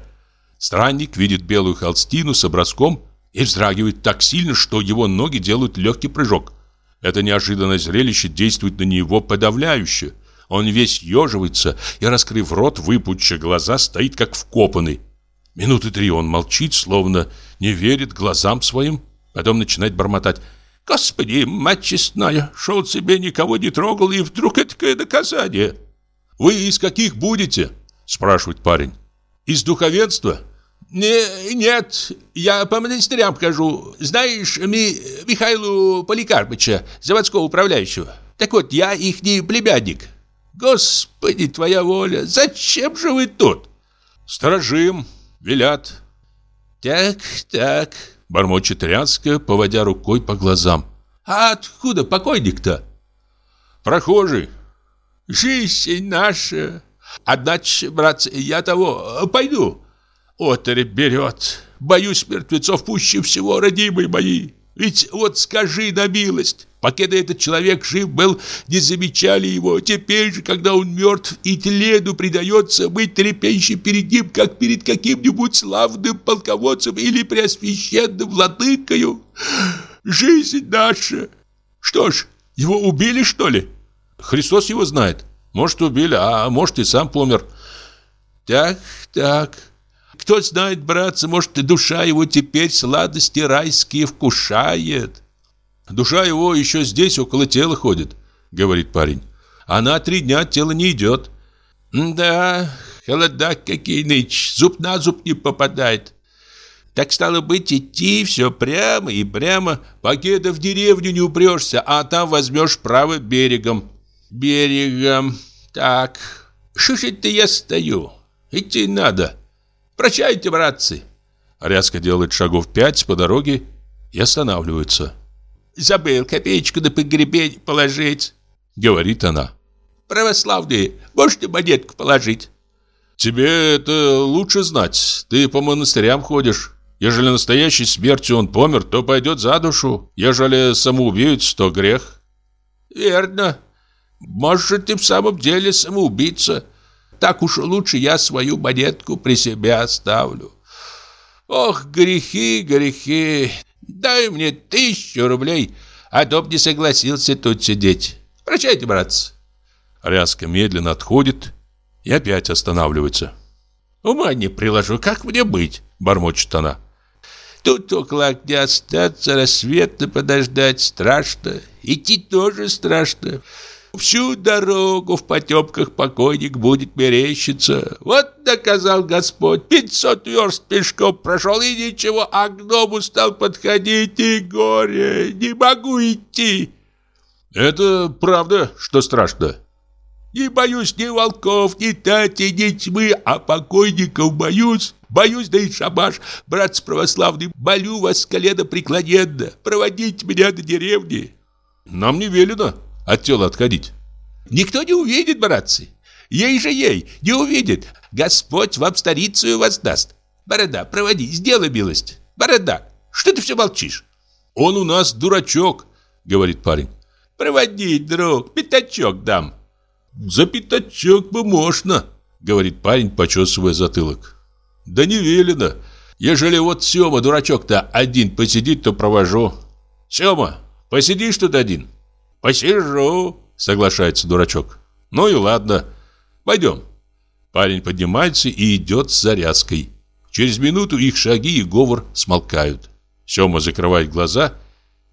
C: Странник видит белую холстину с образком и вздрагивает так сильно, что его ноги делают легкий прыжок. Это неожиданное зрелище действует на него подавляюще. Он весь еживается и, раскрыв рот, выпуча глаза, стоит как вкопанный. Минуты три он молчит, словно не верит глазам своим. Потом начинает бормотать. «Господи, мать честная, шел себе, никого не трогал, и вдруг это такое наказание!» «Вы из каких будете?» спрашивает парень. «Из духовенства?»
B: Не, «Нет, я по монастырям хожу. Знаешь ми, Михаилу Поликарпыча, заводского управляющего? Так вот, я их не племянник. Господи, твоя воля, зачем же вы тут?
C: Сторожим, велят.
B: Так, так,
C: бормочет Рянская, поводя рукой по глазам.
B: А откуда покойник-то?
C: Прохожий.
B: Жизнь наша. Одначе, братцы, я того, пойду. Оторопь берет. Боюсь мертвецов пуще всего, родимые мои. Ведь вот скажи на милость, Покеда этот человек жив был, не замечали его. Теперь же, когда он мертв и тлену предается, мы трепещем перед ним, как перед каким-нибудь славным полководцем или преосвященным владыкою. Жизнь наша. Что ж, его убили, что ли?
C: Христос его знает. Может, убили, а может, и сам помер.
B: Так, так. Кто знает, братцы, может, и душа его теперь сладости райские вкушает.
A: Душа его еще здесь, около тела ходит, говорит парень. Она три дня от тела не идет.
B: Да, холода какие нынче, зуб на зуб не попадает. Так стало быть, идти все прямо и прямо, пока в деревню не упрешься, а там возьмешь право берегом. Берегом. Так, это я стою? Идти надо. Прощайте, братцы.
A: Рязко делает шагов пять по дороге и останавливается.
B: Забыл копеечку на погребень положить, говорит она. Православные, можете монетку положить?
A: Тебе это лучше знать. Ты по монастырям ходишь. Ежели настоящей смертью он помер, то пойдет за душу. Ежели самоубийц, то грех.
B: Верно. Может, ты в самом деле самоубийца. Так уж лучше я свою монетку при себе оставлю. Ох, грехи, грехи. Дай мне тысячу рублей, а то не согласился тут сидеть. Прощайте, братцы.
A: Рязко медленно отходит и опять останавливается.
B: «Ума не приложу, как мне быть?» – бормочет она. Тут около огня остаться, рассвета подождать страшно. Идти тоже страшно. Всю дорогу в потемках покойник будет мерещиться. Вот доказал Господь. Пятьсот верст пешком прошел и ничего, а к дому стал подходить и горе. Не могу идти.
A: Это правда, что страшно?
B: Не боюсь ни волков, ни тати, ни тьмы, а покойников боюсь. Боюсь, да и шабаш, братцы православный, молю вас колено преклоненно, проводите меня до деревни.
A: Нам не велено от тела отходить.
B: Никто не увидит, братцы. Ей же ей, не увидит. Господь вам старицу воздаст. Борода, проводи, сделай милость. Борода, что ты все молчишь?
A: Он у нас дурачок, говорит парень.
B: Проводи, друг, пятачок дам.
A: За пятачок бы можно, говорит парень, почесывая затылок. Да не велено. Ежели вот Сёма, дурачок-то, один посидит, то провожу. Сёма, посидишь тут один?
B: Посижу, соглашается дурачок.
A: Ну и ладно, пойдем. Парень поднимается и идет с зарядской. Через минуту их шаги и говор смолкают. Сёма закрывает глаза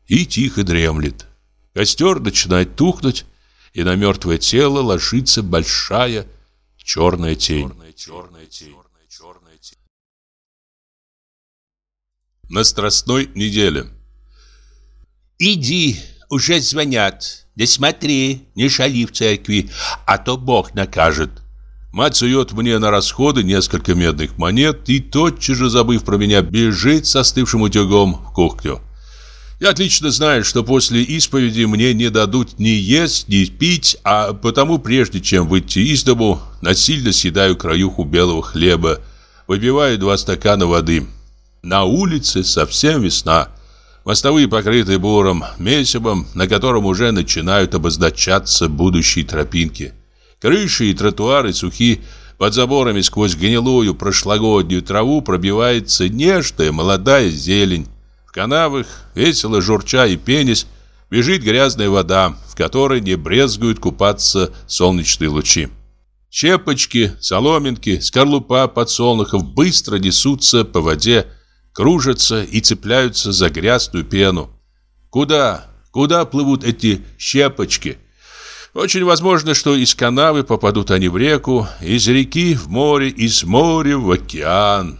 A: и тихо дремлет. Костер начинает тухнуть, и на мертвое тело ложится большая черная тень. Черная, тень. На страстной неделе.
B: «Иди, уже звонят. Да смотри, не шали в церкви, а то Бог накажет».
A: Мать сует мне на расходы несколько медных монет и, тотчас же забыв про меня, бежит с остывшим утюгом в кухню. Я отлично знаю, что после исповеди мне не дадут ни есть, ни пить, а потому, прежде чем выйти из дому, насильно съедаю краюху белого хлеба, выпиваю два стакана воды. На улице совсем весна. Мостовые покрыты буром, месивом, на котором уже начинают обозначаться будущие тропинки. Крыши и тротуары сухи, под заборами сквозь гнилую прошлогоднюю траву пробивается нежная молодая зелень канавах, весело журча и пенясь, бежит грязная вода, в которой не брезгуют купаться солнечные лучи. Щепочки, соломинки, скорлупа подсолнухов быстро несутся по воде, кружатся и цепляются за грязную пену. Куда, куда плывут эти щепочки? Очень возможно, что из канавы попадут они в реку, из реки в море, из моря в океан.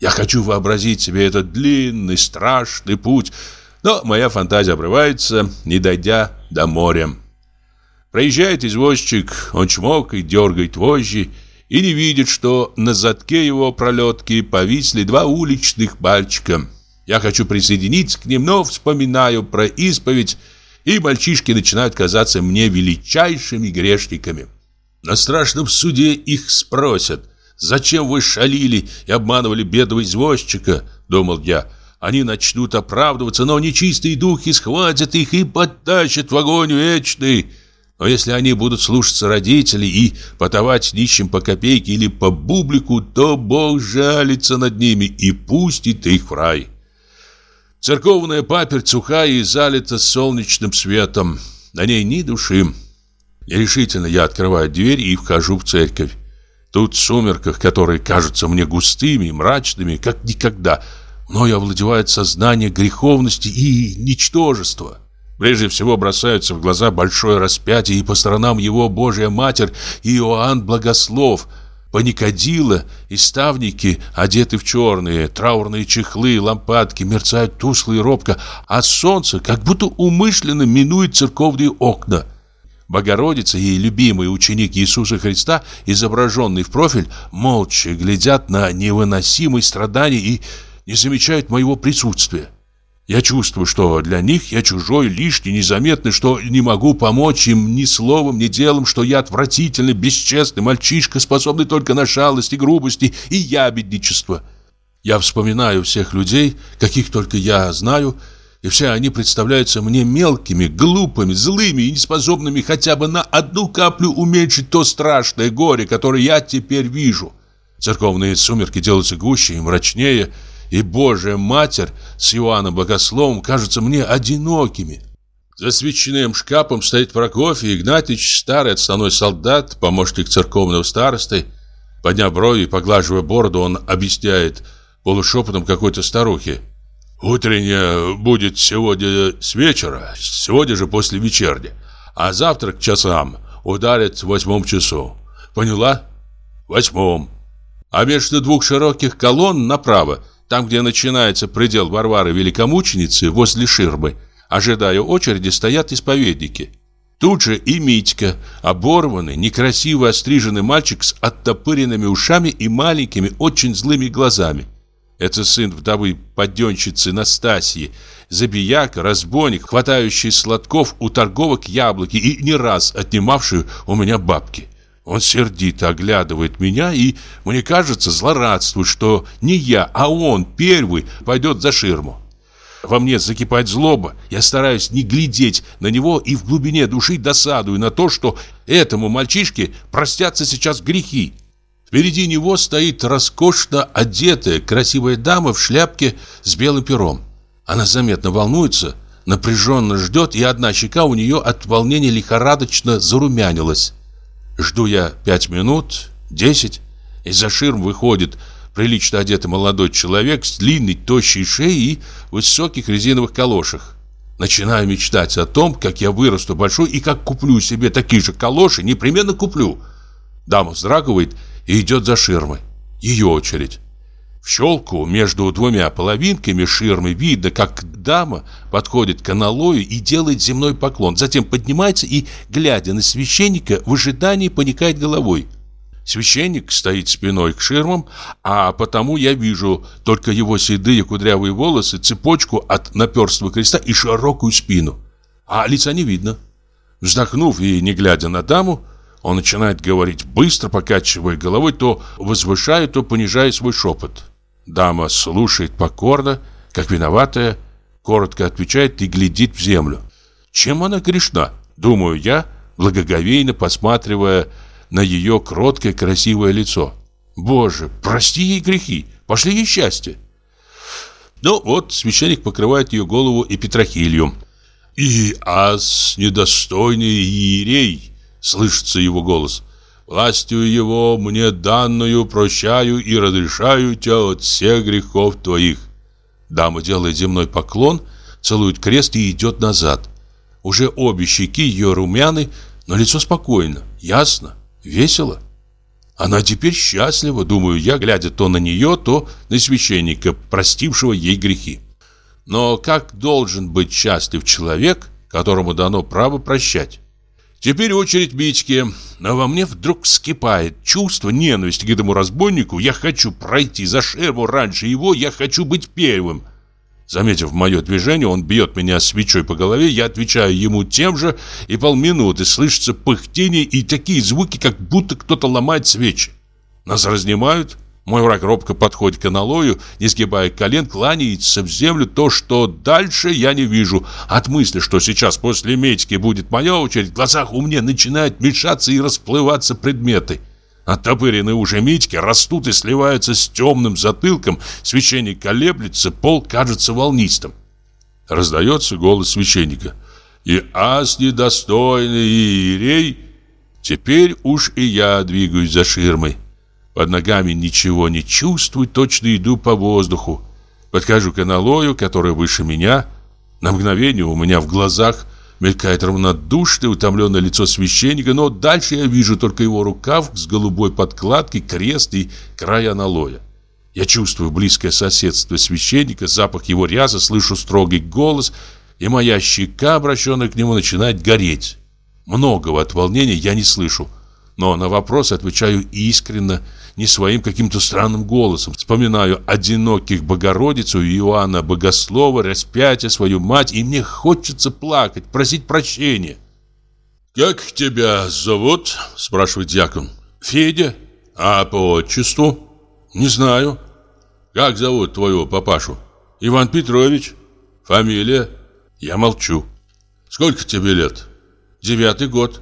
A: Я хочу вообразить себе этот длинный, страшный путь, но моя фантазия обрывается, не дойдя до моря. Проезжает извозчик, он чмок и дергает вожжи, и не видит, что на задке его пролетки повисли два уличных мальчика. Я хочу присоединиться к ним, но вспоминаю про исповедь, и мальчишки начинают казаться мне величайшими грешниками. На страшном суде их спросят – Зачем вы шалили и обманывали бедного извозчика? Думал я. Они начнут оправдываться, но нечистые духи схватят их и подтащат в огонь вечный. Но если они будут слушаться родителей и подавать нищим по копейке или по бублику, то Бог жалится над ними и пустит их в рай. Церковная паперть сухая и залита солнечным светом. На ней ни души. Нерешительно я открываю дверь и вхожу в церковь.
C: Тут в сумерках, которые кажутся мне густыми и мрачными, как никогда, мною овладевает сознание греховности и ничтожества. Прежде всего бросаются в глаза большое распятие, и по сторонам его Божья Матерь и Иоанн Благослов, паникадила и ставники одеты в черные, траурные чехлы, лампадки мерцают тускло и робко, а солнце как будто умышленно минует церковные окна. Богородица и любимый ученик Иисуса Христа, изображенный в профиль, молча глядят на невыносимые страдания и не замечают моего присутствия. Я чувствую, что для них я чужой, лишний, незаметный, что не могу помочь им ни словом, ни делом, что я отвратительный, бесчестный мальчишка, способный только на шалости, грубости и ябедничество. Я вспоминаю всех людей, каких только я знаю, и все они представляются мне мелкими, глупыми, злыми и неспособными хотя бы на одну каплю уменьшить то страшное горе, которое я теперь вижу. Церковные сумерки делаются гуще и мрачнее, и Божья Матерь с Иоанном Богословом кажутся мне одинокими. За священным шкафом стоит Прокофий Игнатьевич, старый отставной солдат, помощник церковного старосты. Подняв брови и поглаживая бороду, он объясняет полушепотом какой-то старухе. «Утренняя будет сегодня с вечера, сегодня же после вечерни, а завтра к часам ударит в восьмом часу. Поняла? Восьмом. А между двух широких колонн направо – там, где начинается предел Варвары Великомученицы, возле ширмы, ожидая очереди, стоят исповедники. Тут же и Митька, оборванный, некрасиво остриженный мальчик с оттопыренными ушами и маленькими, очень злыми глазами. Это сын вдовы подденщицы Настасьи, забияка, разбойник, хватающий сладков у торговок яблоки и не раз отнимавший у меня бабки. Он сердито оглядывает меня и, мне кажется, злорадствует, что не я, а он первый пойдет за ширму. Во мне закипает злоба. Я стараюсь не глядеть на него и в глубине души досадую на то, что этому мальчишке простятся сейчас грехи. Впереди него стоит роскошно одетая красивая дама в шляпке с белым пером. Она заметно волнуется, напряженно ждет, и одна щека у нее от волнения лихорадочно зарумянилась. Жду я пять минут, десять. Из-за ширм выходит прилично одетый молодой человек с длинной, тощей шеей и высоких резиновых калошах. Начинаю мечтать о том, как я вырасту большой и как куплю себе такие же калоши, непременно куплю. Дама вздрагивает и идет за ширмой. Ее очередь. В щелку между двумя половинками ширмы видно, как дама подходит к аналою и делает земной поклон. Затем поднимается и, глядя на священника, в ожидании поникает головой. Священник стоит спиной к ширмам, а потому я вижу только его седые кудрявые волосы, цепочку от наперстного креста и широкую спину. А лица не видно. Вздохнув и не глядя на даму, он начинает говорить быстро, покачивая головой, то возвышая, то понижая свой шепот. Дама слушает покорно, как виноватая, коротко отвечает и глядит в землю. Чем она грешна? Думаю я, благоговейно посматривая на ее кроткое красивое лицо. Боже, прости ей грехи, пошли ей счастье. Ну вот, священник покрывает ее голову эпитрахилью. «И ас недостойный иерей!» — слышится его голос — Властью его мне данную прощаю и разрешаю тебя от всех грехов твоих. Дама делает земной поклон, целует крест и идет назад. Уже обе щеки ее румяны, но лицо спокойно, ясно, весело. Она теперь счастлива, думаю я, глядя то на нее, то на священника, простившего ей грехи. Но как должен быть счастлив человек, которому дано право прощать? Теперь очередь Митьке. Но во мне вдруг вскипает чувство ненависти к этому разбойнику. Я хочу пройти за шерму раньше его, я хочу быть первым. Заметив мое движение, он бьет меня свечой по голове, я отвечаю ему тем же, и полминуты слышится пыхтение и такие звуки, как будто кто-то ломает свечи. Нас разнимают, мой враг робко подходит к аналою, не сгибая колен, кланяется в землю то, что дальше я не вижу. От мысли, что сейчас после Медьки будет моя очередь, в глазах у меня начинают мешаться и расплываться предметы. Оттопыренные уже Митьки растут и сливаются с темным затылком, священник колеблется, пол кажется волнистым. Раздается голос священника. «И ас недостойный иерей!» Теперь уж и я двигаюсь за ширмой. Под ногами ничего не чувствую, точно иду по воздуху. Подхожу к аналою, который выше меня. На мгновение у меня в глазах мелькает равнодушное, утомленное лицо священника, но дальше я вижу только его рукав с голубой подкладкой, крест и край аналоя. Я чувствую близкое соседство священника, запах его ряза, слышу строгий голос, и моя щека, обращенная к нему, начинает гореть. Многого от волнения я не слышу, но на вопрос отвечаю искренне, не своим каким-то странным голосом. Вспоминаю одиноких Богородицу Иоанна Богослова, распятие, свою мать, и мне хочется плакать, просить прощения.
A: «Как тебя зовут?» – спрашивает дьякон.
C: «Федя».
A: «А по отчеству?»
C: «Не знаю».
A: «Как зовут твоего папашу?»
C: «Иван Петрович».
A: «Фамилия?»
C: Я молчу.
A: «Сколько тебе лет?»
C: «Девятый год».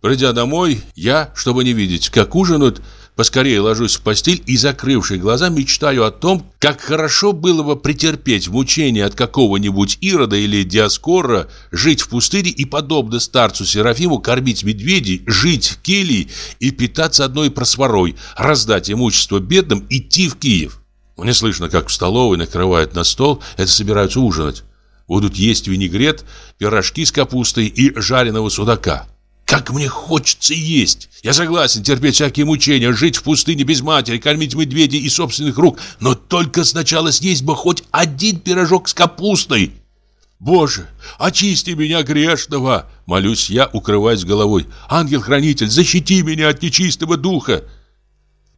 C: Придя домой, я, чтобы не видеть, как ужинают, поскорее ложусь в постель и, закрывши глаза, мечтаю о том, как хорошо было бы претерпеть мучения от какого-нибудь Ирода или Диаскора, жить в пустыне и, подобно старцу Серафиму, кормить медведей, жить в келье и питаться одной просворой, раздать имущество бедным, идти в Киев. Мне слышно, как в столовой накрывают на стол, это собираются ужинать. Будут есть винегрет, пирожки с капустой и жареного судака. Как мне хочется есть! Я согласен терпеть всякие мучения, жить в пустыне без матери, кормить медведей из собственных рук, но только сначала съесть бы хоть один пирожок с капустой. Боже, очисти меня грешного, молюсь я, укрываясь головой. Ангел-хранитель, защити меня от нечистого духа.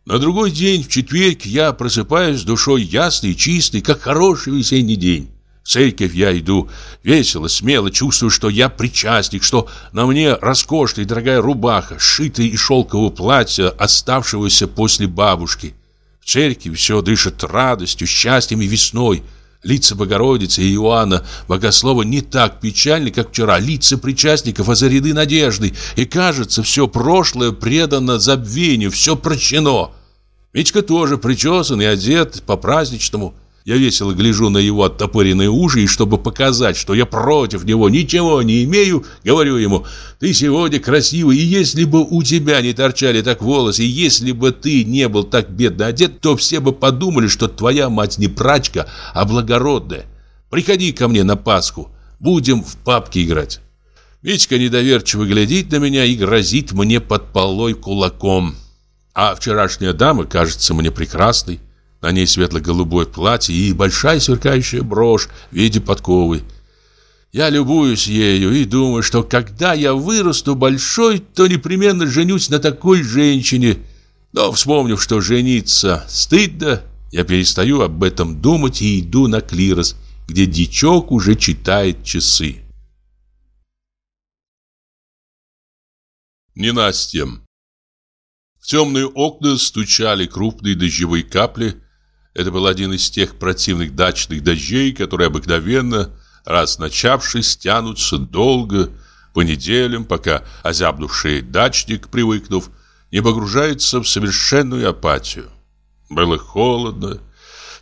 C: На другой день, в четверг, я просыпаюсь душой ясной и чистой, как хороший весенний день. В церковь я иду весело, смело, чувствую, что я причастник, что на мне роскошная и дорогая рубаха, сшитая из шелкового платья, оставшегося после бабушки. В церкви все дышит радостью, счастьем и весной. Лица Богородицы и Иоанна Богослова не так печальны, как вчера. Лица причастников озарены надеждой, и кажется, все прошлое предано забвению, все прощено. Митька тоже причесан и одет по-праздничному. Я весело гляжу на его оттопыренные уши, и чтобы показать, что я против него ничего не имею, говорю ему, «Ты сегодня красивый, и если бы у тебя не торчали так волосы, и если бы ты не был так бедно одет, то все бы подумали, что твоя мать не прачка, а благородная. Приходи ко мне на Пасху, будем в папки играть». Витька недоверчиво глядит на меня и грозит мне под полой кулаком. А вчерашняя дама кажется мне прекрасной. На ней светло-голубое платье и большая сверкающая брошь в виде подковы. Я любуюсь ею и думаю, что когда я вырасту большой, то непременно женюсь на такой женщине. Но, вспомнив, что жениться стыдно, я перестаю об этом думать и иду на клирос, где дичок уже читает часы.
A: Ненастье. В темные окна стучали крупные дождевые капли, это был один из тех противных дачных дождей, которые обыкновенно, раз начавшись, тянутся долго, по неделям, пока озябнувший дачник, привыкнув, не погружается в совершенную апатию. Было холодно,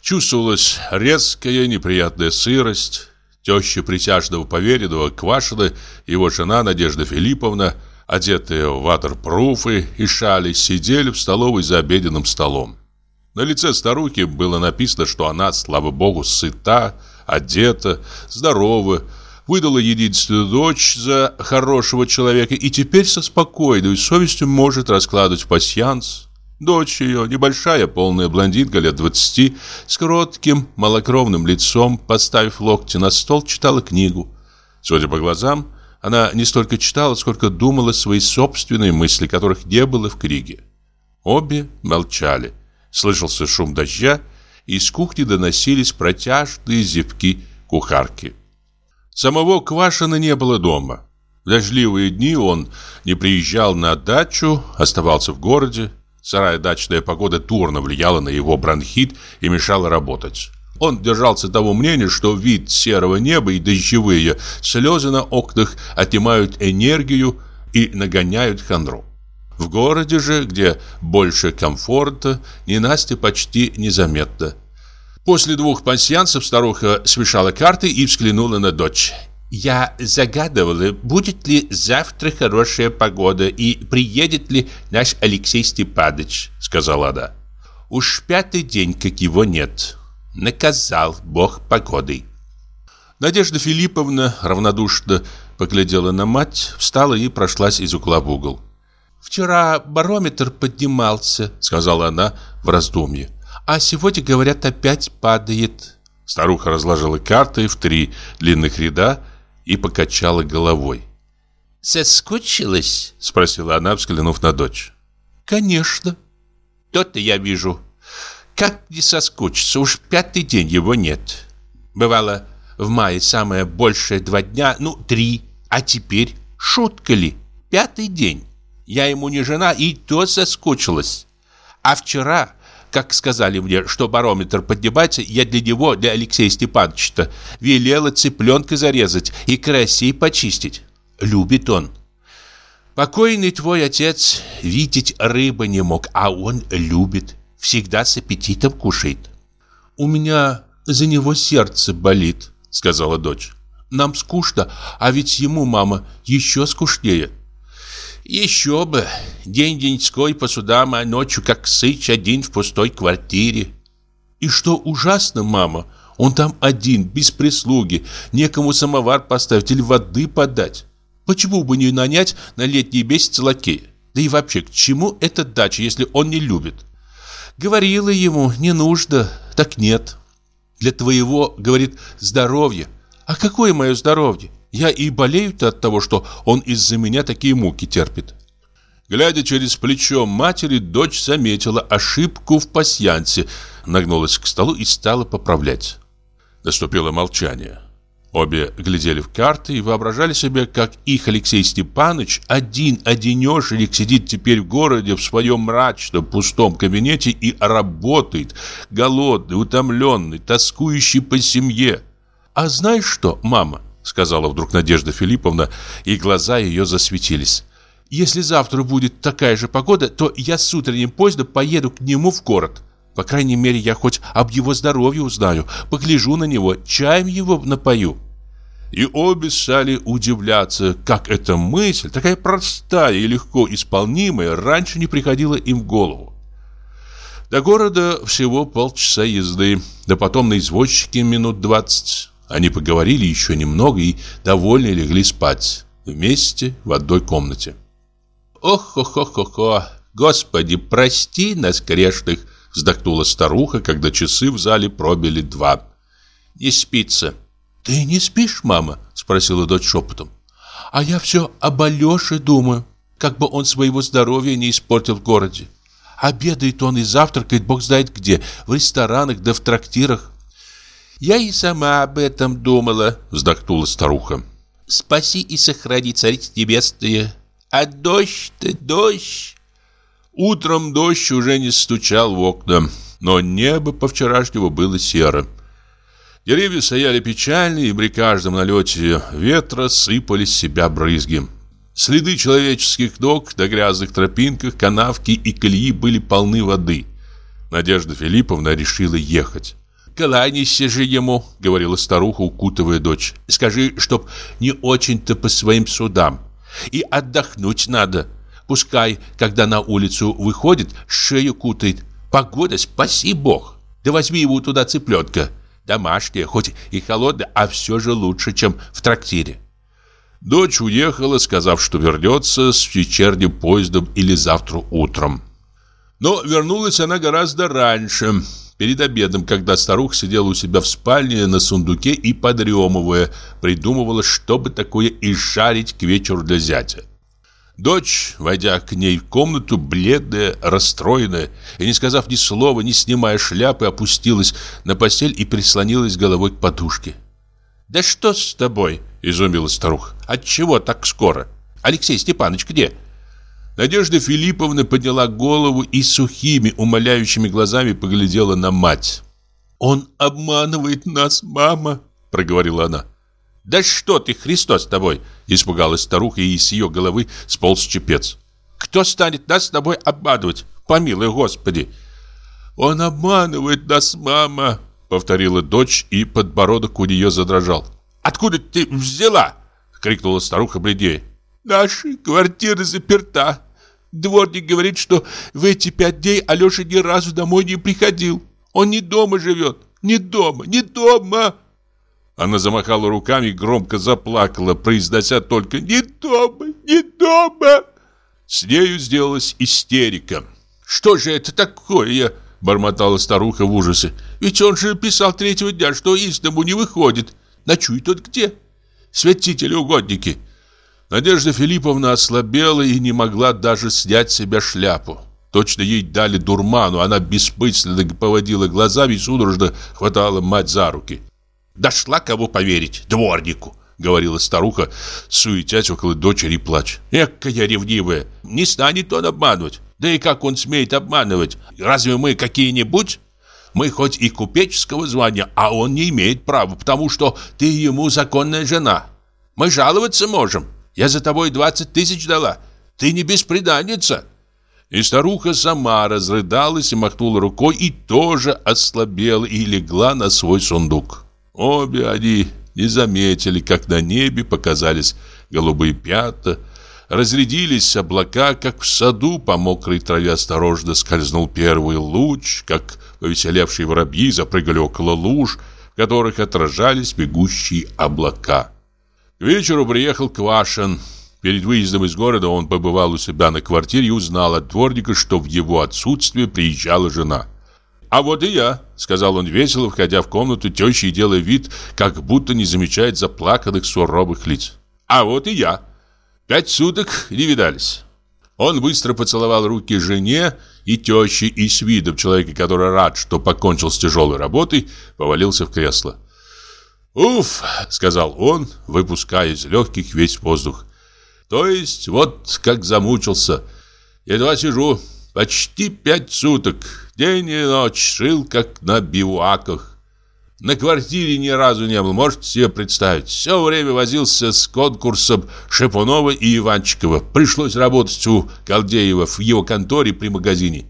A: чувствовалась резкая неприятная сырость. Теща притяжного поверенного Квашина, его жена Надежда Филипповна, одетые в ватерпруфы и шали, сидели в столовой за обеденным столом. На лице старухи было написано, что она, слава богу, сыта, одета, здорова, выдала единственную дочь за хорошего человека и теперь со спокойной совестью может раскладывать пасьянс. Дочь ее, небольшая, полная блондинка лет двадцати, с коротким, малокровным лицом, поставив локти на стол, читала книгу. Судя по глазам, она не столько читала, сколько думала свои собственные мысли, которых не было в книге. Обе молчали. Слышался шум дождя, и из кухни доносились протяжные зевки кухарки. Самого Квашина не было дома. В дождливые дни он не приезжал на дачу, оставался в городе. Сырая дачная погода турно влияла на его бронхит и мешала работать. Он держался того мнения, что вид серого неба и дождевые слезы на окнах отнимают энергию и нагоняют хандру. В городе же, где больше комфорта, ненастье почти незаметно. После двух пансиансов старуха смешала карты и взглянула на дочь.
B: Я загадывала, будет ли завтра хорошая погода и приедет ли наш Алексей Степанович, сказала она. Уж пятый день, как его нет. Наказал Бог погодой.
A: Надежда Филипповна равнодушно поглядела на мать, встала и прошлась из угла в угол.
B: «Вчера барометр поднимался», — сказала она в раздумье. «А сегодня, говорят, опять падает».
A: Старуха разложила карты в три длинных ряда и покачала головой.
B: «Соскучилась?»
A: — спросила она, взглянув на дочь.
B: «Конечно». «То-то я вижу. Как не соскучиться, уж пятый день его нет. Бывало, в мае самое большее два дня, ну, три. А теперь, шутка ли, пятый день. Я ему не жена, и то соскучилась. А вчера, как сказали мне, что барометр поднимается, я для него, для Алексея Степановича, велела цыпленка зарезать и карасей почистить. Любит он. Покойный твой отец видеть рыбы не мог, а он любит. Всегда с аппетитом кушает.
A: У меня за него сердце болит, сказала дочь. Нам скучно, а ведь ему, мама, еще скучнее.
B: Еще бы. День-деньской по судам, а ночью как сыч один в пустой квартире.
A: И что ужасно, мама, он там один, без прислуги, некому самовар поставить или воды подать. Почему бы не нанять на летние месяцы лакея? Да и вообще, к чему эта дача, если он не любит? Говорила ему, не нужно, так нет. Для твоего, говорит, здоровья. А какое мое здоровье? Я и болею-то от того, что он из-за меня такие муки терпит. Глядя через плечо матери, дочь заметила ошибку в пасьянсе, нагнулась к столу и стала поправлять. Наступило молчание. Обе глядели в карты и воображали себе, как их Алексей Степанович один-одинешенек сидит теперь в городе в своем мрачном пустом кабинете и работает, голодный, утомленный, тоскующий по семье. «А знаешь что, мама?» — сказала вдруг Надежда Филипповна, и глаза ее засветились. «Если завтра будет такая же погода, то я с утренним поездом поеду к нему в город». По крайней мере, я хоть об его здоровье узнаю, погляжу на него, чаем его напою. И обе стали удивляться, как эта мысль, такая простая и легко исполнимая, раньше не приходила им в голову. До города всего полчаса езды, да потом на извозчике минут двадцать. Они поговорили еще немного и довольно легли спать. Вместе в одной комнате.
B: «Ох-хо-хо-хо-хо! Господи, прости нас, грешных!» Вздохнула старуха, когда часы в зале пробили два. «Не спится».
A: «Ты не спишь, мама?» Спросила дочь шепотом. «А я все об Алёше думаю. Как бы он своего здоровья не испортил в городе. Обедает он и завтракает бог знает где. В ресторанах да в трактирах.
B: «Я и сама об этом думала», — вздохнула старуха. «Спаси и сохрани, царица небесная. А дождь-то, дождь!»
A: Утром дождь уже не стучал в окна, но небо по-вчерашнему было серо. Деревья стояли печальные, и при каждом налете ветра сыпали с себя брызги. Следы человеческих ног на грязных тропинках, канавки и колеи были полны воды. Надежда Филипповна решила ехать.
B: «Кланяйся же ему», — говорила старуха, укутывая дочь. «Скажи, чтоб не очень-то по своим судам. И отдохнуть надо. Пускай, когда на улицу выходит, шею кутает. Погода, спаси бог. Да возьми его туда цыпленка. Домашняя, хоть и холодная, а все же лучше, чем в трактире.
A: Дочь уехала, сказав, что вернется с вечерним поездом или завтра утром. Но вернулась она гораздо раньше, перед обедом, когда старуха сидела у себя в спальне на сундуке и, подремывая, придумывала, что бы такое изжарить к вечеру для зятя. Дочь, войдя к ней в комнату, бледная, расстроенная, и не сказав ни слова, не снимая шляпы, опустилась на постель и прислонилась головой к подушке.
B: «Да что с тобой?» – изумилась старуха. «Отчего так скоро? Алексей Степанович где?»
A: Надежда Филипповна подняла голову и сухими, умоляющими глазами поглядела на мать.
B: «Он обманывает нас, мама!» – проговорила она. «Да что ты, Христос с тобой!» Испугалась старуха, и с ее головы сполз чепец. «Кто станет нас с тобой обманывать? Помилуй, Господи!»
A: «Он обманывает нас, мама!» Повторила дочь, и подбородок у нее задрожал.
C: Откуда ты взяла?» Крикнула старуха бледнее.
B: «Наша квартира заперта. Дворник говорит, что в эти пять дней Алеша ни разу домой не приходил. Он не дома живет. Не дома, не дома!»
C: Она замахала руками громко заплакала, произнося только
B: «Не дома, не дома!»
C: С нею сделалась истерика.
B: «Что же это такое?» – бормотала старуха в ужасе. «Ведь он же писал третьего дня, что из дому не выходит. Ночует он где? Святители-угодники!»
C: Надежда Филипповна ослабела и не могла даже снять с себя шляпу. Точно ей дали дурману, она беспысленно поводила глазами и судорожно хватала мать за руки.
B: Дошла кого поверить, дворнику, говорила старуха, суетясь около дочери и плач. Экая ревнивая, не станет он обманывать. Да и как он смеет обманывать? Разве мы какие-нибудь? Мы хоть и купеческого звания, а он не имеет права, потому что ты ему законная жена. Мы жаловаться можем. Я за тобой 20 тысяч дала. Ты не бесприданница.
C: И старуха сама разрыдалась и махнула рукой, и тоже ослабела и легла на свой сундук. Обе они не заметили, как на небе показались голубые пятна, разрядились облака, как в саду по мокрой траве осторожно скользнул первый луч, как повеселевшие воробьи запрыгали около луж, в которых отражались бегущие облака. Вечеру приехал Квашин. Перед выездом из города он побывал у себя на квартире и узнал от дворника, что в его отсутствие приезжала жена. «А вот и я», — сказал он весело, входя в комнату тещи и делая вид, как будто не замечает заплаканных суровых лиц. «А вот и я. Пять суток не видались». Он быстро поцеловал руки жене и теще и с видом человека, который рад, что покончил с тяжелой работой, повалился в кресло. «Уф!» — сказал он, выпуская из легких весь воздух. «То есть вот как замучился. Едва сижу, почти пять суток, День и ночь жил, как на бивуаках. На квартире ни разу не был, можете себе представить. Все время возился с конкурсом Шипунова и Иванчикова. Пришлось работать у Колдеева в его конторе при магазине.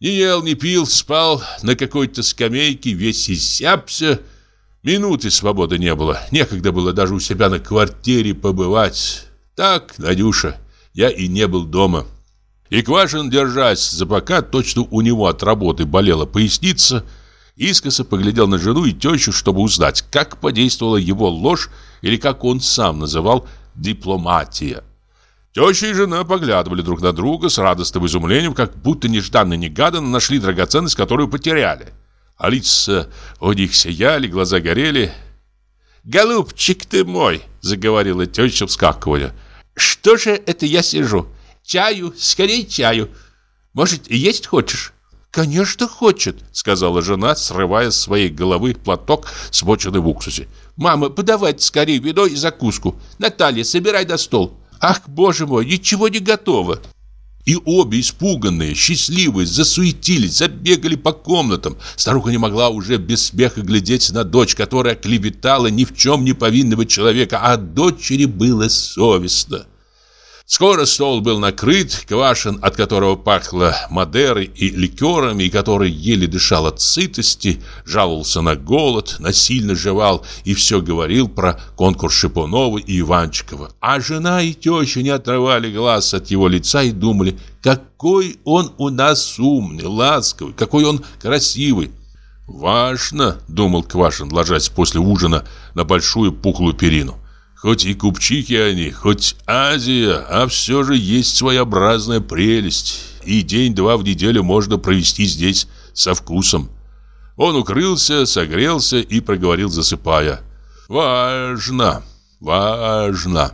C: Не ел, не пил, спал на какой-то скамейке, весь изябся. Минуты свободы не было. Некогда было даже у себя на квартире побывать. Так, Надюша, я и не был дома. И Квашин, держась за бока, точно у него от работы болела поясница, искоса поглядел на жену и тещу, чтобы узнать, как подействовала его ложь или, как он сам называл, дипломатия. Теща и жена поглядывали друг на друга с радостным изумлением, как будто нежданно-негаданно нашли драгоценность, которую потеряли. А лица у них сияли, глаза горели.
B: «Голубчик ты мой!» — заговорила теща, вскакивая. «Что же это я сижу? Чаю, скорей чаю. Может, есть хочешь?
C: Конечно, хочет, сказала жена, срывая с своей головы платок, смоченный в уксусе.
B: Мама, подавайте скорее вино и закуску. Наталья, собирай на стол. Ах, боже мой, ничего не готово.
C: И обе, испуганные, счастливые, засуетились, забегали по комнатам. Старуха не могла уже без смеха глядеть на дочь, которая клеветала ни в чем не повинного человека, а дочери было совестно. Скоро стол был накрыт, Квашин, от которого пахло Мадерой и ликерами, и который еле дышал от сытости, жаловался на голод, насильно жевал и все говорил про конкурс Шипунова и Иванчикова. А жена и теща не отрывали глаз от его лица и думали, какой он у нас умный, ласковый, какой он красивый. «Важно», — думал Квашин, ложась после ужина на большую пухлую перину. Хоть и купчихи они, хоть Азия, а все же есть своеобразная прелесть. И день-два в неделю можно провести здесь со вкусом. Он укрылся, согрелся и проговорил, засыпая. «Важно, важно».